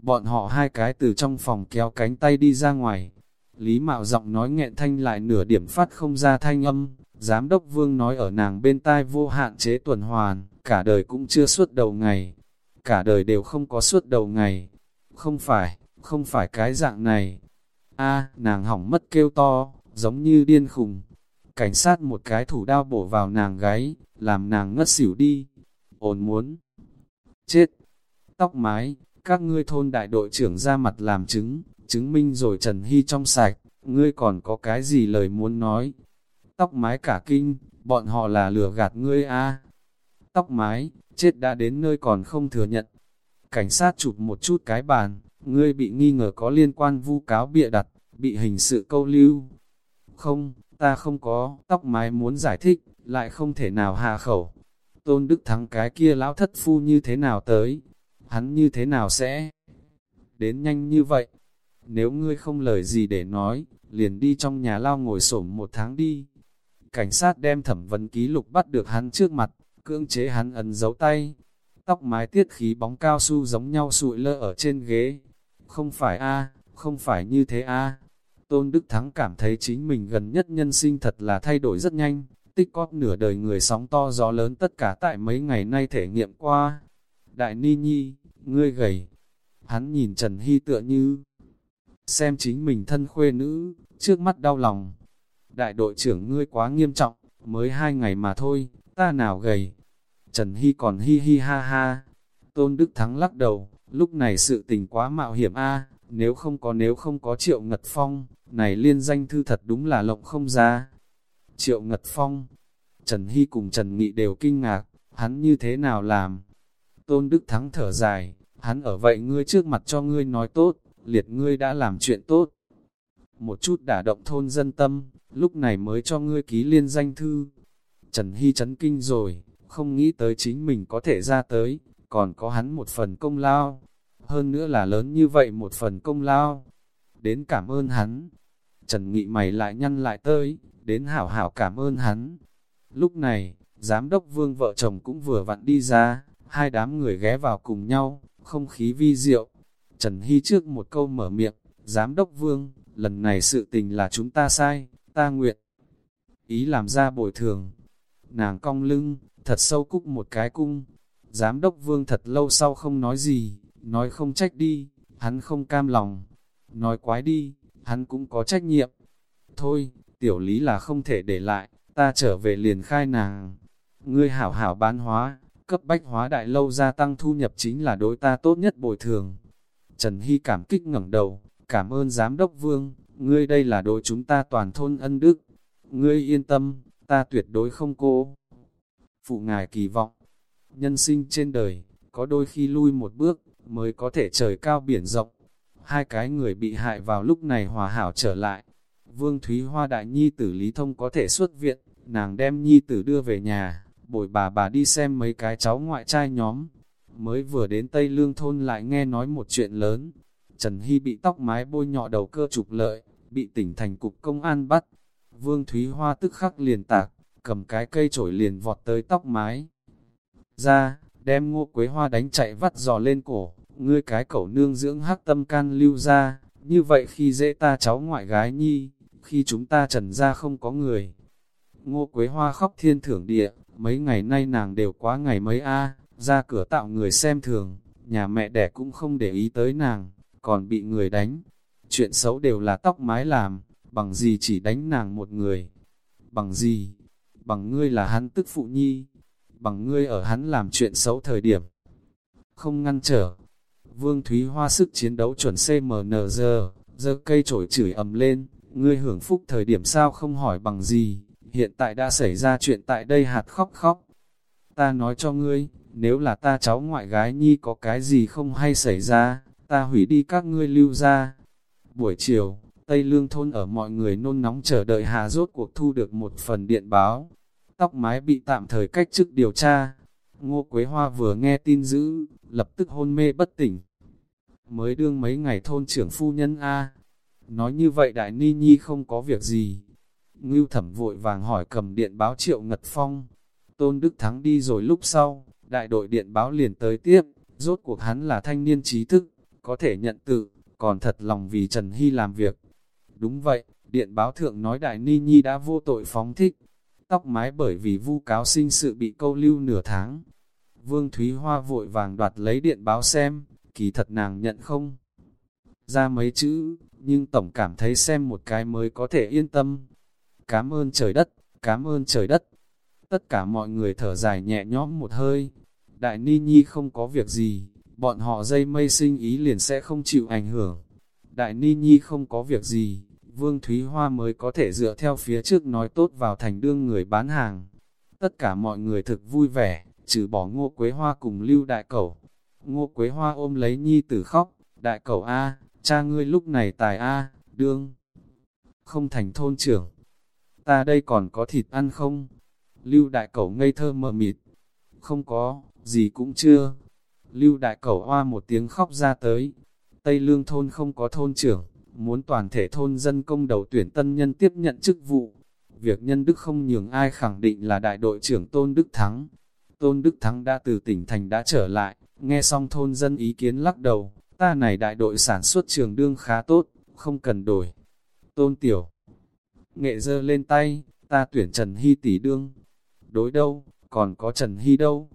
Bọn họ hai cái từ trong phòng kéo cánh tay đi ra ngoài. Lý Mạo giọng nói nghẹn thanh lại nửa điểm phát không ra thanh âm, Giám đốc vương nói ở nàng bên tai vô hạn chế tuần hoàn, cả đời cũng chưa suốt đầu ngày. Cả đời đều không có suốt đầu ngày. Không phải, không phải cái dạng này. a nàng hỏng mất kêu to, giống như điên khùng. Cảnh sát một cái thủ đao bổ vào nàng gáy, làm nàng ngất xỉu đi. Ổn muốn. Chết. Tóc mái, các ngươi thôn đại đội trưởng ra mặt làm chứng, chứng minh rồi Trần Hy trong sạch, ngươi còn có cái gì lời muốn nói, Tóc mái cả kinh, bọn họ là lừa gạt ngươi a Tóc mái, chết đã đến nơi còn không thừa nhận. Cảnh sát chụp một chút cái bàn, ngươi bị nghi ngờ có liên quan vu cáo bịa đặt, bị hình sự câu lưu. Không, ta không có, tóc mái muốn giải thích, lại không thể nào hạ khẩu. Tôn Đức Thắng cái kia lão thất phu như thế nào tới, hắn như thế nào sẽ đến nhanh như vậy. Nếu ngươi không lời gì để nói, liền đi trong nhà lao ngồi xổm một tháng đi. Cảnh sát đem thẩm vấn ký lục bắt được hắn trước mặt, cưỡng chế hắn ấn dấu tay. tóc mái tiết khí bóng cao su giống nhau sụi lơ ở trên ghế. Không phải a không phải như thế a Tôn Đức Thắng cảm thấy chính mình gần nhất nhân sinh thật là thay đổi rất nhanh, tích cóp nửa đời người sóng to gió lớn tất cả tại mấy ngày nay thể nghiệm qua. Đại Ni Nhi, ngươi gầy. Hắn nhìn Trần Hy tựa như xem chính mình thân khuê nữ, trước mắt đau lòng. Đại đội trưởng ngươi quá nghiêm trọng, mới hai ngày mà thôi, ta nào gầy. Trần Hy còn hi hi ha ha. Tôn Đức Thắng lắc đầu, lúc này sự tình quá mạo hiểm a nếu không có nếu không có Triệu Ngật Phong, này liên danh thư thật đúng là lộng không ra. Triệu Ngật Phong, Trần Hy cùng Trần Nghị đều kinh ngạc, hắn như thế nào làm? Tôn Đức Thắng thở dài, hắn ở vậy ngươi trước mặt cho ngươi nói tốt, liệt ngươi đã làm chuyện tốt. Một chút đả động thôn dân tâm, lúc này mới cho ngươi ký liên danh thư. Trần Hy chấn kinh rồi, không nghĩ tới chính mình có thể ra tới, còn có hắn một phần công lao. Hơn nữa là lớn như vậy một phần công lao. Đến cảm ơn hắn. Trần Nghị mày lại nhăn lại tới, đến hảo hảo cảm ơn hắn. Lúc này, giám đốc vương vợ chồng cũng vừa vặn đi ra, hai đám người ghé vào cùng nhau, không khí vi diệu. Trần Hy trước một câu mở miệng, giám đốc vương, lần này sự tình là chúng ta sai, ta nguyện. Ý làm ra bồi thường. Nàng cong lưng, thật sâu cúc một cái cung. Giám đốc vương thật lâu sau không nói gì, nói không trách đi, hắn không cam lòng. Nói quái đi, hắn cũng có trách nhiệm. Thôi, tiểu lý là không thể để lại, ta trở về liền khai nàng. Ngươi hảo hảo bán hóa, cấp bách hóa đại lâu gia tăng thu nhập chính là đối ta tốt nhất bồi thường. Trần Hy cảm kích ngẩng đầu, cảm ơn giám đốc vương, ngươi đây là đối chúng ta toàn thôn ân đức. Ngươi yên tâm, ta tuyệt đối không cô. Phụ ngài kỳ vọng, nhân sinh trên đời, có đôi khi lui một bước, mới có thể trời cao biển rộng. Hai cái người bị hại vào lúc này hòa hảo trở lại. Vương Thúy Hoa Đại Nhi tử Lý Thông có thể xuất viện, nàng đem Nhi tử đưa về nhà, bồi bà bà đi xem mấy cái cháu ngoại trai nhóm. Mới vừa đến Tây Lương Thôn lại nghe nói một chuyện lớn. Trần Hy bị tóc mái bôi nhọ đầu cơ trục lợi, bị tỉnh thành cục công an bắt. Vương Thúy Hoa tức khắc liền tạc, cầm cái cây chổi liền vọt tới tóc mái. Ra, đem ngô quế hoa đánh chạy vắt giò lên cổ, ngươi cái cẩu nương dưỡng hắc tâm can lưu ra, như vậy khi dễ ta cháu ngoại gái nhi, khi chúng ta trần ra không có người. Ngô quế hoa khóc thiên thưởng địa, mấy ngày nay nàng đều quá ngày mấy a ra cửa tạo người xem thường, nhà mẹ đẻ cũng không để ý tới nàng, còn bị người đánh. Chuyện xấu đều là tóc mái làm, bằng gì chỉ đánh nàng một người. Bằng gì? Bằng ngươi là hắn tức phụ nhi. Bằng ngươi ở hắn làm chuyện xấu thời điểm. Không ngăn trở. Vương Thúy Hoa sức chiến đấu chuẩn CMNG, giơ cây trổi chửi ầm lên, ngươi hưởng phúc thời điểm sao không hỏi bằng gì, hiện tại đã xảy ra chuyện tại đây hạt khóc khóc. Ta nói cho ngươi, nếu là ta cháu ngoại gái nhi có cái gì không hay xảy ra, ta hủy đi các ngươi lưu ra. Buổi chiều, Tây Lương Thôn ở mọi người nôn nóng chờ đợi Hà rốt cuộc thu được một phần điện báo. Tóc mái bị tạm thời cách chức điều tra. Ngô Quế Hoa vừa nghe tin dữ, lập tức hôn mê bất tỉnh. Mới đương mấy ngày thôn trưởng phu nhân A. Nói như vậy Đại Ni Nhi không có việc gì. Ngưu thẩm vội vàng hỏi cầm điện báo triệu Ngật Phong. Tôn Đức Thắng đi rồi lúc sau, đại đội điện báo liền tới tiếp, rốt cuộc hắn là thanh niên trí thức, có thể nhận tự, còn thật lòng vì Trần Hy làm việc. Đúng vậy, điện báo thượng nói Đại Ni Nhi đã vô tội phóng thích, tóc mái bởi vì vu cáo sinh sự bị câu lưu nửa tháng. Vương Thúy Hoa vội vàng đoạt lấy điện báo xem, kỳ thật nàng nhận không? Ra mấy chữ, nhưng tổng cảm thấy xem một cái mới có thể yên tâm. Cám ơn trời đất, cám ơn trời đất. Tất cả mọi người thở dài nhẹ nhõm một hơi. Đại Ni Nhi không có việc gì, bọn họ dây mây sinh ý liền sẽ không chịu ảnh hưởng. Đại Ni Nhi không có việc gì, Vương Thúy Hoa mới có thể dựa theo phía trước nói tốt vào thành đương người bán hàng. Tất cả mọi người thực vui vẻ, trừ bỏ ngô quế hoa cùng lưu đại cẩu. Ngô quế hoa ôm lấy Nhi tử khóc, đại cẩu A, cha ngươi lúc này tài A, đương. Không thành thôn trưởng. Ta đây còn có thịt ăn không? Lưu đại cẩu ngây thơ mờ mịt. Không có, gì cũng chưa. Lưu đại cẩu hoa một tiếng khóc ra tới. Tây lương thôn không có thôn trưởng, muốn toàn thể thôn dân công đầu tuyển tân nhân tiếp nhận chức vụ. Việc nhân đức không nhường ai khẳng định là đại đội trưởng Tôn Đức Thắng. Tôn Đức Thắng đã từ tỉnh thành đã trở lại, nghe xong thôn dân ý kiến lắc đầu, ta này đại đội sản xuất trường đương khá tốt, không cần đổi. Tôn Tiểu Nghệ dơ lên tay, ta tuyển Trần Hy tỷ đương. Đối đâu, còn có Trần Hy đâu.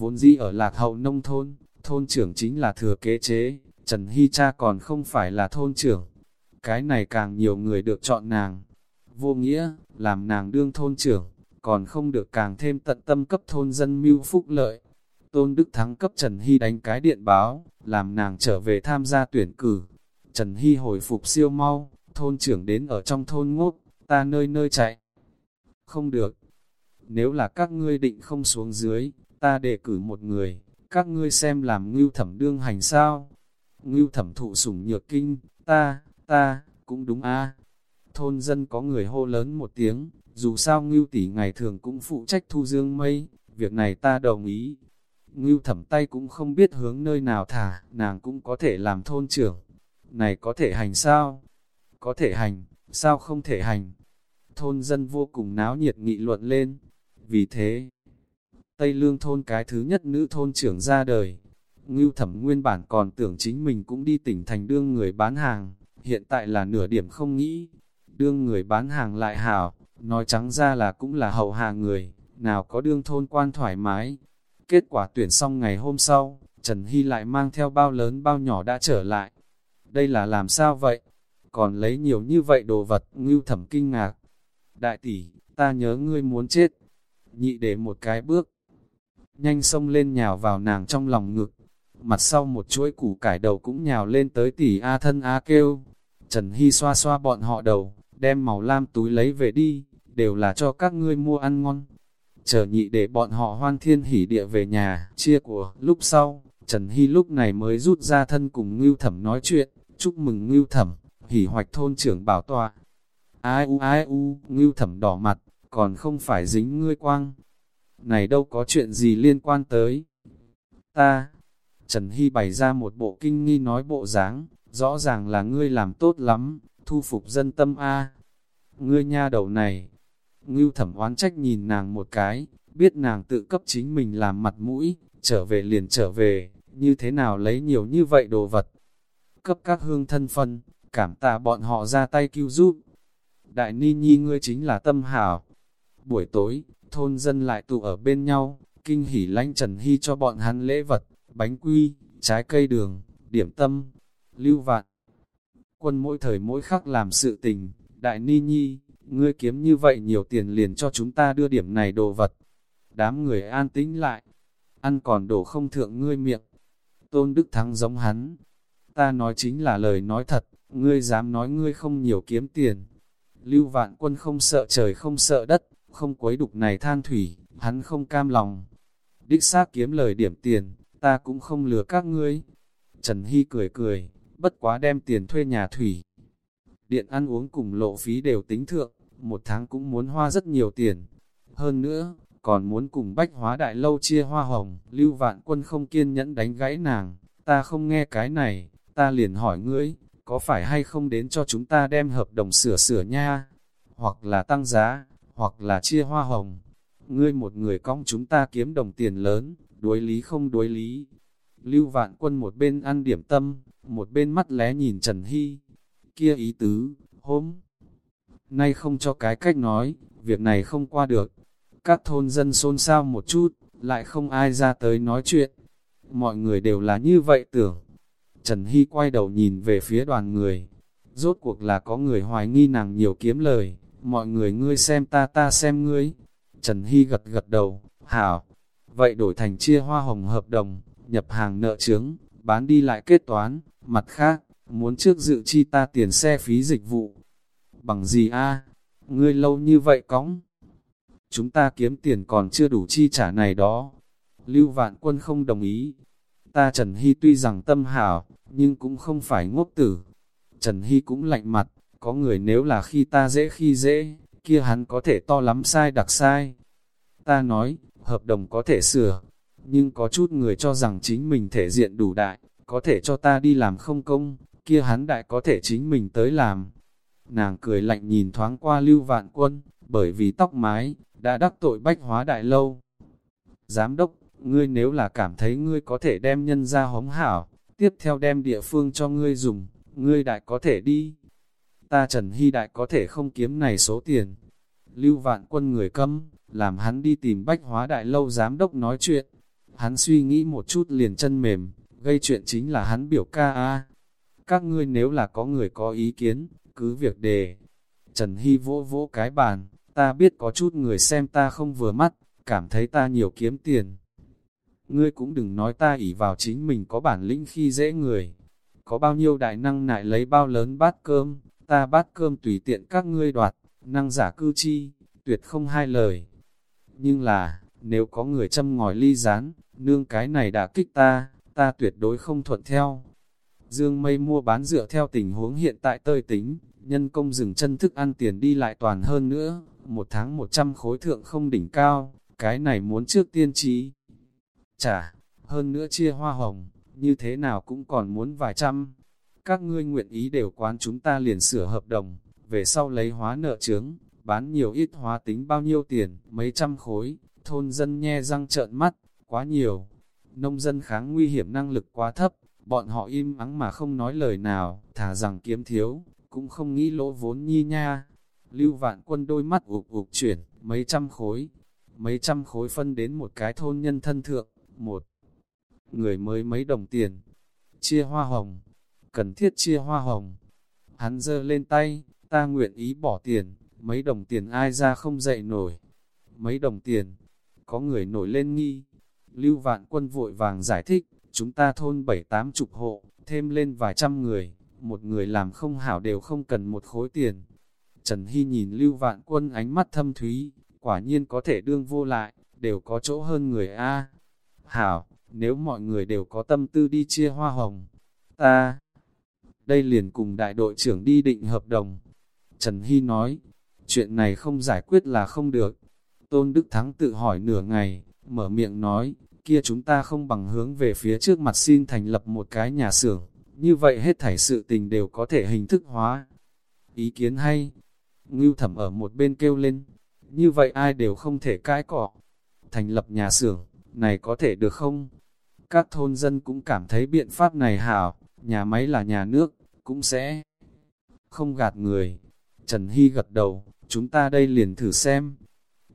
Vốn dĩ ở lạc hậu nông thôn, thôn trưởng chính là thừa kế chế, Trần Hy cha còn không phải là thôn trưởng. Cái này càng nhiều người được chọn nàng. Vô nghĩa, làm nàng đương thôn trưởng, còn không được càng thêm tận tâm cấp thôn dân mưu phúc lợi. Tôn Đức Thắng cấp Trần Hy đánh cái điện báo, làm nàng trở về tham gia tuyển cử. Trần Hy hồi phục siêu mau, thôn trưởng đến ở trong thôn ngốt, ta nơi nơi chạy. Không được. Nếu là các ngươi định không xuống dưới, ta đề cử một người, các ngươi xem làm ngưu thẩm đương hành sao. Ngưu thẩm thụ sủng nhược kinh, ta, ta, cũng đúng a Thôn dân có người hô lớn một tiếng, dù sao ngưu tỷ ngày thường cũng phụ trách thu dương mây, việc này ta đồng ý. Ngưu thẩm tay cũng không biết hướng nơi nào thả, nàng cũng có thể làm thôn trưởng. Này có thể hành sao? Có thể hành, sao không thể hành? Thôn dân vô cùng náo nhiệt nghị luận lên. Vì thế, Tây Lương thôn cái thứ nhất nữ thôn trưởng ra đời. Ngưu thẩm nguyên bản còn tưởng chính mình cũng đi tỉnh thành đương người bán hàng, hiện tại là nửa điểm không nghĩ. Đương người bán hàng lại hảo, nói trắng ra là cũng là hậu hạ người, nào có đương thôn quan thoải mái. Kết quả tuyển xong ngày hôm sau, Trần Hy lại mang theo bao lớn bao nhỏ đã trở lại. Đây là làm sao vậy? Còn lấy nhiều như vậy đồ vật, ngưu thẩm kinh ngạc. Đại tỷ, ta nhớ ngươi muốn chết. Nhị để một cái bước. Nhanh sông lên nhào vào nàng trong lòng ngực. Mặt sau một chuỗi củ cải đầu cũng nhào lên tới tỷ A thân A kêu. Trần Hy xoa xoa bọn họ đầu, đem màu lam túi lấy về đi, đều là cho các ngươi mua ăn ngon. Chờ nhị để bọn họ hoan thiên hỉ địa về nhà, chia của, lúc sau, Trần Hy lúc này mới rút ra thân cùng Ngưu Thẩm nói chuyện, chúc mừng Ngưu Thẩm, hỉ hoạch thôn trưởng bảo tọa. Ai u ai u, Ngưu Thẩm đỏ mặt, còn không phải dính ngươi quang. Này đâu có chuyện gì liên quan tới. Ta, Trần Hy bày ra một bộ kinh nghi nói bộ dáng, rõ ràng là ngươi làm tốt lắm, thu phục dân tâm A. Ngươi nha đầu này, ngưu thẩm oán trách nhìn nàng một cái, biết nàng tự cấp chính mình làm mặt mũi, trở về liền trở về, như thế nào lấy nhiều như vậy đồ vật. Cấp các hương thân phân, cảm tạ bọn họ ra tay cứu giúp. Đại ni nhi ngươi chính là tâm hảo. Buổi tối, thôn dân lại tụ ở bên nhau, kinh hỉ lanh Trần Hy cho bọn hắn lễ vật, bánh quy, trái cây đường, điểm tâm, lưu vạn. Quân mỗi thời mỗi khắc làm sự tình, đại ni nhi, ngươi kiếm như vậy nhiều tiền liền cho chúng ta đưa điểm này đồ vật. Đám người an tĩnh lại, ăn còn đổ không thượng ngươi miệng. Tôn Đức Thắng giống hắn, ta nói chính là lời nói thật, ngươi dám nói ngươi không nhiều kiếm tiền. Lưu vạn quân không sợ trời không sợ đất, không quấy đục này than thủy, hắn không cam lòng. Đích xác kiếm lời điểm tiền, ta cũng không lừa các ngươi. Trần Hy cười cười, bất quá đem tiền thuê nhà thủy. Điện ăn uống cùng lộ phí đều tính thượng, một tháng cũng muốn hoa rất nhiều tiền. Hơn nữa, còn muốn cùng bách hóa đại lâu chia hoa hồng, lưu vạn quân không kiên nhẫn đánh gãy nàng, ta không nghe cái này, ta liền hỏi ngươi, có phải hay không đến cho chúng ta đem hợp đồng sửa sửa nha, hoặc là tăng giá, hoặc là chia hoa hồng. Ngươi một người cong chúng ta kiếm đồng tiền lớn, đối lý không đối lý. Lưu vạn quân một bên ăn điểm tâm, một bên mắt lé nhìn Trần Hy. Kia ý tứ, hôm nay không cho cái cách nói, việc này không qua được. Các thôn dân xôn xao một chút, lại không ai ra tới nói chuyện. Mọi người đều là như vậy tưởng. Trần Hy quay đầu nhìn về phía đoàn người. Rốt cuộc là có người hoài nghi nàng nhiều kiếm lời, mọi người ngươi xem ta ta xem ngươi. Trần Hy gật gật đầu, hảo, vậy đổi thành chia hoa hồng hợp đồng, nhập hàng nợ trướng, bán đi lại kết toán, mặt khác, muốn trước dự chi ta tiền xe phí dịch vụ, bằng gì a Ngươi lâu như vậy cóng. Chúng ta kiếm tiền còn chưa đủ chi trả này đó. Lưu Vạn Quân không đồng ý. Ta Trần Hy tuy rằng tâm hảo, nhưng cũng không phải ngốc tử. Trần Hy cũng lạnh mặt, có người nếu là khi ta dễ khi dễ, kia hắn có thể to lắm sai đặc sai. Ta nói, hợp đồng có thể sửa, nhưng có chút người cho rằng chính mình thể diện đủ đại, có thể cho ta đi làm không công, kia hắn đại có thể chính mình tới làm. Nàng cười lạnh nhìn thoáng qua lưu vạn quân, bởi vì tóc mái, đã đắc tội bách hóa đại lâu. Giám đốc, ngươi nếu là cảm thấy ngươi có thể đem nhân ra hống hảo, tiếp theo đem địa phương cho ngươi dùng, ngươi đại có thể đi. Ta Trần Hy đại có thể không kiếm này số tiền. Lưu vạn quân người câm, làm hắn đi tìm bách hóa đại lâu giám đốc nói chuyện. Hắn suy nghĩ một chút liền chân mềm, gây chuyện chính là hắn biểu ca a. Các ngươi nếu là có người có ý kiến, cứ việc đề. Trần Hy vỗ vỗ cái bàn, ta biết có chút người xem ta không vừa mắt, cảm thấy ta nhiều kiếm tiền. Ngươi cũng đừng nói ta ỷ vào chính mình có bản lĩnh khi dễ người. Có bao nhiêu đại năng nại lấy bao lớn bát cơm, ta bát cơm tùy tiện các ngươi đoạt, năng giả cư chi, tuyệt không hai lời. Nhưng là, nếu có người châm ngòi ly rán, nương cái này đã kích ta, ta tuyệt đối không thuận theo. Dương mây mua bán dựa theo tình huống hiện tại tơi tính, nhân công dừng chân thức ăn tiền đi lại toàn hơn nữa, một tháng 100 khối thượng không đỉnh cao, cái này muốn trước tiên trí. Chả, hơn nữa chia hoa hồng, như thế nào cũng còn muốn vài trăm. Các ngươi nguyện ý đều quán chúng ta liền sửa hợp đồng, về sau lấy hóa nợ chướng, bán nhiều ít hóa tính bao nhiêu tiền, mấy trăm khối, thôn dân nhe răng trợn mắt, quá nhiều. Nông dân kháng nguy hiểm năng lực quá thấp, bọn họ im ắng mà không nói lời nào, thả rằng kiếm thiếu, cũng không nghĩ lỗ vốn nhi nha. Lưu vạn quân đôi mắt ục ục chuyển, mấy trăm khối, mấy trăm khối phân đến một cái thôn nhân thân thượng, một người mới mấy đồng tiền, chia hoa hồng, cần thiết chia hoa hồng. Hắn giơ lên tay, ta nguyện ý bỏ tiền, mấy đồng tiền ai ra không dậy nổi. Mấy đồng tiền, có người nổi lên nghi. Lưu vạn quân vội vàng giải thích, chúng ta thôn bảy tám chục hộ, thêm lên vài trăm người, một người làm không hảo đều không cần một khối tiền. Trần Hy nhìn Lưu Vạn Quân ánh mắt thâm thúy, quả nhiên có thể đương vô lại, đều có chỗ hơn người A. Hảo, nếu mọi người đều có tâm tư đi chia hoa hồng, ta, đây liền cùng đại đội trưởng đi định hợp đồng. Trần Hy nói, chuyện này không giải quyết là không được. Tôn Đức Thắng tự hỏi nửa ngày, mở miệng nói, kia chúng ta không bằng hướng về phía trước mặt xin thành lập một cái nhà xưởng, như vậy hết thảy sự tình đều có thể hình thức hóa. Ý kiến hay, ngưu thẩm ở một bên kêu lên, như vậy ai đều không thể cãi cọ. Thành lập nhà xưởng, này có thể được không? Các thôn dân cũng cảm thấy biện pháp này hảo, nhà máy là nhà nước, cũng sẽ không gạt người. Trần Hy gật đầu, chúng ta đây liền thử xem.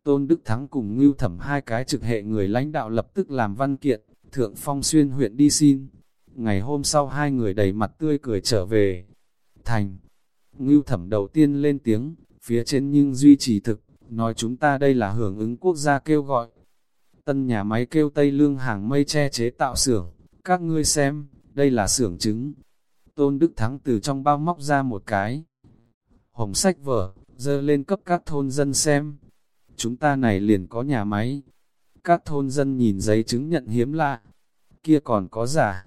Tôn Đức Thắng cùng Ngưu Thẩm hai cái trực hệ người lãnh đạo lập tức làm văn kiện, Thượng Phong Xuyên huyện đi xin. Ngày hôm sau hai người đầy mặt tươi cười trở về. Thành, Ngưu Thẩm đầu tiên lên tiếng, phía trên nhưng duy trì thực, nói chúng ta đây là hưởng ứng quốc gia kêu gọi. Tân nhà máy kêu Tây Lương hàng mây che chế tạo xưởng, các ngươi xem, đây là xưởng trứng. Tôn Đức Thắng từ trong bao móc ra một cái. Hồng sách vở, dơ lên cấp các thôn dân xem. Chúng ta này liền có nhà máy. Các thôn dân nhìn giấy chứng nhận hiếm lạ. Kia còn có giả.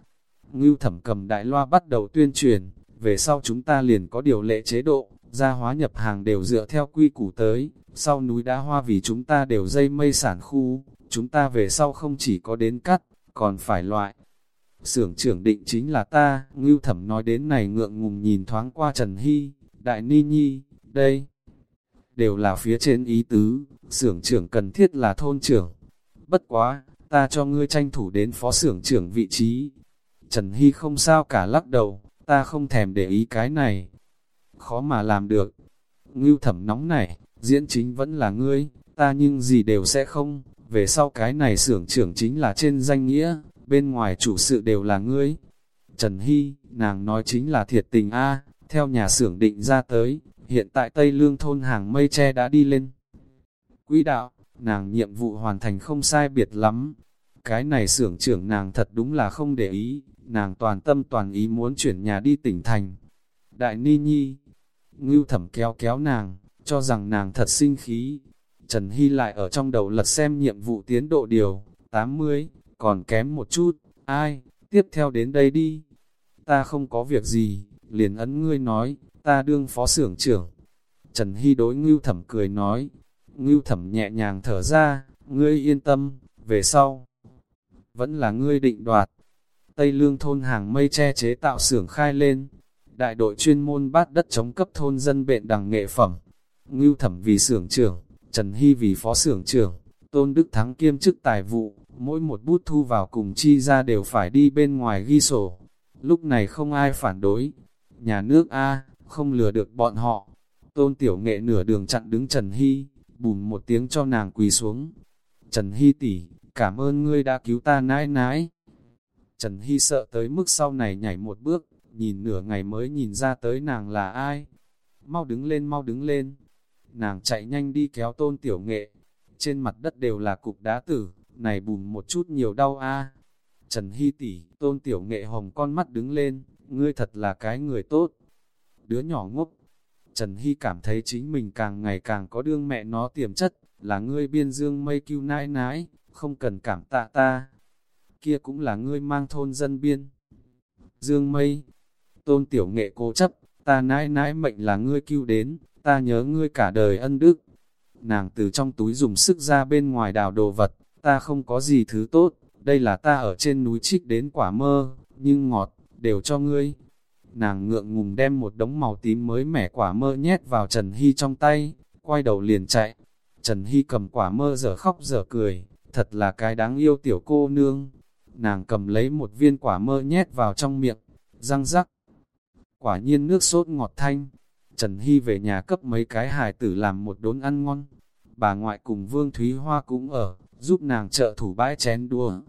Ngưu thẩm cầm đại loa bắt đầu tuyên truyền. Về sau chúng ta liền có điều lệ chế độ. Gia hóa nhập hàng đều dựa theo quy củ tới. Sau núi đá hoa vì chúng ta đều dây mây sản khu. Chúng ta về sau không chỉ có đến cắt, còn phải loại. Sưởng trưởng định chính là ta, Ngưu Thẩm nói đến này ngượng ngùng nhìn thoáng qua Trần Hy, Đại Ni Nhi, đây. Đều là phía trên ý tứ, xưởng trưởng cần thiết là thôn trưởng. Bất quá, ta cho ngươi tranh thủ đến phó xưởng trưởng vị trí. Trần Hy không sao cả lắc đầu, ta không thèm để ý cái này. Khó mà làm được. Ngưu thẩm nóng này, diễn chính vẫn là ngươi, ta nhưng gì đều sẽ không. Về sau cái này xưởng trưởng chính là trên danh nghĩa, bên ngoài chủ sự đều là ngươi. Trần Hy, nàng nói chính là thiệt tình a theo nhà xưởng định ra tới, hiện tại Tây Lương thôn hàng mây tre đã đi lên. Quỹ đạo, nàng nhiệm vụ hoàn thành không sai biệt lắm. Cái này xưởng trưởng nàng thật đúng là không để ý, nàng toàn tâm toàn ý muốn chuyển nhà đi tỉnh thành. Đại Ni Nhi, ngưu thẩm kéo kéo nàng, cho rằng nàng thật sinh khí. Trần Hy lại ở trong đầu lật xem nhiệm vụ tiến độ điều, 80, còn kém một chút, ai, tiếp theo đến đây đi. Ta không có việc gì, liền ấn ngươi nói, ta đương phó xưởng trưởng. Trần Hy đối ngưu thẩm cười nói, ngưu thẩm nhẹ nhàng thở ra, ngươi yên tâm, về sau. Vẫn là ngươi định đoạt. Tây lương thôn hàng mây che chế tạo xưởng khai lên. Đại đội chuyên môn bát đất chống cấp thôn dân bệnh đằng nghệ phẩm. Ngưu thẩm vì xưởng trưởng, Trần Hy vì phó xưởng trưởng, Tôn Đức Thắng kiêm chức tài vụ, mỗi một bút thu vào cùng chi ra đều phải đi bên ngoài ghi sổ. Lúc này không ai phản đối. Nhà nước A, không lừa được bọn họ. Tôn tiểu nghệ nửa đường chặn đứng Trần Hy, bùm một tiếng cho nàng quỳ xuống. Trần Hy tỷ, cảm ơn ngươi đã cứu ta nãi nãi. Trần Hy sợ tới mức sau này nhảy một bước, nhìn nửa ngày mới nhìn ra tới nàng là ai. Mau đứng lên mau đứng lên. Nàng chạy nhanh đi kéo tôn tiểu nghệ. Trên mặt đất đều là cục đá tử, này bùm một chút nhiều đau a. Trần Hy tỷ, tôn tiểu nghệ hồng con mắt đứng lên, ngươi thật là cái người tốt. Đứa nhỏ ngốc. Trần Hy cảm thấy chính mình càng ngày càng có đương mẹ nó tiềm chất, là ngươi biên dương mây cứu nãi nãi, không cần cảm tạ ta. Kia cũng là ngươi mang thôn dân biên. Dương mây, tôn tiểu nghệ cố chấp, ta nãi nãi mệnh là ngươi cứu đến, ta nhớ ngươi cả đời ân đức. Nàng từ trong túi dùng sức ra bên ngoài đào đồ vật, ta không có gì thứ tốt, đây là ta ở trên núi trích đến quả mơ, nhưng ngọt, đều cho ngươi. Nàng ngượng ngùng đem một đống màu tím mới mẻ quả mơ nhét vào Trần Hy trong tay, quay đầu liền chạy. Trần Hy cầm quả mơ giờ khóc giờ cười, thật là cái đáng yêu tiểu cô nương. Nàng cầm lấy một viên quả mơ nhét vào trong miệng, răng rắc. Quả nhiên nước sốt ngọt thanh. Trần Hy về nhà cấp mấy cái hài tử làm một đốn ăn ngon. Bà ngoại cùng Vương Thúy Hoa cũng ở, giúp nàng trợ thủ bãi chén đua.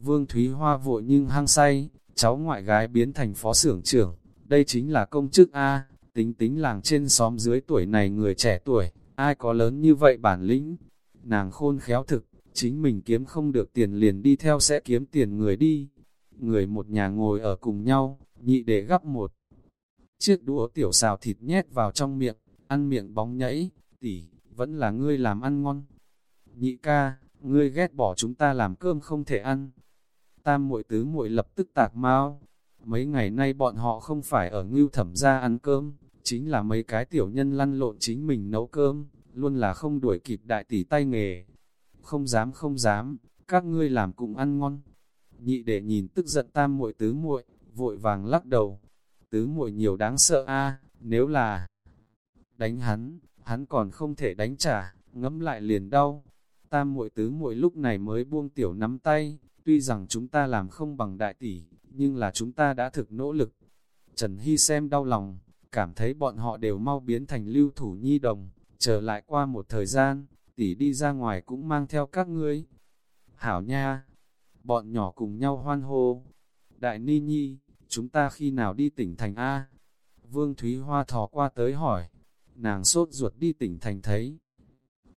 Vương Thúy Hoa vội nhưng hăng say, cháu ngoại gái biến thành phó xưởng trưởng. Đây chính là công chức A, tính tính làng trên xóm dưới tuổi này người trẻ tuổi, ai có lớn như vậy bản lĩnh. Nàng khôn khéo thực, chính mình kiếm không được tiền liền đi theo sẽ kiếm tiền người đi. Người một nhà ngồi ở cùng nhau, nhị để gắp một. Chiếc đũa tiểu xào thịt nhét vào trong miệng, ăn miệng bóng nhảy, tỉ, vẫn là ngươi làm ăn ngon. Nhị ca, ngươi ghét bỏ chúng ta làm cơm không thể ăn. Tam muội tứ muội lập tức tạc mau. Mấy ngày nay bọn họ không phải ở ngưu thẩm ra ăn cơm, chính là mấy cái tiểu nhân lăn lộn chính mình nấu cơm, luôn là không đuổi kịp đại tỷ tay nghề. Không dám không dám, các ngươi làm cũng ăn ngon. Nhị để nhìn tức giận tam muội tứ muội, vội vàng lắc đầu. Tứ muội nhiều đáng sợ a, nếu là đánh hắn, hắn còn không thể đánh trả, ngấm lại liền đau. Tam muội tứ muội lúc này mới buông tiểu nắm tay, tuy rằng chúng ta làm không bằng đại tỷ, nhưng là chúng ta đã thực nỗ lực. Trần Hy xem đau lòng, cảm thấy bọn họ đều mau biến thành lưu thủ nhi đồng, trở lại qua một thời gian, tỷ đi ra ngoài cũng mang theo các ngươi. Hảo nha, bọn nhỏ cùng nhau hoan hô. Đại Ni Nhi, chúng ta khi nào đi tỉnh thành A? Vương Thúy Hoa thò qua tới hỏi, nàng sốt ruột đi tỉnh thành thấy.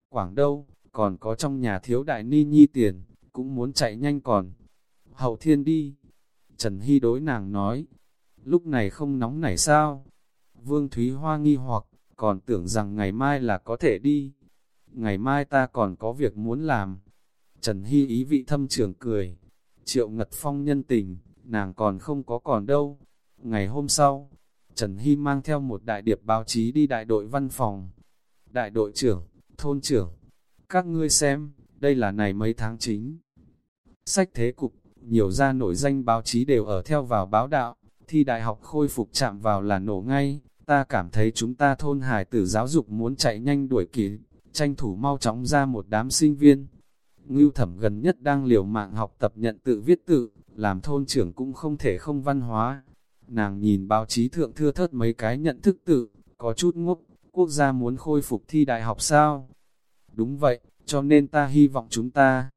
Quảng đâu, còn có trong nhà thiếu đại Ni Nhi tiền, cũng muốn chạy nhanh còn. Hậu thiên đi, Trần Hy đối nàng nói, lúc này không nóng nảy sao? Vương Thúy Hoa nghi hoặc, còn tưởng rằng ngày mai là có thể đi. Ngày mai ta còn có việc muốn làm. Trần Hy ý vị thâm trường cười. Triệu Ngật Phong nhân tình, nàng còn không có còn đâu. Ngày hôm sau, Trần Hy mang theo một đại điệp báo chí đi đại đội văn phòng. Đại đội trưởng, thôn trưởng, các ngươi xem, đây là này mấy tháng chính. Sách thế cục, nhiều gia nổi danh báo chí đều ở theo vào báo đạo, thi đại học khôi phục chạm vào là nổ ngay, ta cảm thấy chúng ta thôn hải tử giáo dục muốn chạy nhanh đuổi kịp, tranh thủ mau chóng ra một đám sinh viên. Ngưu thẩm gần nhất đang liều mạng học tập nhận tự viết tự, làm thôn trưởng cũng không thể không văn hóa. Nàng nhìn báo chí thượng thưa thớt mấy cái nhận thức tự, có chút ngốc, quốc gia muốn khôi phục thi đại học sao? Đúng vậy, cho nên ta hy vọng chúng ta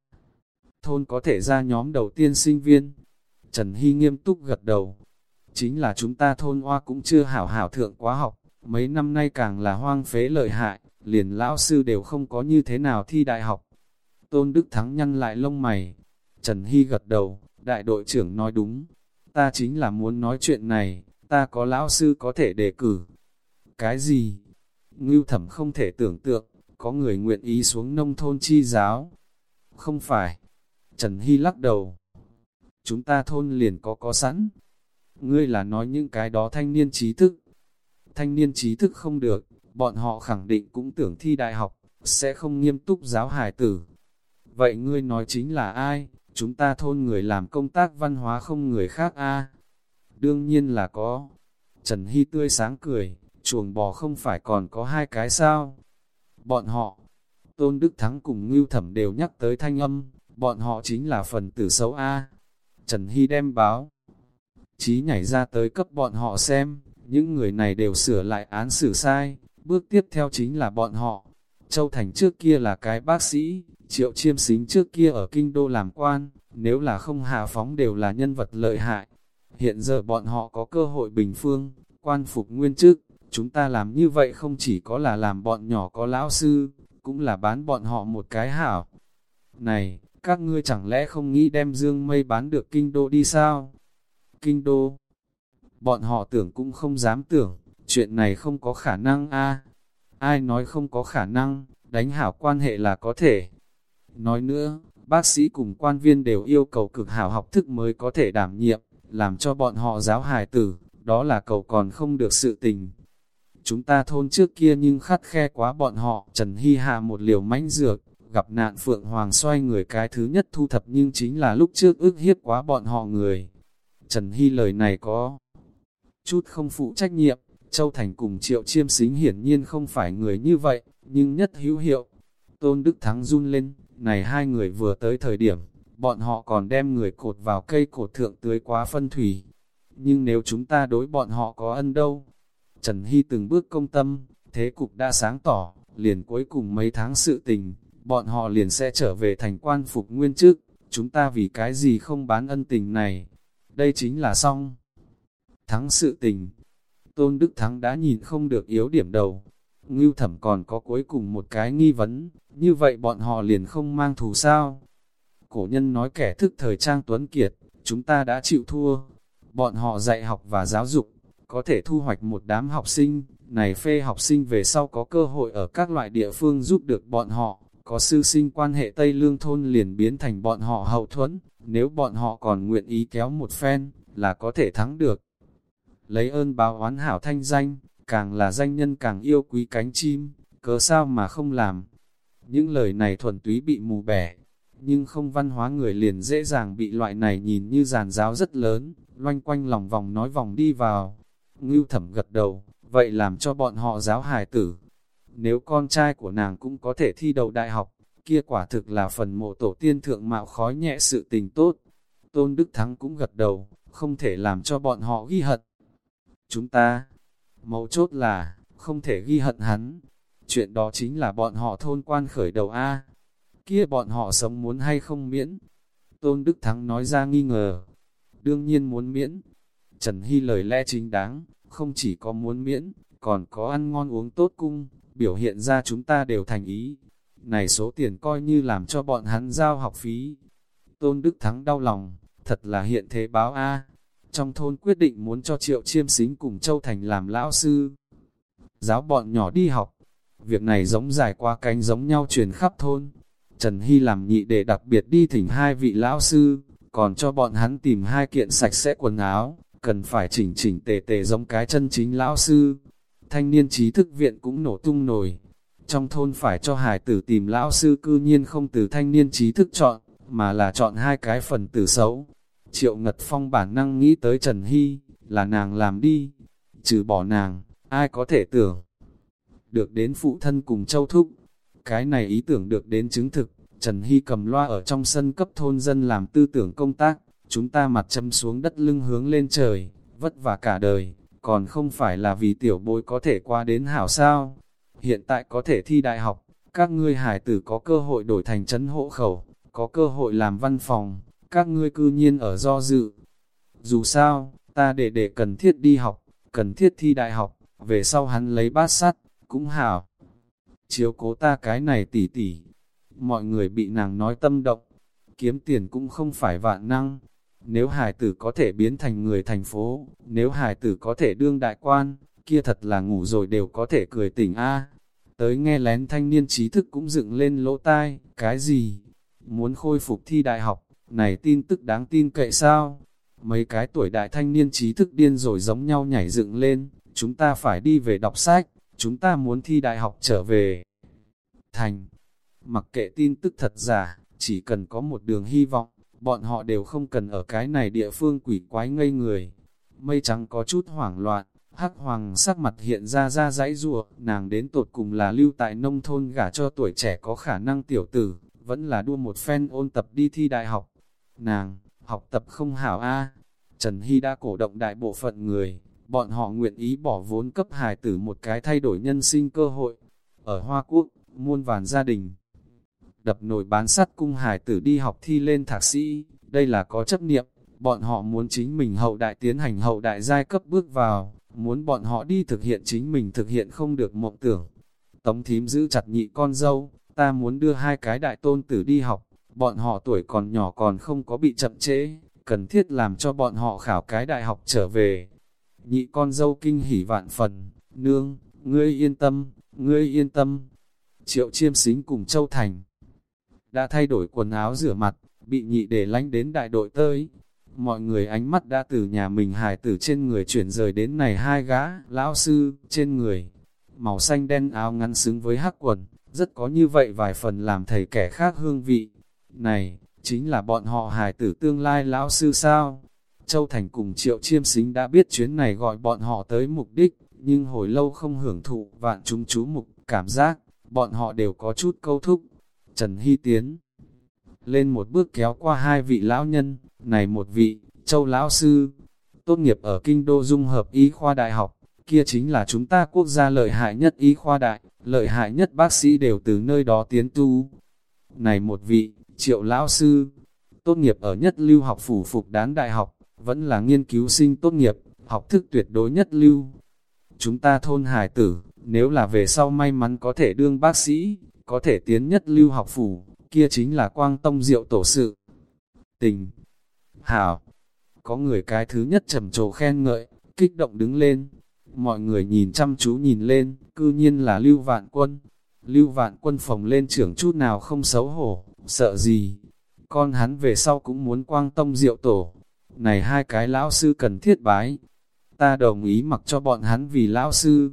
thôn có thể ra nhóm đầu tiên sinh viên. Trần Hy nghiêm túc gật đầu. Chính là chúng ta thôn hoa cũng chưa hảo hảo thượng quá học, mấy năm nay càng là hoang phế lợi hại, liền lão sư đều không có như thế nào thi đại học. Tôn Đức Thắng nhăn lại lông mày. Trần Hy gật đầu, đại đội trưởng nói đúng. Ta chính là muốn nói chuyện này, ta có lão sư có thể đề cử. Cái gì? Ngưu thẩm không thể tưởng tượng, có người nguyện ý xuống nông thôn chi giáo. Không phải, Trần Hy lắc đầu. Chúng ta thôn liền có có sẵn. Ngươi là nói những cái đó thanh niên trí thức. Thanh niên trí thức không được, bọn họ khẳng định cũng tưởng thi đại học, sẽ không nghiêm túc giáo hải tử. Vậy ngươi nói chính là ai? Chúng ta thôn người làm công tác văn hóa không người khác a Đương nhiên là có. Trần Hy tươi sáng cười, chuồng bò không phải còn có hai cái sao? Bọn họ, Tôn Đức Thắng cùng Ngưu Thẩm đều nhắc tới thanh âm, bọn họ chính là phần tử xấu A. Trần Hy đem báo, chí nhảy ra tới cấp bọn họ xem, những người này đều sửa lại án xử sai, bước tiếp theo chính là bọn họ. Châu Thành trước kia là cái bác sĩ, Triệu Chiêm Xính trước kia ở Kinh Đô làm quan, nếu là không hạ phóng đều là nhân vật lợi hại. Hiện giờ bọn họ có cơ hội bình phương, quan phục nguyên chức, chúng ta làm như vậy không chỉ có là làm bọn nhỏ có lão sư, cũng là bán bọn họ một cái hảo. Này, các ngươi chẳng lẽ không nghĩ đem dương mây bán được kinh đô đi sao? Kinh đô, bọn họ tưởng cũng không dám tưởng, chuyện này không có khả năng a Ai nói không có khả năng, đánh hảo quan hệ là có thể. Nói nữa, bác sĩ cùng quan viên đều yêu cầu cực hảo học thức mới có thể đảm nhiệm, làm cho bọn họ giáo hài tử, đó là cầu còn không được sự tình. Chúng ta thôn trước kia nhưng khắt khe quá bọn họ, Trần Hy hạ một liều mãnh dược, gặp nạn Phượng Hoàng xoay người cái thứ nhất thu thập nhưng chính là lúc trước ước hiếp quá bọn họ người. Trần Hy lời này có chút không phụ trách nhiệm, Châu Thành cùng Triệu Chiêm Xính hiển nhiên không phải người như vậy, nhưng nhất hữu hiệu. Tôn Đức Thắng run lên, này hai người vừa tới thời điểm, bọn họ còn đem người cột vào cây cột thượng tưới quá phân thủy. Nhưng nếu chúng ta đối bọn họ có ân đâu? Trần Hy từng bước công tâm, thế cục đã sáng tỏ, liền cuối cùng mấy tháng sự tình, bọn họ liền sẽ trở về thành quan phục nguyên chức, chúng ta vì cái gì không bán ân tình này? Đây chính là xong. Thắng sự tình. Tôn Đức Thắng đã nhìn không được yếu điểm đầu. Ngưu thẩm còn có cuối cùng một cái nghi vấn, như vậy bọn họ liền không mang thù sao? Cổ nhân nói kẻ thức thời trang tuấn kiệt, chúng ta đã chịu thua. Bọn họ dạy học và giáo dục, có thể thu hoạch một đám học sinh, này phê học sinh về sau có cơ hội ở các loại địa phương giúp được bọn họ, có sư sinh quan hệ Tây Lương Thôn liền biến thành bọn họ hậu thuẫn, nếu bọn họ còn nguyện ý kéo một phen, là có thể thắng được. Lấy ơn báo oán hảo thanh danh, càng là danh nhân càng yêu quý cánh chim, cớ sao mà không làm. Những lời này thuần túy bị mù bẻ, nhưng không văn hóa người liền dễ dàng bị loại này nhìn như giàn giáo rất lớn, loanh quanh lòng vòng nói vòng đi vào. Ngưu thẩm gật đầu, vậy làm cho bọn họ giáo hài tử. Nếu con trai của nàng cũng có thể thi đầu đại học, kia quả thực là phần mộ tổ tiên thượng mạo khói nhẹ sự tình tốt. Tôn Đức Thắng cũng gật đầu, không thể làm cho bọn họ ghi hận. Chúng ta, mấu chốt là, không thể ghi hận hắn. Chuyện đó chính là bọn họ thôn quan khởi đầu A. Kia bọn họ sống muốn hay không miễn. Tôn Đức Thắng nói ra nghi ngờ. Đương nhiên muốn miễn. Trần Hy lời lẽ chính đáng, không chỉ có muốn miễn, còn có ăn ngon uống tốt cung, biểu hiện ra chúng ta đều thành ý. Này số tiền coi như làm cho bọn hắn giao học phí. Tôn Đức Thắng đau lòng, thật là hiện thế báo A. Trong thôn quyết định muốn cho Triệu Chiêm Xính cùng Châu Thành làm lão sư. Giáo bọn nhỏ đi học. Việc này giống dài qua cánh giống nhau truyền khắp thôn. Trần Hy làm nhị để đặc biệt đi thỉnh hai vị lão sư, còn cho bọn hắn tìm hai kiện sạch sẽ quần áo, cần phải chỉnh chỉnh tề tề giống cái chân chính lão sư. Thanh niên trí thức viện cũng nổ tung nổi. Trong thôn phải cho hải tử tìm lão sư cư nhiên không từ thanh niên trí thức chọn, mà là chọn hai cái phần tử xấu. Triệu Ngật Phong bản năng nghĩ tới Trần Hy, là nàng làm đi. Trừ bỏ nàng, ai có thể tưởng. Được đến phụ thân cùng châu thúc. Cái này ý tưởng được đến chứng thực, Trần Hy cầm loa ở trong sân cấp thôn dân làm tư tưởng công tác, chúng ta mặt châm xuống đất lưng hướng lên trời, vất vả cả đời, còn không phải là vì tiểu bối có thể qua đến hảo sao. Hiện tại có thể thi đại học, các ngươi hải tử có cơ hội đổi thành trấn hộ khẩu, có cơ hội làm văn phòng, các ngươi cư nhiên ở do dự. Dù sao, ta để để cần thiết đi học, cần thiết thi đại học, về sau hắn lấy bát sắt, cũng hảo. Chiếu cố ta cái này tỉ tỉ, mọi người bị nàng nói tâm động, kiếm tiền cũng không phải vạn năng, nếu hải tử có thể biến thành người thành phố, nếu hải tử có thể đương đại quan, kia thật là ngủ rồi đều có thể cười tỉnh a. Tới nghe lén thanh niên trí thức cũng dựng lên lỗ tai, cái gì? Muốn khôi phục thi đại học, này tin tức đáng tin cậy sao? Mấy cái tuổi đại thanh niên trí thức điên rồi giống nhau nhảy dựng lên, chúng ta phải đi về đọc sách, chúng ta muốn thi đại học trở về. Thành, mặc kệ tin tức thật giả, chỉ cần có một đường hy vọng, bọn họ đều không cần ở cái này địa phương quỷ quái ngây người. Mây trắng có chút hoảng loạn, hắc hoàng sắc mặt hiện ra ra dãy rùa, nàng đến tột cùng là lưu tại nông thôn gả cho tuổi trẻ có khả năng tiểu tử, vẫn là đua một phen ôn tập đi thi đại học. Nàng, học tập không hảo a Trần Hy đã cổ động đại bộ phận người, bọn họ nguyện ý bỏ vốn cấp hài tử một cái thay đổi nhân sinh cơ hội. Ở Hoa Quốc, muôn vàn gia đình, đập nồi bán sắt cung hải tử đi học thi lên thạc sĩ, đây là có chấp niệm, bọn họ muốn chính mình hậu đại tiến hành hậu đại giai cấp bước vào, muốn bọn họ đi thực hiện chính mình thực hiện không được mộng tưởng. Tống thím giữ chặt nhị con dâu, ta muốn đưa hai cái đại tôn tử đi học, bọn họ tuổi còn nhỏ còn không có bị chậm trễ, cần thiết làm cho bọn họ khảo cái đại học trở về. Nhị con dâu kinh hỉ vạn phần, nương, ngươi yên tâm, ngươi yên tâm. Triệu chiêm xính cùng Châu Thành đã thay đổi quần áo rửa mặt, bị nhị để lánh đến đại đội tới. Mọi người ánh mắt đã từ nhà mình hài tử trên người chuyển rời đến này hai gã, lão sư, trên người. Màu xanh đen áo ngắn xứng với hắc quần, rất có như vậy vài phần làm thầy kẻ khác hương vị. Này, chính là bọn họ hài tử tương lai lão sư sao? Châu Thành cùng Triệu Chiêm Xính đã biết chuyến này gọi bọn họ tới mục đích, nhưng hồi lâu không hưởng thụ vạn chúng chú mục, cảm giác, bọn họ đều có chút câu thúc. Trần Hy Tiến. Lên một bước kéo qua hai vị lão nhân, này một vị, Châu Lão Sư, tốt nghiệp ở Kinh Đô Dung Hợp Y Khoa Đại học, kia chính là chúng ta quốc gia lợi hại nhất Y Khoa Đại, lợi hại nhất bác sĩ đều từ nơi đó tiến tu. Này một vị, Triệu Lão Sư, tốt nghiệp ở nhất lưu học phủ phục đán đại học, vẫn là nghiên cứu sinh tốt nghiệp, học thức tuyệt đối nhất lưu. Chúng ta thôn hải tử, nếu là về sau may mắn có thể đương bác sĩ, có thể tiến nhất lưu học phủ, kia chính là quang tông diệu tổ sự. Tình, hảo, có người cái thứ nhất trầm trồ khen ngợi, kích động đứng lên. Mọi người nhìn chăm chú nhìn lên, cư nhiên là Lưu Vạn Quân. Lưu Vạn Quân phồng lên trưởng chút nào không xấu hổ, sợ gì. Con hắn về sau cũng muốn quang tông diệu tổ. Này hai cái lão sư cần thiết bái. Ta đồng ý mặc cho bọn hắn vì lão sư.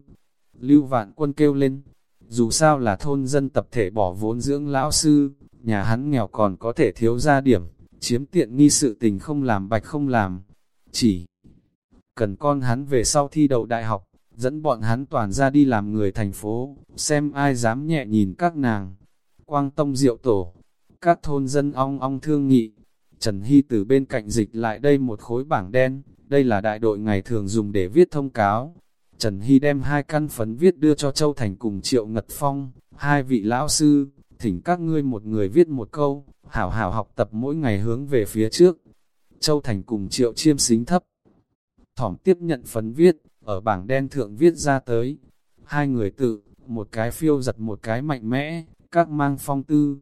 Lưu Vạn Quân kêu lên, dù sao là thôn dân tập thể bỏ vốn dưỡng lão sư, nhà hắn nghèo còn có thể thiếu ra điểm, chiếm tiện nghi sự tình không làm bạch không làm. Chỉ cần con hắn về sau thi đậu đại học, dẫn bọn hắn toàn ra đi làm người thành phố, xem ai dám nhẹ nhìn các nàng. Quang Tông Diệu Tổ, các thôn dân ong ong thương nghị. Trần Hy từ bên cạnh dịch lại đây một khối bảng đen, đây là đại đội ngày thường dùng để viết thông cáo, Trần Hy đem hai căn phấn viết đưa cho Châu Thành cùng Triệu Ngật Phong, hai vị lão sư, thỉnh các ngươi một người viết một câu, hảo hảo học tập mỗi ngày hướng về phía trước. Châu Thành cùng Triệu Chiêm xính thấp. Thỏm tiếp nhận phấn viết, ở bảng đen thượng viết ra tới. Hai người tự, một cái phiêu giật một cái mạnh mẽ, các mang phong tư.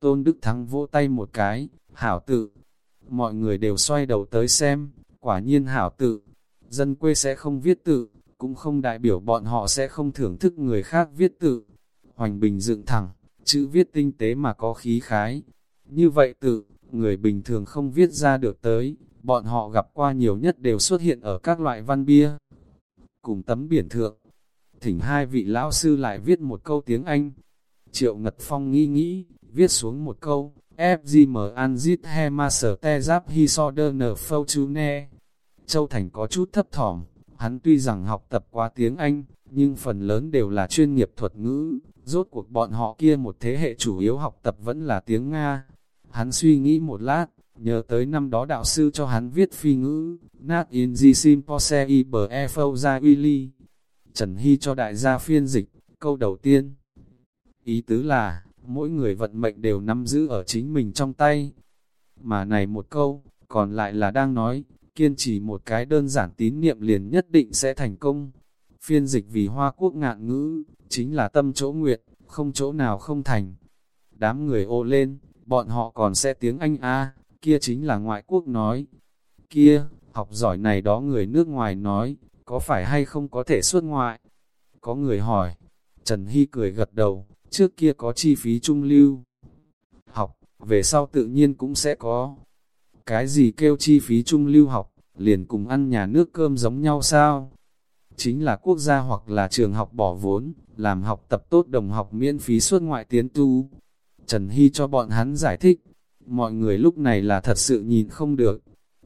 Tôn Đức Thắng vỗ tay một cái, hảo tự. Mọi người đều xoay đầu tới xem, quả nhiên hảo tự. Dân quê sẽ không viết tự, cũng không đại biểu bọn họ sẽ không thưởng thức người khác viết tự. Hoành Bình dựng thẳng, chữ viết tinh tế mà có khí khái. Như vậy tự, người bình thường không viết ra được tới, bọn họ gặp qua nhiều nhất đều xuất hiện ở các loại văn bia. Cùng tấm biển thượng, thỉnh hai vị lão sư lại viết một câu tiếng Anh. Triệu Ngật Phong nghi nghĩ, viết xuống một câu, FGM Anzit Hema Sở Te Giáp Hi So Fortune. Châu Thành có chút thấp thỏm, Hắn tuy rằng học tập qua tiếng Anh, nhưng phần lớn đều là chuyên nghiệp thuật ngữ, rốt cuộc bọn họ kia một thế hệ chủ yếu học tập vẫn là tiếng Nga. Hắn suy nghĩ một lát, nhớ tới năm đó đạo sư cho hắn viết phi ngữ, Nat in the Simpose ibe ra uy Trần Hy cho đại gia phiên dịch, câu đầu tiên. Ý tứ là, mỗi người vận mệnh đều nắm giữ ở chính mình trong tay. Mà này một câu, còn lại là đang nói, kiên trì một cái đơn giản tín niệm liền nhất định sẽ thành công. Phiên dịch vì Hoa Quốc ngạn ngữ, chính là tâm chỗ nguyện, không chỗ nào không thành. Đám người ô lên, bọn họ còn sẽ tiếng Anh A, kia chính là ngoại quốc nói. Kia, học giỏi này đó người nước ngoài nói, có phải hay không có thể xuất ngoại? Có người hỏi, Trần Hy cười gật đầu, trước kia có chi phí trung lưu. Học, về sau tự nhiên cũng sẽ có, cái gì kêu chi phí trung lưu học, liền cùng ăn nhà nước cơm giống nhau sao? Chính là quốc gia hoặc là trường học bỏ vốn, làm học tập tốt đồng học miễn phí suốt ngoại tiến tu. Trần Hy cho bọn hắn giải thích, mọi người lúc này là thật sự nhìn không được.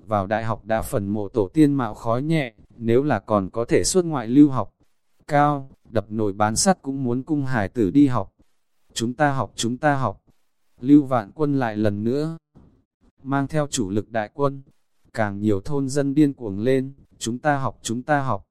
Vào đại học đã phần mộ tổ tiên mạo khói nhẹ, nếu là còn có thể suốt ngoại lưu học. Cao, đập nồi bán sắt cũng muốn cung hải tử đi học. Chúng ta học chúng ta học. Lưu Vạn Quân lại lần nữa, mang theo chủ lực đại quân, càng nhiều thôn dân điên cuồng lên, chúng ta học chúng ta học,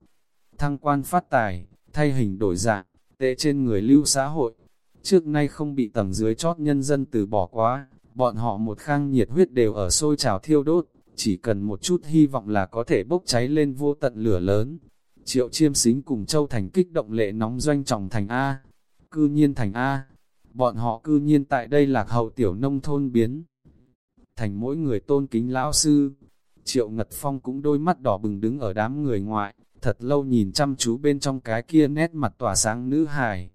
thăng quan phát tài, thay hình đổi dạng, tệ trên người lưu xã hội, trước nay không bị tầng dưới chót nhân dân từ bỏ quá, bọn họ một khang nhiệt huyết đều ở sôi trào thiêu đốt, chỉ cần một chút hy vọng là có thể bốc cháy lên vô tận lửa lớn. Triệu chiêm xính cùng Châu Thành kích động lệ nóng doanh trọng thành A, cư nhiên thành A, bọn họ cư nhiên tại đây lạc hậu tiểu nông thôn biến. Thành mỗi người tôn kính lão sư, Triệu Ngật Phong cũng đôi mắt đỏ bừng đứng ở đám người ngoại, thật lâu nhìn chăm chú bên trong cái kia nét mặt tỏa sáng nữ hài.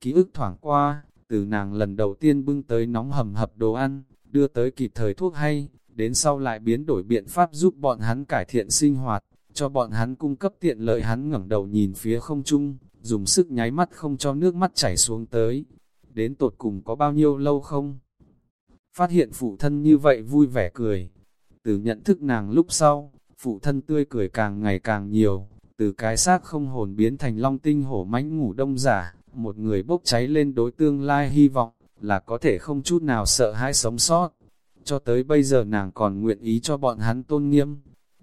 Ký ức thoảng qua, từ nàng lần đầu tiên bưng tới nóng hầm hập đồ ăn, đưa tới kịp thời thuốc hay, đến sau lại biến đổi biện pháp giúp bọn hắn cải thiện sinh hoạt, cho bọn hắn cung cấp tiện lợi hắn ngẩng đầu nhìn phía không trung, dùng sức nháy mắt không cho nước mắt chảy xuống tới. Đến tột cùng có bao nhiêu lâu không? Phát hiện phụ thân như vậy vui vẻ cười. Từ nhận thức nàng lúc sau, phụ thân tươi cười càng ngày càng nhiều, từ cái xác không hồn biến thành long tinh hổ mãnh ngủ đông giả, một người bốc cháy lên đối tương lai hy vọng, là có thể không chút nào sợ hãi sống sót. Cho tới bây giờ nàng còn nguyện ý cho bọn hắn tôn nghiêm,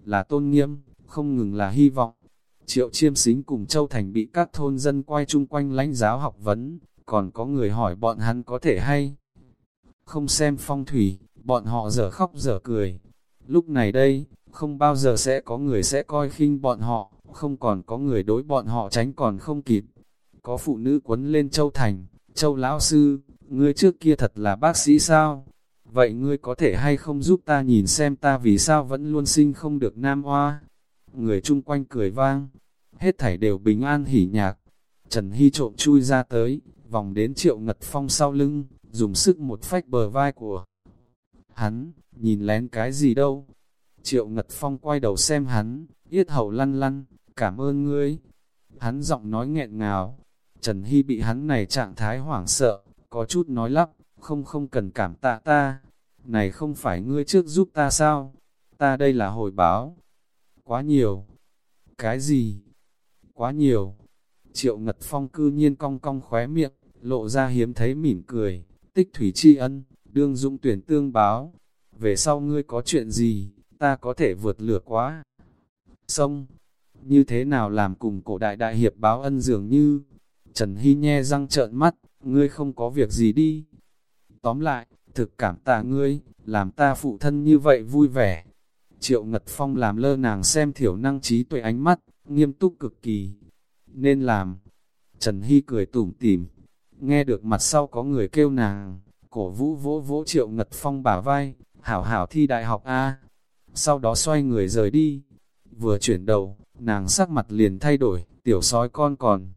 là tôn nghiêm, không ngừng là hy vọng. Triệu chiêm xính cùng Châu Thành bị các thôn dân quay chung quanh lãnh giáo học vấn, còn có người hỏi bọn hắn có thể hay. Không xem phong thủy, bọn họ giờ khóc giờ cười. Lúc này đây, không bao giờ sẽ có người sẽ coi khinh bọn họ, không còn có người đối bọn họ tránh còn không kịp. Có phụ nữ quấn lên Châu Thành, Châu Lão Sư, ngươi trước kia thật là bác sĩ sao? Vậy ngươi có thể hay không giúp ta nhìn xem ta vì sao vẫn luôn sinh không được nam hoa? Người chung quanh cười vang, hết thảy đều bình an hỉ nhạc. Trần Hy trộm chui ra tới, vòng đến triệu ngật phong sau lưng, dùng sức một phách bờ vai của hắn, nhìn lén cái gì đâu. Triệu ngật phong quay đầu xem hắn, yết hầu lăn lăn, cảm ơn ngươi. Hắn giọng nói nghẹn ngào, Trần Hy bị hắn này trạng thái hoảng sợ, có chút nói lắp, không không cần cảm tạ ta, này không phải ngươi trước giúp ta sao, ta đây là hồi báo, quá nhiều, cái gì, quá nhiều, triệu ngật phong cư nhiên cong cong khóe miệng, lộ ra hiếm thấy mỉm cười, tích thủy tri ân, đương dụng tuyển tương báo, về sau ngươi có chuyện gì, ta có thể vượt lửa quá, sông, như thế nào làm cùng cổ đại đại hiệp báo ân dường như, Trần Hy nhe răng trợn mắt, ngươi không có việc gì đi. Tóm lại, thực cảm tạ ngươi, làm ta phụ thân như vậy vui vẻ. Triệu Ngật Phong làm lơ nàng xem thiểu năng trí tuệ ánh mắt, nghiêm túc cực kỳ. Nên làm. Trần Hy cười tủm tỉm, nghe được mặt sau có người kêu nàng, cổ vũ vỗ vỗ Triệu Ngật Phong bả vai, hảo hảo thi đại học A. Sau đó xoay người rời đi. Vừa chuyển đầu, nàng sắc mặt liền thay đổi, tiểu sói con còn.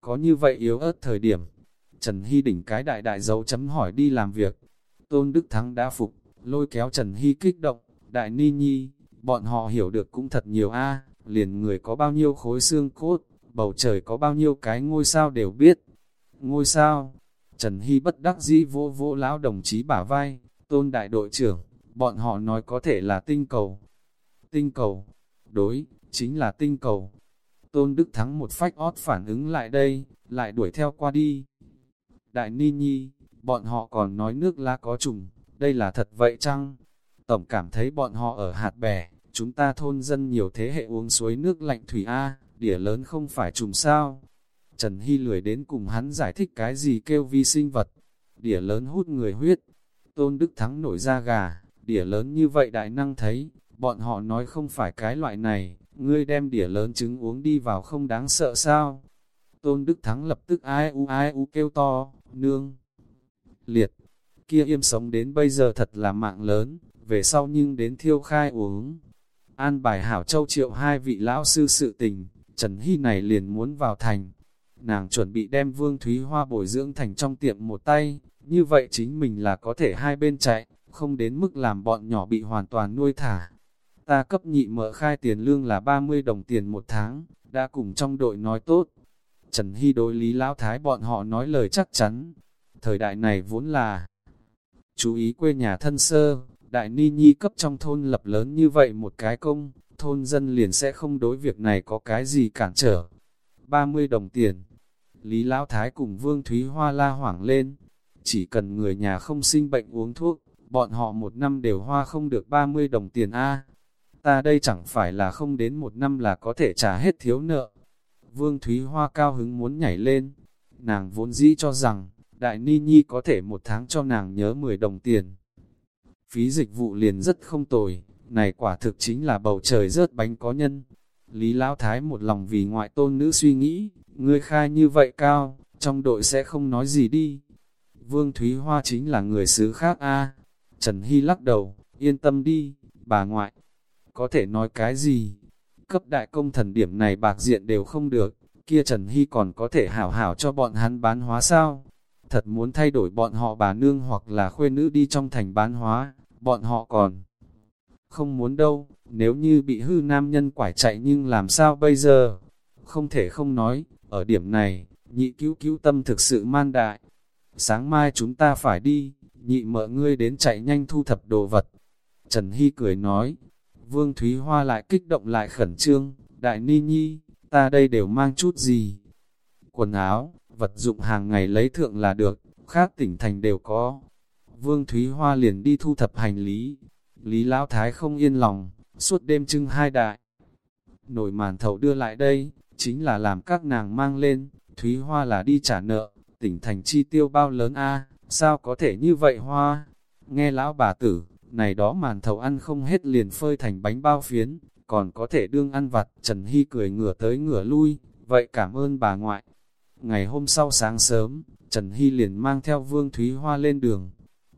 Có như vậy yếu ớt thời điểm, Trần Hy đỉnh cái đại đại dấu chấm hỏi đi làm việc. Tôn Đức Thắng đã phục, lôi kéo Trần Hy kích động, đại ni nhi, bọn họ hiểu được cũng thật nhiều a liền người có bao nhiêu khối xương cốt, bầu trời có bao nhiêu cái ngôi sao đều biết. Ngôi sao, Trần Hy bất đắc dĩ vô vô lão đồng chí bả vai, tôn đại đội trưởng, bọn họ nói có thể là tinh cầu. Tinh cầu, đối, chính là tinh cầu. Tôn Đức Thắng một phách ót phản ứng lại đây, lại đuổi theo qua đi. Đại Ni Nhi, bọn họ còn nói nước lá có trùng, đây là thật vậy chăng? Tổng cảm thấy bọn họ ở hạt bè, chúng ta thôn dân nhiều thế hệ uống suối nước lạnh thủy A, đỉa lớn không phải trùng sao? Trần Hy lười đến cùng hắn giải thích cái gì kêu vi sinh vật, đỉa lớn hút người huyết. Tôn Đức Thắng nổi ra gà, đỉa lớn như vậy đại năng thấy, bọn họ nói không phải cái loại này, ngươi đem đỉa lớn trứng uống đi vào không đáng sợ sao? Tôn Đức Thắng lập tức ai u ai u kêu to, nương, liệt, kia im sống đến bây giờ thật là mạng lớn, về sau nhưng đến thiêu khai uống. An bài hảo châu triệu hai vị lão sư sự tình, Trần Hy này liền muốn vào thành. Nàng chuẩn bị đem Vương Thúy Hoa bồi dưỡng thành trong tiệm một tay, như vậy chính mình là có thể hai bên chạy, không đến mức làm bọn nhỏ bị hoàn toàn nuôi thả. Ta cấp nhị mở khai tiền lương là 30 đồng tiền một tháng, đã cùng trong đội nói tốt. Trần Hy đối lý lão thái bọn họ nói lời chắc chắn. Thời đại này vốn là chú ý quê nhà thân sơ, đại ni nhi cấp trong thôn lập lớn như vậy một cái công, thôn dân liền sẽ không đối việc này có cái gì cản trở. 30 đồng tiền. Lý Lão Thái cùng Vương Thúy Hoa la hoảng lên. chỉ cần người nhà không sinh bệnh uống thuốc, bọn họ một năm đều hoa không được 30 đồng tiền A. Ta đây chẳng phải là không đến một năm là có thể trả hết thiếu nợ. Vương Thúy Hoa cao hứng muốn nhảy lên. Nàng vốn dĩ cho rằng, Đại Ni Nhi có thể một tháng cho nàng nhớ 10 đồng tiền. Phí dịch vụ liền rất không tồi, này quả thực chính là bầu trời rớt bánh có nhân. Lý Lão Thái một lòng vì ngoại tôn nữ suy nghĩ, ngươi khai như vậy cao, trong đội sẽ không nói gì đi. Vương Thúy Hoa chính là người xứ khác a Trần Hy lắc đầu, yên tâm đi, bà ngoại. Có thể nói cái gì? Cấp đại công thần điểm này bạc diện đều không được, kia Trần Hy còn có thể hảo hảo cho bọn hắn bán hóa sao? Thật muốn thay đổi bọn họ bà nương hoặc là khuê nữ đi trong thành bán hóa, bọn họ còn không muốn đâu, nếu như bị hư nam nhân quải chạy nhưng làm sao bây giờ? Không thể không nói, ở điểm này, nhị cứu cứu tâm thực sự man đại. Sáng mai chúng ta phải đi, nhị mợ ngươi đến chạy nhanh thu thập đồ vật. Trần Hy cười nói, Vương Thúy Hoa lại kích động lại khẩn trương, đại ni nhi, ta đây đều mang chút gì? Quần áo, vật dụng hàng ngày lấy thượng là được, khác tỉnh thành đều có. Vương Thúy Hoa liền đi thu thập hành lý. Lý Lão Thái không yên lòng, suốt đêm trưng hai đại. Nổi màn thầu đưa lại đây, chính là làm các nàng mang lên, Thúy Hoa là đi trả nợ, tỉnh thành chi tiêu bao lớn a sao có thể như vậy Hoa? Nghe lão bà tử, này đó màn thầu ăn không hết liền phơi thành bánh bao phiến, còn có thể đương ăn vặt, Trần Hy cười ngửa tới ngửa lui, vậy cảm ơn bà ngoại. Ngày hôm sau sáng sớm, Trần Hy liền mang theo Vương Thúy Hoa lên đường,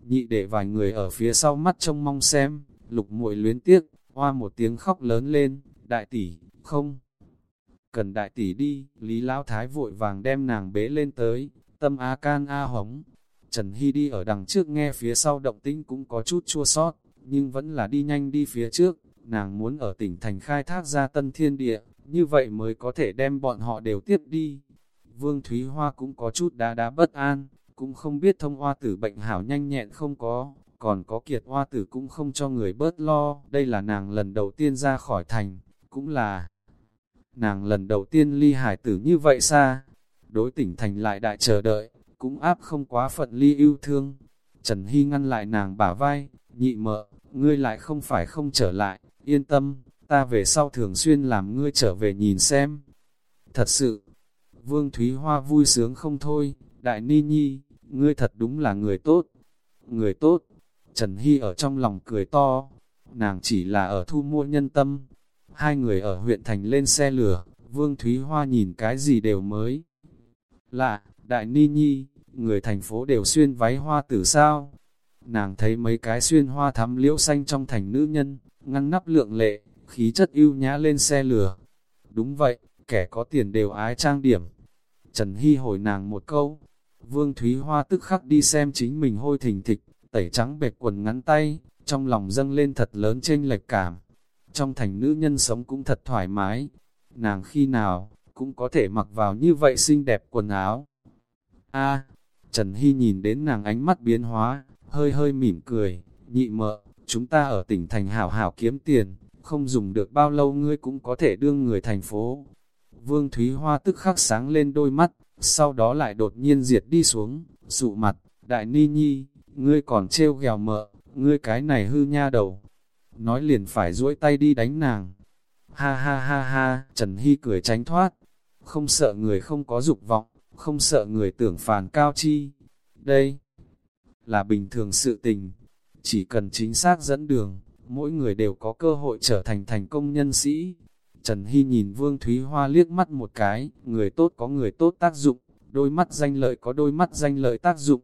nhị để vài người ở phía sau mắt trông mong xem, lục muội luyến tiếc, hoa một tiếng khóc lớn lên, đại tỷ, không. Cần đại tỷ đi, Lý Lão Thái vội vàng đem nàng bế lên tới, tâm A can A hống. Trần Hy đi ở đằng trước nghe phía sau động tĩnh cũng có chút chua sót, nhưng vẫn là đi nhanh đi phía trước, nàng muốn ở tỉnh thành khai thác ra tân thiên địa, như vậy mới có thể đem bọn họ đều tiếp đi. Vương Thúy Hoa cũng có chút đá đá bất an, cũng không biết thông hoa tử bệnh hảo nhanh nhẹn không có, còn có kiệt hoa tử cũng không cho người bớt lo, đây là nàng lần đầu tiên ra khỏi thành, cũng là nàng lần đầu tiên ly hải tử như vậy xa, đối tỉnh thành lại đại chờ đợi, cũng áp không quá phận ly yêu thương. Trần Hy ngăn lại nàng bả vai, nhị mợ, ngươi lại không phải không trở lại, yên tâm, ta về sau thường xuyên làm ngươi trở về nhìn xem. Thật sự, Vương Thúy Hoa vui sướng không thôi, đại ni nhi, ngươi thật đúng là người tốt. Người tốt, Trần Hy ở trong lòng cười to, nàng chỉ là ở thu mua nhân tâm. Hai người ở huyện thành lên xe lửa, Vương Thúy Hoa nhìn cái gì đều mới. Lạ, Đại Ni Nhi, người thành phố đều xuyên váy hoa tử sao? Nàng thấy mấy cái xuyên hoa thắm liễu xanh trong thành nữ nhân, ngăn nắp lượng lệ, khí chất ưu nhã lên xe lửa. Đúng vậy, kẻ có tiền đều ái trang điểm. Trần Hy hồi nàng một câu, Vương Thúy Hoa tức khắc đi xem chính mình hôi thình thịch, tẩy trắng bệt quần ngắn tay, trong lòng dâng lên thật lớn chênh lệch cảm. Trong thành nữ nhân sống cũng thật thoải mái, nàng khi nào, cũng có thể mặc vào như vậy xinh đẹp quần áo. A, Trần Hy nhìn đến nàng ánh mắt biến hóa, hơi hơi mỉm cười, nhị mợ, chúng ta ở tỉnh thành hảo hảo kiếm tiền, không dùng được bao lâu ngươi cũng có thể đương người thành phố. Vương Thúy Hoa tức khắc sáng lên đôi mắt, sau đó lại đột nhiên diệt đi xuống, sụ mặt, đại ni nhi, ngươi còn trêu ghèo mợ, ngươi cái này hư nha đầu. Nói liền phải duỗi tay đi đánh nàng. Ha ha ha ha, Trần Hy cười tránh thoát, không sợ người không có dục vọng, không sợ người tưởng phàn cao chi. Đây là bình thường sự tình, chỉ cần chính xác dẫn đường, mỗi người đều có cơ hội trở thành thành công nhân sĩ. Trần Hy nhìn Vương Thúy Hoa liếc mắt một cái, người tốt có người tốt tác dụng, đôi mắt danh lợi có đôi mắt danh lợi tác dụng.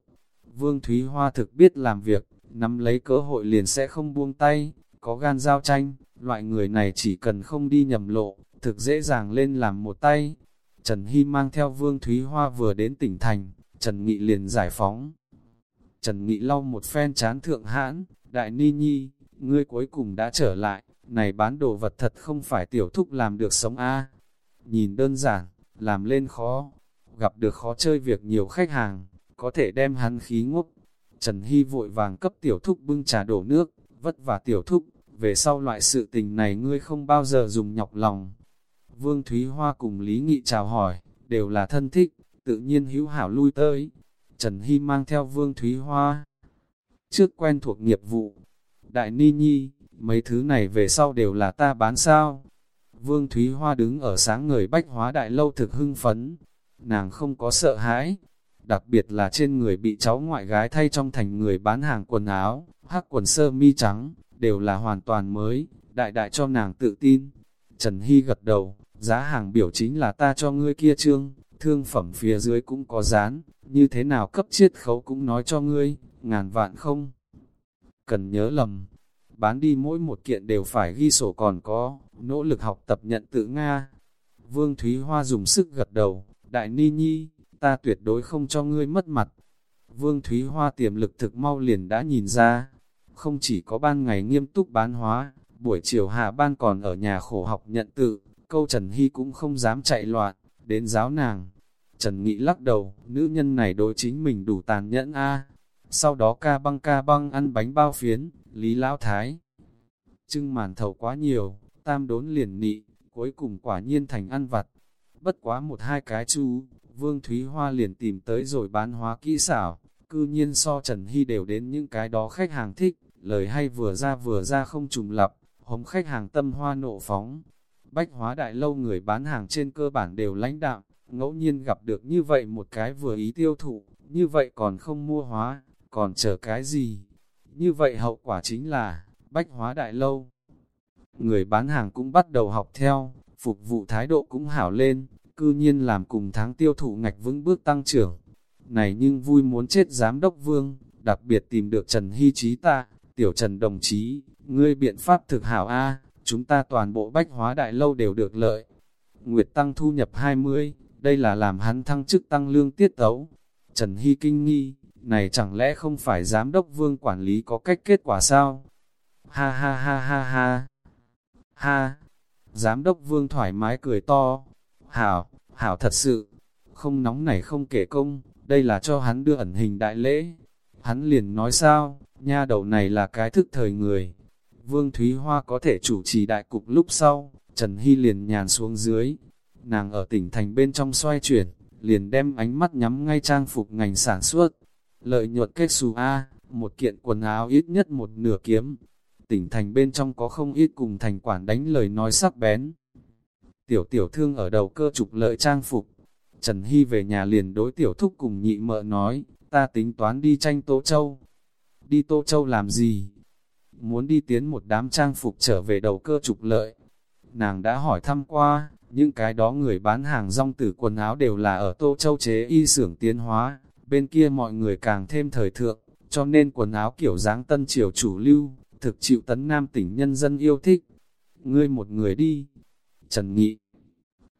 Vương Thúy Hoa thực biết làm việc, nắm lấy cơ hội liền sẽ không buông tay, có gan giao tranh, loại người này chỉ cần không đi nhầm lộ, thực dễ dàng lên làm một tay. Trần Hy mang theo Vương Thúy Hoa vừa đến tỉnh thành, Trần Nghị liền giải phóng. Trần Nghị lau một phen chán thượng hãn, đại ni nhi, ngươi cuối cùng đã trở lại, này bán đồ vật thật không phải tiểu thúc làm được sống a Nhìn đơn giản, làm lên khó, gặp được khó chơi việc nhiều khách hàng, có thể đem hắn khí ngốc. Trần Hy vội vàng cấp tiểu thúc bưng trà đổ nước, vất vả tiểu thúc, về sau loại sự tình này ngươi không bao giờ dùng nhọc lòng. Vương Thúy Hoa cùng Lý Nghị chào hỏi, đều là thân thích, tự nhiên hữu hảo lui tới. Trần Hy mang theo Vương Thúy Hoa. Trước quen thuộc nghiệp vụ, Đại Ni Nhi, mấy thứ này về sau đều là ta bán sao. Vương Thúy Hoa đứng ở sáng người bách hóa đại lâu thực hưng phấn. Nàng không có sợ hãi, đặc biệt là trên người bị cháu ngoại gái thay trong thành người bán hàng quần áo, hắc quần sơ mi trắng, đều là hoàn toàn mới, đại đại cho nàng tự tin. Trần Hy gật đầu, giá hàng biểu chính là ta cho ngươi kia trương, thương phẩm phía dưới cũng có dán, như thế nào cấp chiết khấu cũng nói cho ngươi, ngàn vạn không. Cần nhớ lầm, bán đi mỗi một kiện đều phải ghi sổ còn có, nỗ lực học tập nhận tự Nga. Vương Thúy Hoa dùng sức gật đầu, đại ni nhi, ta tuyệt đối không cho ngươi mất mặt. Vương Thúy Hoa tiềm lực thực mau liền đã nhìn ra, không chỉ có ban ngày nghiêm túc bán hóa, buổi chiều hạ ban còn ở nhà khổ học nhận tự, câu Trần Hy cũng không dám chạy loạn, đến giáo nàng. Trần Nghị lắc đầu, nữ nhân này đối chính mình đủ tàn nhẫn a Sau đó ca băng ca băng ăn bánh bao phiến, Lý Lão Thái. Trưng màn thầu quá nhiều, tam đốn liền nị, cuối cùng quả nhiên thành ăn vặt. Bất quá một hai cái chú, Vương Thúy Hoa liền tìm tới rồi bán hóa kỹ xảo, cư nhiên so Trần Hy đều đến những cái đó khách hàng thích, lời hay vừa ra vừa ra không trùng lập, hống khách hàng tâm hoa nộ phóng. Bách hóa đại lâu người bán hàng trên cơ bản đều lãnh đạm ngẫu nhiên gặp được như vậy một cái vừa ý tiêu thụ, như vậy còn không mua hóa, còn chờ cái gì? Như vậy hậu quả chính là, bách hóa đại lâu. Người bán hàng cũng bắt đầu học theo, phục vụ thái độ cũng hảo lên, cư nhiên làm cùng tháng tiêu thụ ngạch vững bước tăng trưởng. Này nhưng vui muốn chết giám đốc vương, đặc biệt tìm được Trần Hy Trí ta, tiểu Trần đồng chí, ngươi biện pháp thực hảo A, chúng ta toàn bộ bách hóa đại lâu đều được lợi. Nguyệt tăng thu nhập 20, đây là làm hắn thăng chức tăng lương tiết tấu. Trần Hy kinh nghi, này chẳng lẽ không phải giám đốc vương quản lý có cách kết quả sao? Ha ha ha ha ha. Ha. Giám đốc vương thoải mái cười to. Hảo, hảo thật sự. Không nóng này không kể công, đây là cho hắn đưa ẩn hình đại lễ. Hắn liền nói sao, nha đầu này là cái thức thời người. Vương Thúy Hoa có thể chủ trì đại cục lúc sau, Trần Hy liền nhàn xuống dưới. Nàng ở tỉnh thành bên trong xoay chuyển, liền đem ánh mắt nhắm ngay trang phục ngành sản xuất. Lợi nhuận kết xù A, một kiện quần áo ít nhất một nửa kiếm. Tỉnh thành bên trong có không ít cùng thành quản đánh lời nói sắc bén. Tiểu tiểu thương ở đầu cơ trục lợi trang phục. Trần Hy về nhà liền đối tiểu thúc cùng nhị mợ nói, ta tính toán đi tranh tố Châu. Đi Tô Châu làm gì? Muốn đi tiến một đám trang phục trở về đầu cơ trục lợi. Nàng đã hỏi thăm qua, những cái đó người bán hàng rong tử quần áo đều là ở Tô Châu chế y xưởng tiến hóa, bên kia mọi người càng thêm thời thượng, cho nên quần áo kiểu dáng tân triều chủ lưu, thực chịu tấn nam tỉnh nhân dân yêu thích. Ngươi một người đi. Trần Nghị.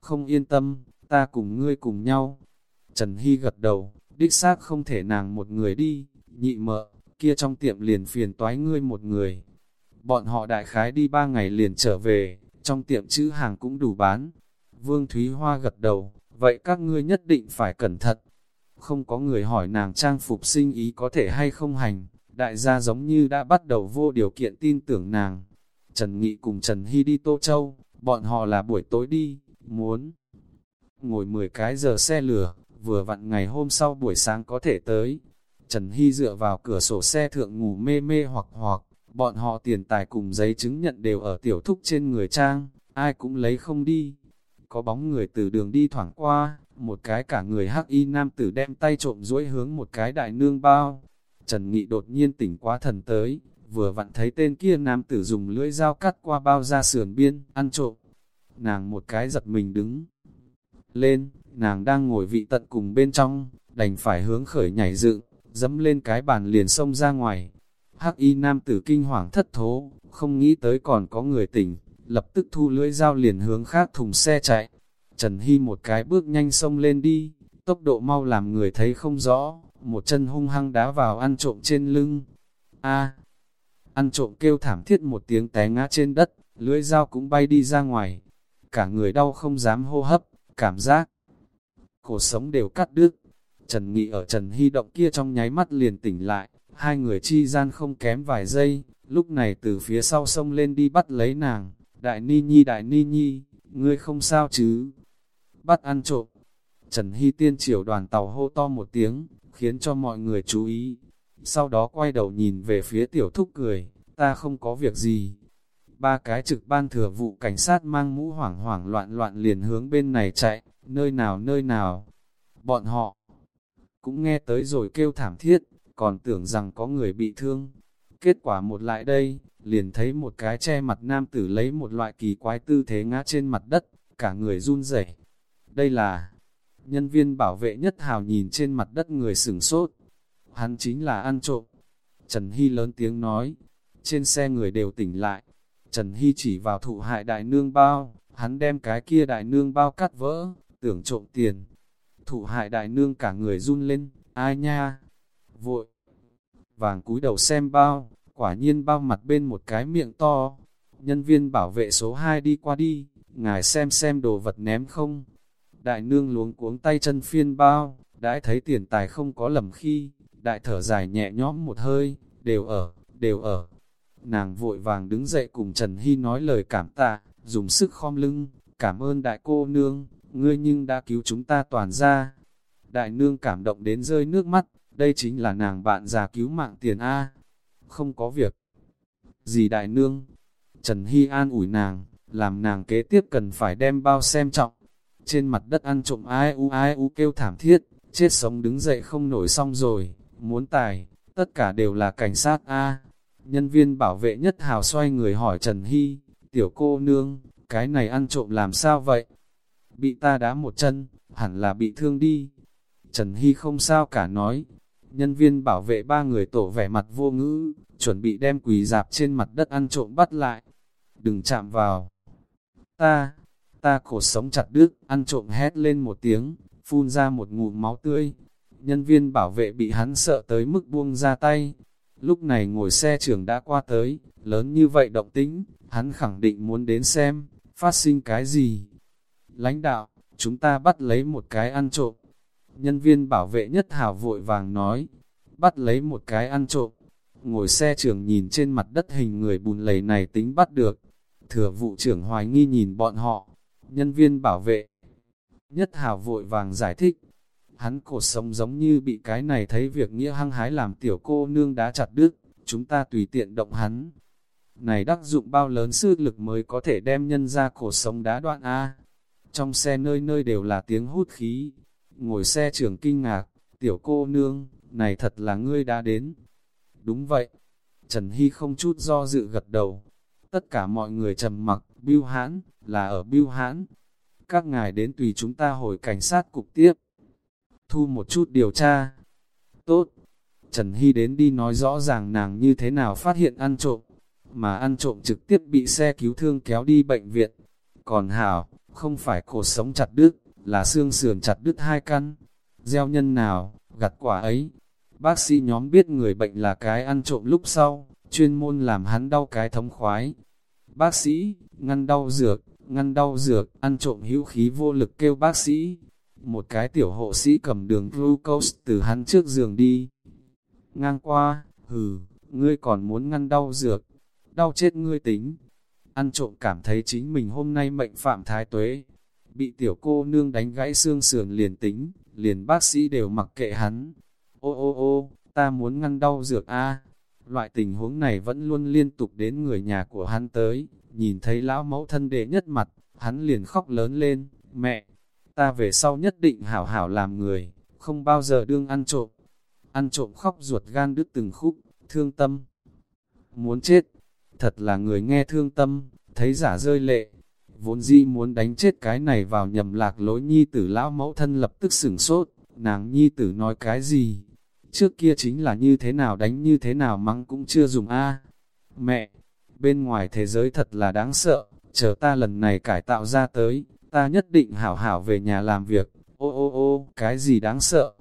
Không yên tâm, ta cùng ngươi cùng nhau. Trần Hy gật đầu, đích xác không thể nàng một người đi, nhị mợ, kia trong tiệm liền phiền toái ngươi một người. Bọn họ đại khái đi ba ngày liền trở về, trong tiệm chữ hàng cũng đủ bán. Vương Thúy Hoa gật đầu, vậy các ngươi nhất định phải cẩn thận. Không có người hỏi nàng trang phục sinh ý có thể hay không hành, đại gia giống như đã bắt đầu vô điều kiện tin tưởng nàng. Trần Nghị cùng Trần Hy đi Tô Châu, bọn họ là buổi tối đi, muốn ngồi 10 cái giờ xe lửa, vừa vặn ngày hôm sau buổi sáng có thể tới. Trần Hy dựa vào cửa sổ xe thượng ngủ mê mê hoặc hoặc, bọn họ tiền tài cùng giấy chứng nhận đều ở tiểu thúc trên người trang, ai cũng lấy không đi. Có bóng người từ đường đi thoảng qua, một cái cả người hắc y nam tử đem tay trộm duỗi hướng một cái đại nương bao. Trần Nghị đột nhiên tỉnh quá thần tới, vừa vặn thấy tên kia nam tử dùng lưỡi dao cắt qua bao ra sườn biên, ăn trộm. Nàng một cái giật mình đứng lên, nàng đang ngồi vị tận cùng bên trong, đành phải hướng khởi nhảy dựng, dẫm lên cái bàn liền xông ra ngoài. Hắc y nam tử kinh hoàng thất thố, không nghĩ tới còn có người tỉnh, lập tức thu lưỡi dao liền hướng khác thùng xe chạy. Trần Hy một cái bước nhanh xông lên đi, tốc độ mau làm người thấy không rõ, một chân hung hăng đá vào ăn trộm trên lưng. A, ăn trộm kêu thảm thiết một tiếng té ngã trên đất, lưỡi dao cũng bay đi ra ngoài. Cả người đau không dám hô hấp, cảm giác cổ sống đều cắt đứt. Trần Nghị ở Trần Hy động kia trong nháy mắt liền tỉnh lại, hai người chi gian không kém vài giây, lúc này từ phía sau sông lên đi bắt lấy nàng, đại ni nhi đại ni nhi, ngươi không sao chứ, bắt ăn trộm. Trần Hy Tiên triều đoàn tàu hô to một tiếng, khiến cho mọi người chú ý. Sau đó quay đầu nhìn về phía tiểu thúc cười, ta không có việc gì. Ba cái trực ban thừa vụ cảnh sát mang mũ hoảng hoảng loạn loạn liền hướng bên này chạy, nơi nào nơi nào. Bọn họ cũng nghe tới rồi kêu thảm thiết, còn tưởng rằng có người bị thương. Kết quả một lại đây, liền thấy một cái che mặt nam tử lấy một loại kỳ quái tư thế ngã trên mặt đất, cả người run rẩy. Đây là nhân viên bảo vệ nhất hào nhìn trên mặt đất người sửng sốt. Hắn chính là ăn trộm. Trần Hy lớn tiếng nói, trên xe người đều tỉnh lại. Trần Hy chỉ vào thụ hại đại nương bao, hắn đem cái kia đại nương bao cắt vỡ, tưởng trộm tiền. Thụ hại đại nương cả người run lên, ai nha, vội. Vàng cúi đầu xem bao, quả nhiên bao mặt bên một cái miệng to. Nhân viên bảo vệ số 2 đi qua đi, ngài xem xem đồ vật ném không. Đại nương luống cuống tay chân phiên bao, đã thấy tiền tài không có lầm khi, đại thở dài nhẹ nhõm một hơi, đều ở, đều ở. Nàng vội vàng đứng dậy cùng Trần Hy nói lời cảm tạ, dùng sức khom lưng, cảm ơn đại cô nương, ngươi nhưng đã cứu chúng ta toàn ra. Đại nương cảm động đến rơi nước mắt, đây chính là nàng bạn già cứu mạng tiền A. Không có việc gì đại nương. Trần Hy an ủi nàng, làm nàng kế tiếp cần phải đem bao xem trọng. Trên mặt đất ăn trộm ai u ai u kêu thảm thiết, chết sống đứng dậy không nổi xong rồi, muốn tài, tất cả đều là cảnh sát A. Nhân viên bảo vệ nhất hào xoay người hỏi Trần Hy, tiểu cô nương, cái này ăn trộm làm sao vậy? Bị ta đá một chân, hẳn là bị thương đi. Trần Hy không sao cả nói. Nhân viên bảo vệ ba người tổ vẻ mặt vô ngữ, chuẩn bị đem quỳ dạp trên mặt đất ăn trộm bắt lại. Đừng chạm vào. Ta, ta cổ sống chặt đứt, ăn trộm hét lên một tiếng, phun ra một ngụm máu tươi. Nhân viên bảo vệ bị hắn sợ tới mức buông ra tay. Lúc này ngồi xe trưởng đã qua tới, lớn như vậy động tính, hắn khẳng định muốn đến xem, phát sinh cái gì. Lãnh đạo, chúng ta bắt lấy một cái ăn trộm. Nhân viên bảo vệ nhất hào vội vàng nói, bắt lấy một cái ăn trộm. Ngồi xe trưởng nhìn trên mặt đất hình người bùn lầy này tính bắt được. Thừa vụ trưởng hoài nghi nhìn bọn họ, nhân viên bảo vệ. Nhất hào vội vàng giải thích, hắn cột sống giống như bị cái này thấy việc nghĩa hăng hái làm tiểu cô nương đá chặt đứt, chúng ta tùy tiện động hắn. Này đắc dụng bao lớn sư lực mới có thể đem nhân ra cổ sống đá đoạn A. Trong xe nơi nơi đều là tiếng hút khí. Ngồi xe trưởng kinh ngạc, tiểu cô nương, này thật là ngươi đã đến. Đúng vậy. Trần Hy không chút do dự gật đầu. Tất cả mọi người trầm mặc, biêu hãn, là ở biêu hãn. Các ngài đến tùy chúng ta hồi cảnh sát cục tiếp. Thu một chút điều tra. Tốt. Trần Hy đến đi nói rõ ràng nàng như thế nào phát hiện ăn trộm, mà ăn trộm trực tiếp bị xe cứu thương kéo đi bệnh viện. Còn Hảo, không phải cổ sống chặt đứt, là xương sườn chặt đứt hai căn. Gieo nhân nào, gặt quả ấy. Bác sĩ nhóm biết người bệnh là cái ăn trộm lúc sau, chuyên môn làm hắn đau cái thống khoái. Bác sĩ, ngăn đau dược, ngăn đau dược, ăn trộm hữu khí vô lực kêu bác sĩ. Một cái tiểu hộ sĩ cầm đường glucose từ hắn trước giường đi. Ngang qua, hừ, ngươi còn muốn ngăn đau dược, đau chết ngươi tính, ăn trộm cảm thấy chính mình hôm nay mệnh phạm thái tuế. Bị tiểu cô nương đánh gãy xương sườn liền tính, liền bác sĩ đều mặc kệ hắn. Ô ô ô, ta muốn ngăn đau dược a Loại tình huống này vẫn luôn liên tục đến người nhà của hắn tới, nhìn thấy lão mẫu thân đệ nhất mặt, hắn liền khóc lớn lên, mẹ, ta về sau nhất định hảo hảo làm người, không bao giờ đương ăn trộm. Ăn trộm khóc ruột gan đứt từng khúc, thương tâm. Muốn chết, thật là người nghe thương tâm, thấy giả rơi lệ. Vốn dĩ muốn đánh chết cái này vào nhầm lạc lối nhi tử lão mẫu thân lập tức sửng sốt, nàng nhi tử nói cái gì? Trước kia chính là như thế nào đánh như thế nào mắng cũng chưa dùng a Mẹ, bên ngoài thế giới thật là đáng sợ, chờ ta lần này cải tạo ra tới, ta nhất định hảo hảo về nhà làm việc. Ô ô ô, cái gì đáng sợ?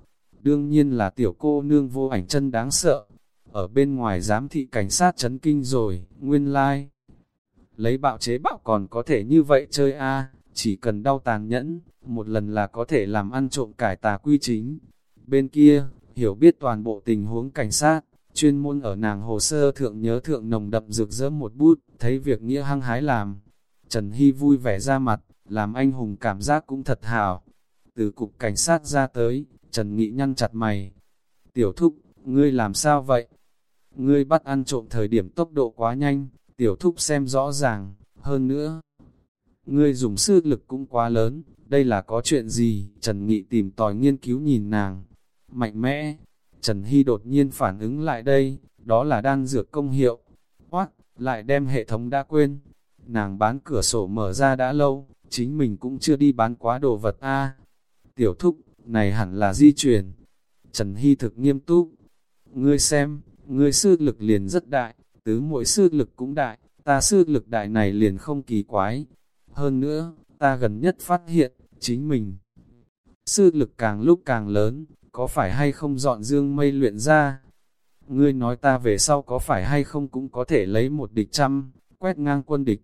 Đương nhiên là tiểu cô nương vô ảnh chân đáng sợ ở bên ngoài giám thị cảnh sát chấn kinh rồi, nguyên lai. Like. Lấy bạo chế bạo còn có thể như vậy chơi a chỉ cần đau tàn nhẫn, một lần là có thể làm ăn trộm cải tà quy chính. Bên kia, hiểu biết toàn bộ tình huống cảnh sát, chuyên môn ở nàng hồ sơ thượng nhớ thượng nồng đậm rực rỡ một bút, thấy việc nghĩa hăng hái làm. Trần Hy vui vẻ ra mặt, làm anh hùng cảm giác cũng thật hào. từ cục cảnh sát ra tới, Trần Nghị nhăn chặt mày. Tiểu thúc, ngươi làm sao vậy? Ngươi bắt ăn trộm thời điểm tốc độ quá nhanh, tiểu thúc xem rõ ràng, hơn nữa. Ngươi dùng sức lực cũng quá lớn, đây là có chuyện gì? Trần Nghị tìm tòi nghiên cứu nhìn nàng. Mạnh mẽ, Trần Hy đột nhiên phản ứng lại đây, đó là đan dược công hiệu. Hoác, lại đem hệ thống đã quên. Nàng bán cửa sổ mở ra đã lâu, chính mình cũng chưa đi bán quá đồ vật a Tiểu thúc, này hẳn là di chuyển. Trần Hy thực nghiêm túc. Ngươi xem, ngươi sư lực liền rất đại, tứ mỗi sư lực cũng đại, ta sư lực đại này liền không kỳ quái. Hơn nữa, ta gần nhất phát hiện, chính mình. Sư lực càng lúc càng lớn, có phải hay không dọn dương mây luyện ra? Ngươi nói ta về sau có phải hay không cũng có thể lấy một địch trăm, quét ngang quân địch.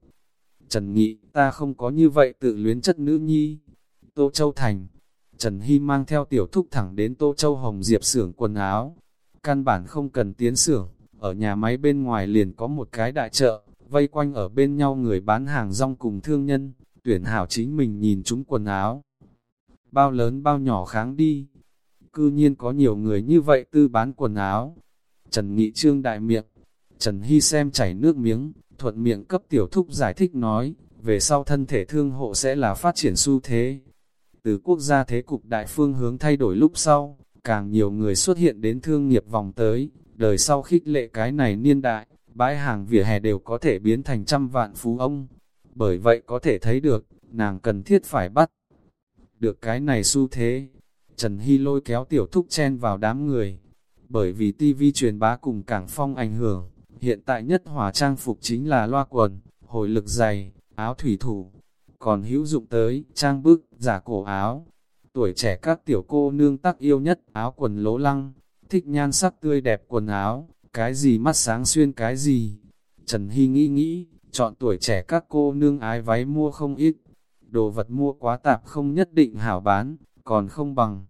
Trần Nghị, ta không có như vậy tự luyến chất nữ nhi. Tô Châu Thành, Trần Hy mang theo tiểu thúc thẳng đến Tô Châu Hồng Diệp xưởng quần áo. Căn bản không cần tiến xưởng, ở nhà máy bên ngoài liền có một cái đại chợ, vây quanh ở bên nhau người bán hàng rong cùng thương nhân, tuyển hảo chính mình nhìn chúng quần áo. Bao lớn bao nhỏ kháng đi. Cư nhiên có nhiều người như vậy tư bán quần áo. Trần Nghị Trương đại miệng, Trần Hy xem chảy nước miếng, thuận miệng cấp tiểu thúc giải thích nói, về sau thân thể thương hộ sẽ là phát triển xu thế. Từ quốc gia thế cục đại phương hướng thay đổi lúc sau, càng nhiều người xuất hiện đến thương nghiệp vòng tới, đời sau khích lệ cái này niên đại, bãi hàng vỉa hè đều có thể biến thành trăm vạn phú ông. Bởi vậy có thể thấy được, nàng cần thiết phải bắt được cái này xu thế. Trần Hy lôi kéo tiểu thúc chen vào đám người, bởi vì tivi truyền bá cùng cảng phong ảnh hưởng, hiện tại nhất hỏa trang phục chính là loa quần, hồi lực dày, áo thủy thủ, còn hữu dụng tới, trang bức, giả cổ áo. Tuổi trẻ các tiểu cô nương tắc yêu nhất, áo quần lố lăng, thích nhan sắc tươi đẹp quần áo, cái gì mắt sáng xuyên cái gì. Trần Hy nghĩ nghĩ, chọn tuổi trẻ các cô nương ái váy mua không ít, đồ vật mua quá tạp không nhất định hảo bán, còn không bằng.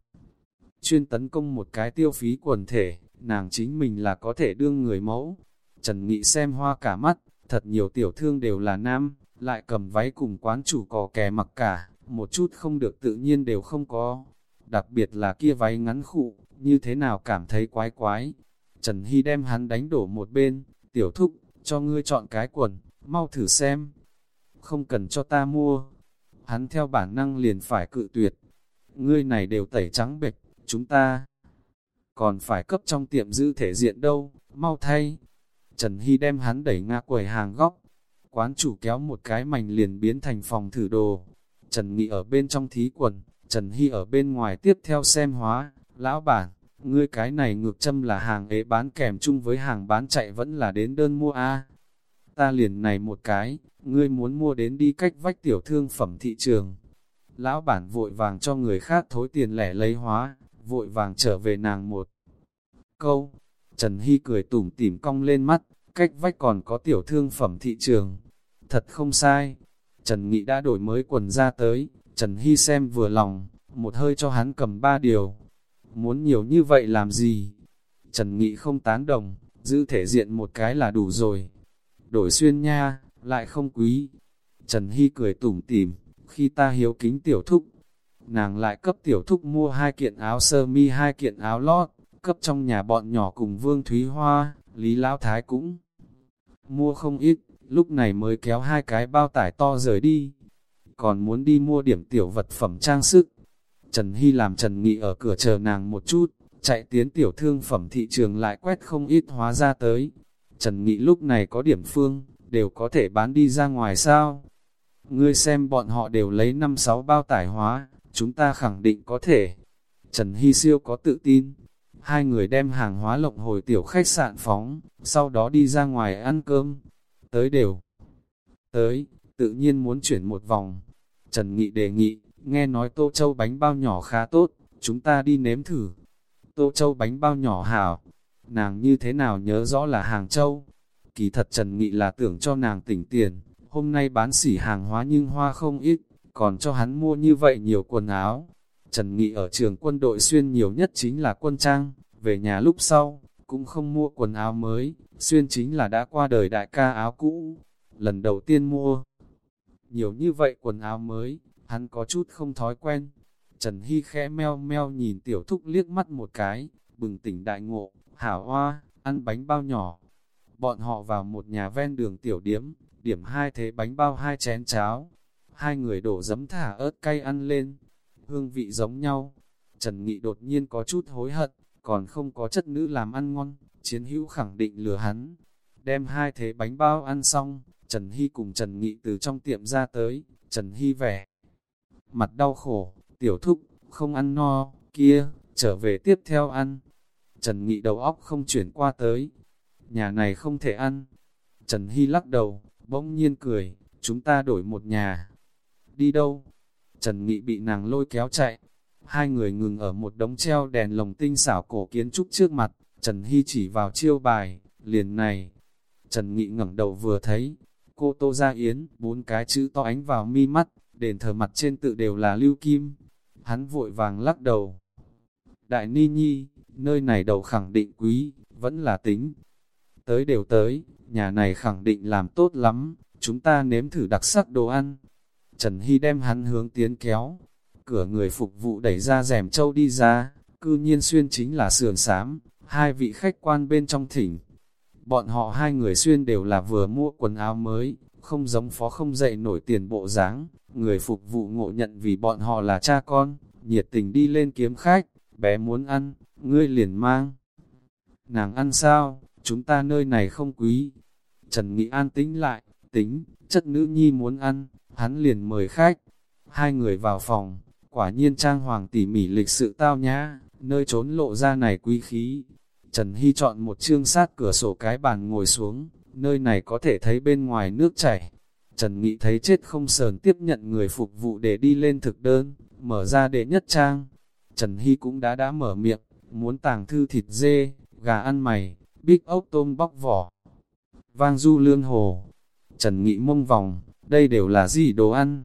Chuyên tấn công một cái tiêu phí quần thể, nàng chính mình là có thể đương người mẫu. Trần Nghị xem hoa cả mắt, thật nhiều tiểu thương đều là nam, lại cầm váy cùng quán chủ cò kè mặc cả, một chút không được tự nhiên đều không có. Đặc biệt là kia váy ngắn khụ, như thế nào cảm thấy quái quái. Trần Hy đem hắn đánh đổ một bên, tiểu thúc, cho ngươi chọn cái quần, mau thử xem. Không cần cho ta mua. Hắn theo bản năng liền phải cự tuyệt. Ngươi này đều tẩy trắng bệch, chúng ta còn phải cấp trong tiệm giữ thể diện đâu, mau thay. Trần Hy đem hắn đẩy ngã quầy hàng góc, quán chủ kéo một cái mảnh liền biến thành phòng thử đồ. Trần Nghị ở bên trong thí quần, Trần Hy ở bên ngoài tiếp theo xem hóa, lão bản, ngươi cái này ngược châm là hàng ế bán kèm chung với hàng bán chạy vẫn là đến đơn mua a Ta liền này một cái, ngươi muốn mua đến đi cách vách tiểu thương phẩm thị trường. Lão bản vội vàng cho người khác thối tiền lẻ lấy hóa, vội vàng trở về nàng một câu. Trần Hy cười tủm tỉm cong lên mắt, cách vách còn có tiểu thương phẩm thị trường. Thật không sai. Trần Nghị đã đổi mới quần ra tới, Trần Hy xem vừa lòng, một hơi cho hắn cầm ba điều. Muốn nhiều như vậy làm gì? Trần Nghị không tán đồng, giữ thể diện một cái là đủ rồi. Đổi xuyên nha, lại không quý. Trần Hy cười tủm tỉm, khi ta hiếu kính tiểu thúc, nàng lại cấp tiểu thúc mua hai kiện áo sơ mi hai kiện áo lót, cấp trong nhà bọn nhỏ cùng Vương Thúy Hoa, Lý Lão Thái cũng mua không ít, lúc này mới kéo hai cái bao tải to rời đi. Còn muốn đi mua điểm tiểu vật phẩm trang sức. Trần Hy làm Trần Nghị ở cửa chờ nàng một chút, chạy tiến tiểu thương phẩm thị trường lại quét không ít hóa ra tới. Trần Nghị lúc này có điểm phương, đều có thể bán đi ra ngoài sao? Ngươi xem bọn họ đều lấy 5-6 bao tải hóa, chúng ta khẳng định có thể. Trần Hy siêu có tự tin. Hai người đem hàng hóa lộng hồi tiểu khách sạn phóng, sau đó đi ra ngoài ăn cơm. Tới đều. Tới, tự nhiên muốn chuyển một vòng. Trần Nghị đề nghị, nghe nói Tô Châu bánh bao nhỏ khá tốt, chúng ta đi nếm thử. Tô Châu bánh bao nhỏ hảo, nàng như thế nào nhớ rõ là hàng Châu. Kỳ thật Trần Nghị là tưởng cho nàng tỉnh tiền, hôm nay bán sỉ hàng hóa nhưng hoa không ít, còn cho hắn mua như vậy nhiều quần áo. Trần Nghị ở trường quân đội xuyên nhiều nhất chính là quân trang, về nhà lúc sau, cũng không mua quần áo mới, xuyên chính là đã qua đời đại ca áo cũ. Lần đầu tiên mua nhiều như vậy quần áo mới, hắn có chút không thói quen. Trần Hy khẽ meo meo nhìn tiểu thúc liếc mắt một cái, bừng tỉnh đại ngộ, hảo hoa, ăn bánh bao nhỏ. Bọn họ vào một nhà ven đường tiểu điếm, điểm hai thế bánh bao hai chén cháo. Hai người đổ giấm thả ớt cay ăn lên, hương vị giống nhau. Trần Nghị đột nhiên có chút hối hận, còn không có chất nữ làm ăn ngon, chiến hữu khẳng định lừa hắn. Đem hai thế bánh bao ăn xong, Trần Hy cùng Trần Nghị từ trong tiệm ra tới, Trần Hy vẻ. Mặt đau khổ, tiểu thúc, không ăn no, kia, trở về tiếp theo ăn. Trần Nghị đầu óc không chuyển qua tới, nhà này không thể ăn. Trần Hy lắc đầu, bỗng nhiên cười, chúng ta đổi một nhà. Đi đâu? Trần Nghị bị nàng lôi kéo chạy. Hai người ngừng ở một đống treo đèn lồng tinh xảo cổ kiến trúc trước mặt, Trần Hy chỉ vào chiêu bài, liền này. Trần Nghị ngẩng đầu vừa thấy, cô Tô Gia Yến, bốn cái chữ to ánh vào mi mắt, đền thờ mặt trên tự đều là lưu kim. Hắn vội vàng lắc đầu. Đại Ni Nhi, nơi này đầu khẳng định quý, vẫn là tính. Tới đều tới, nhà này khẳng định làm tốt lắm, chúng ta nếm thử đặc sắc đồ ăn. Trần Hy đem hắn hướng tiến kéo, cửa người phục vụ đẩy ra rèm châu đi ra, cư nhiên xuyên chính là sườn sám, hai vị khách quan bên trong thỉnh. Bọn họ hai người xuyên đều là vừa mua quần áo mới, không giống phó không dậy nổi tiền bộ dáng người phục vụ ngộ nhận vì bọn họ là cha con, nhiệt tình đi lên kiếm khách, bé muốn ăn, ngươi liền mang. Nàng ăn sao, chúng ta nơi này không quý. Trần Nghị an tính lại, tính, chất nữ nhi muốn ăn, hắn liền mời khách. Hai người vào phòng, quả nhiên trang hoàng tỉ mỉ lịch sự tao nhã, nơi trốn lộ ra này quý khí. Trần Hy chọn một chương sát cửa sổ cái bàn ngồi xuống, nơi này có thể thấy bên ngoài nước chảy. Trần Nghị thấy chết không sờn tiếp nhận người phục vụ để đi lên thực đơn, mở ra để nhất trang. Trần Hy cũng đã đã mở miệng, muốn tàng thư thịt dê, gà ăn mày, bích ốc tôm bóc vỏ. Vang du lương hồ, Trần Nghị mông vòng, đây đều là gì đồ ăn?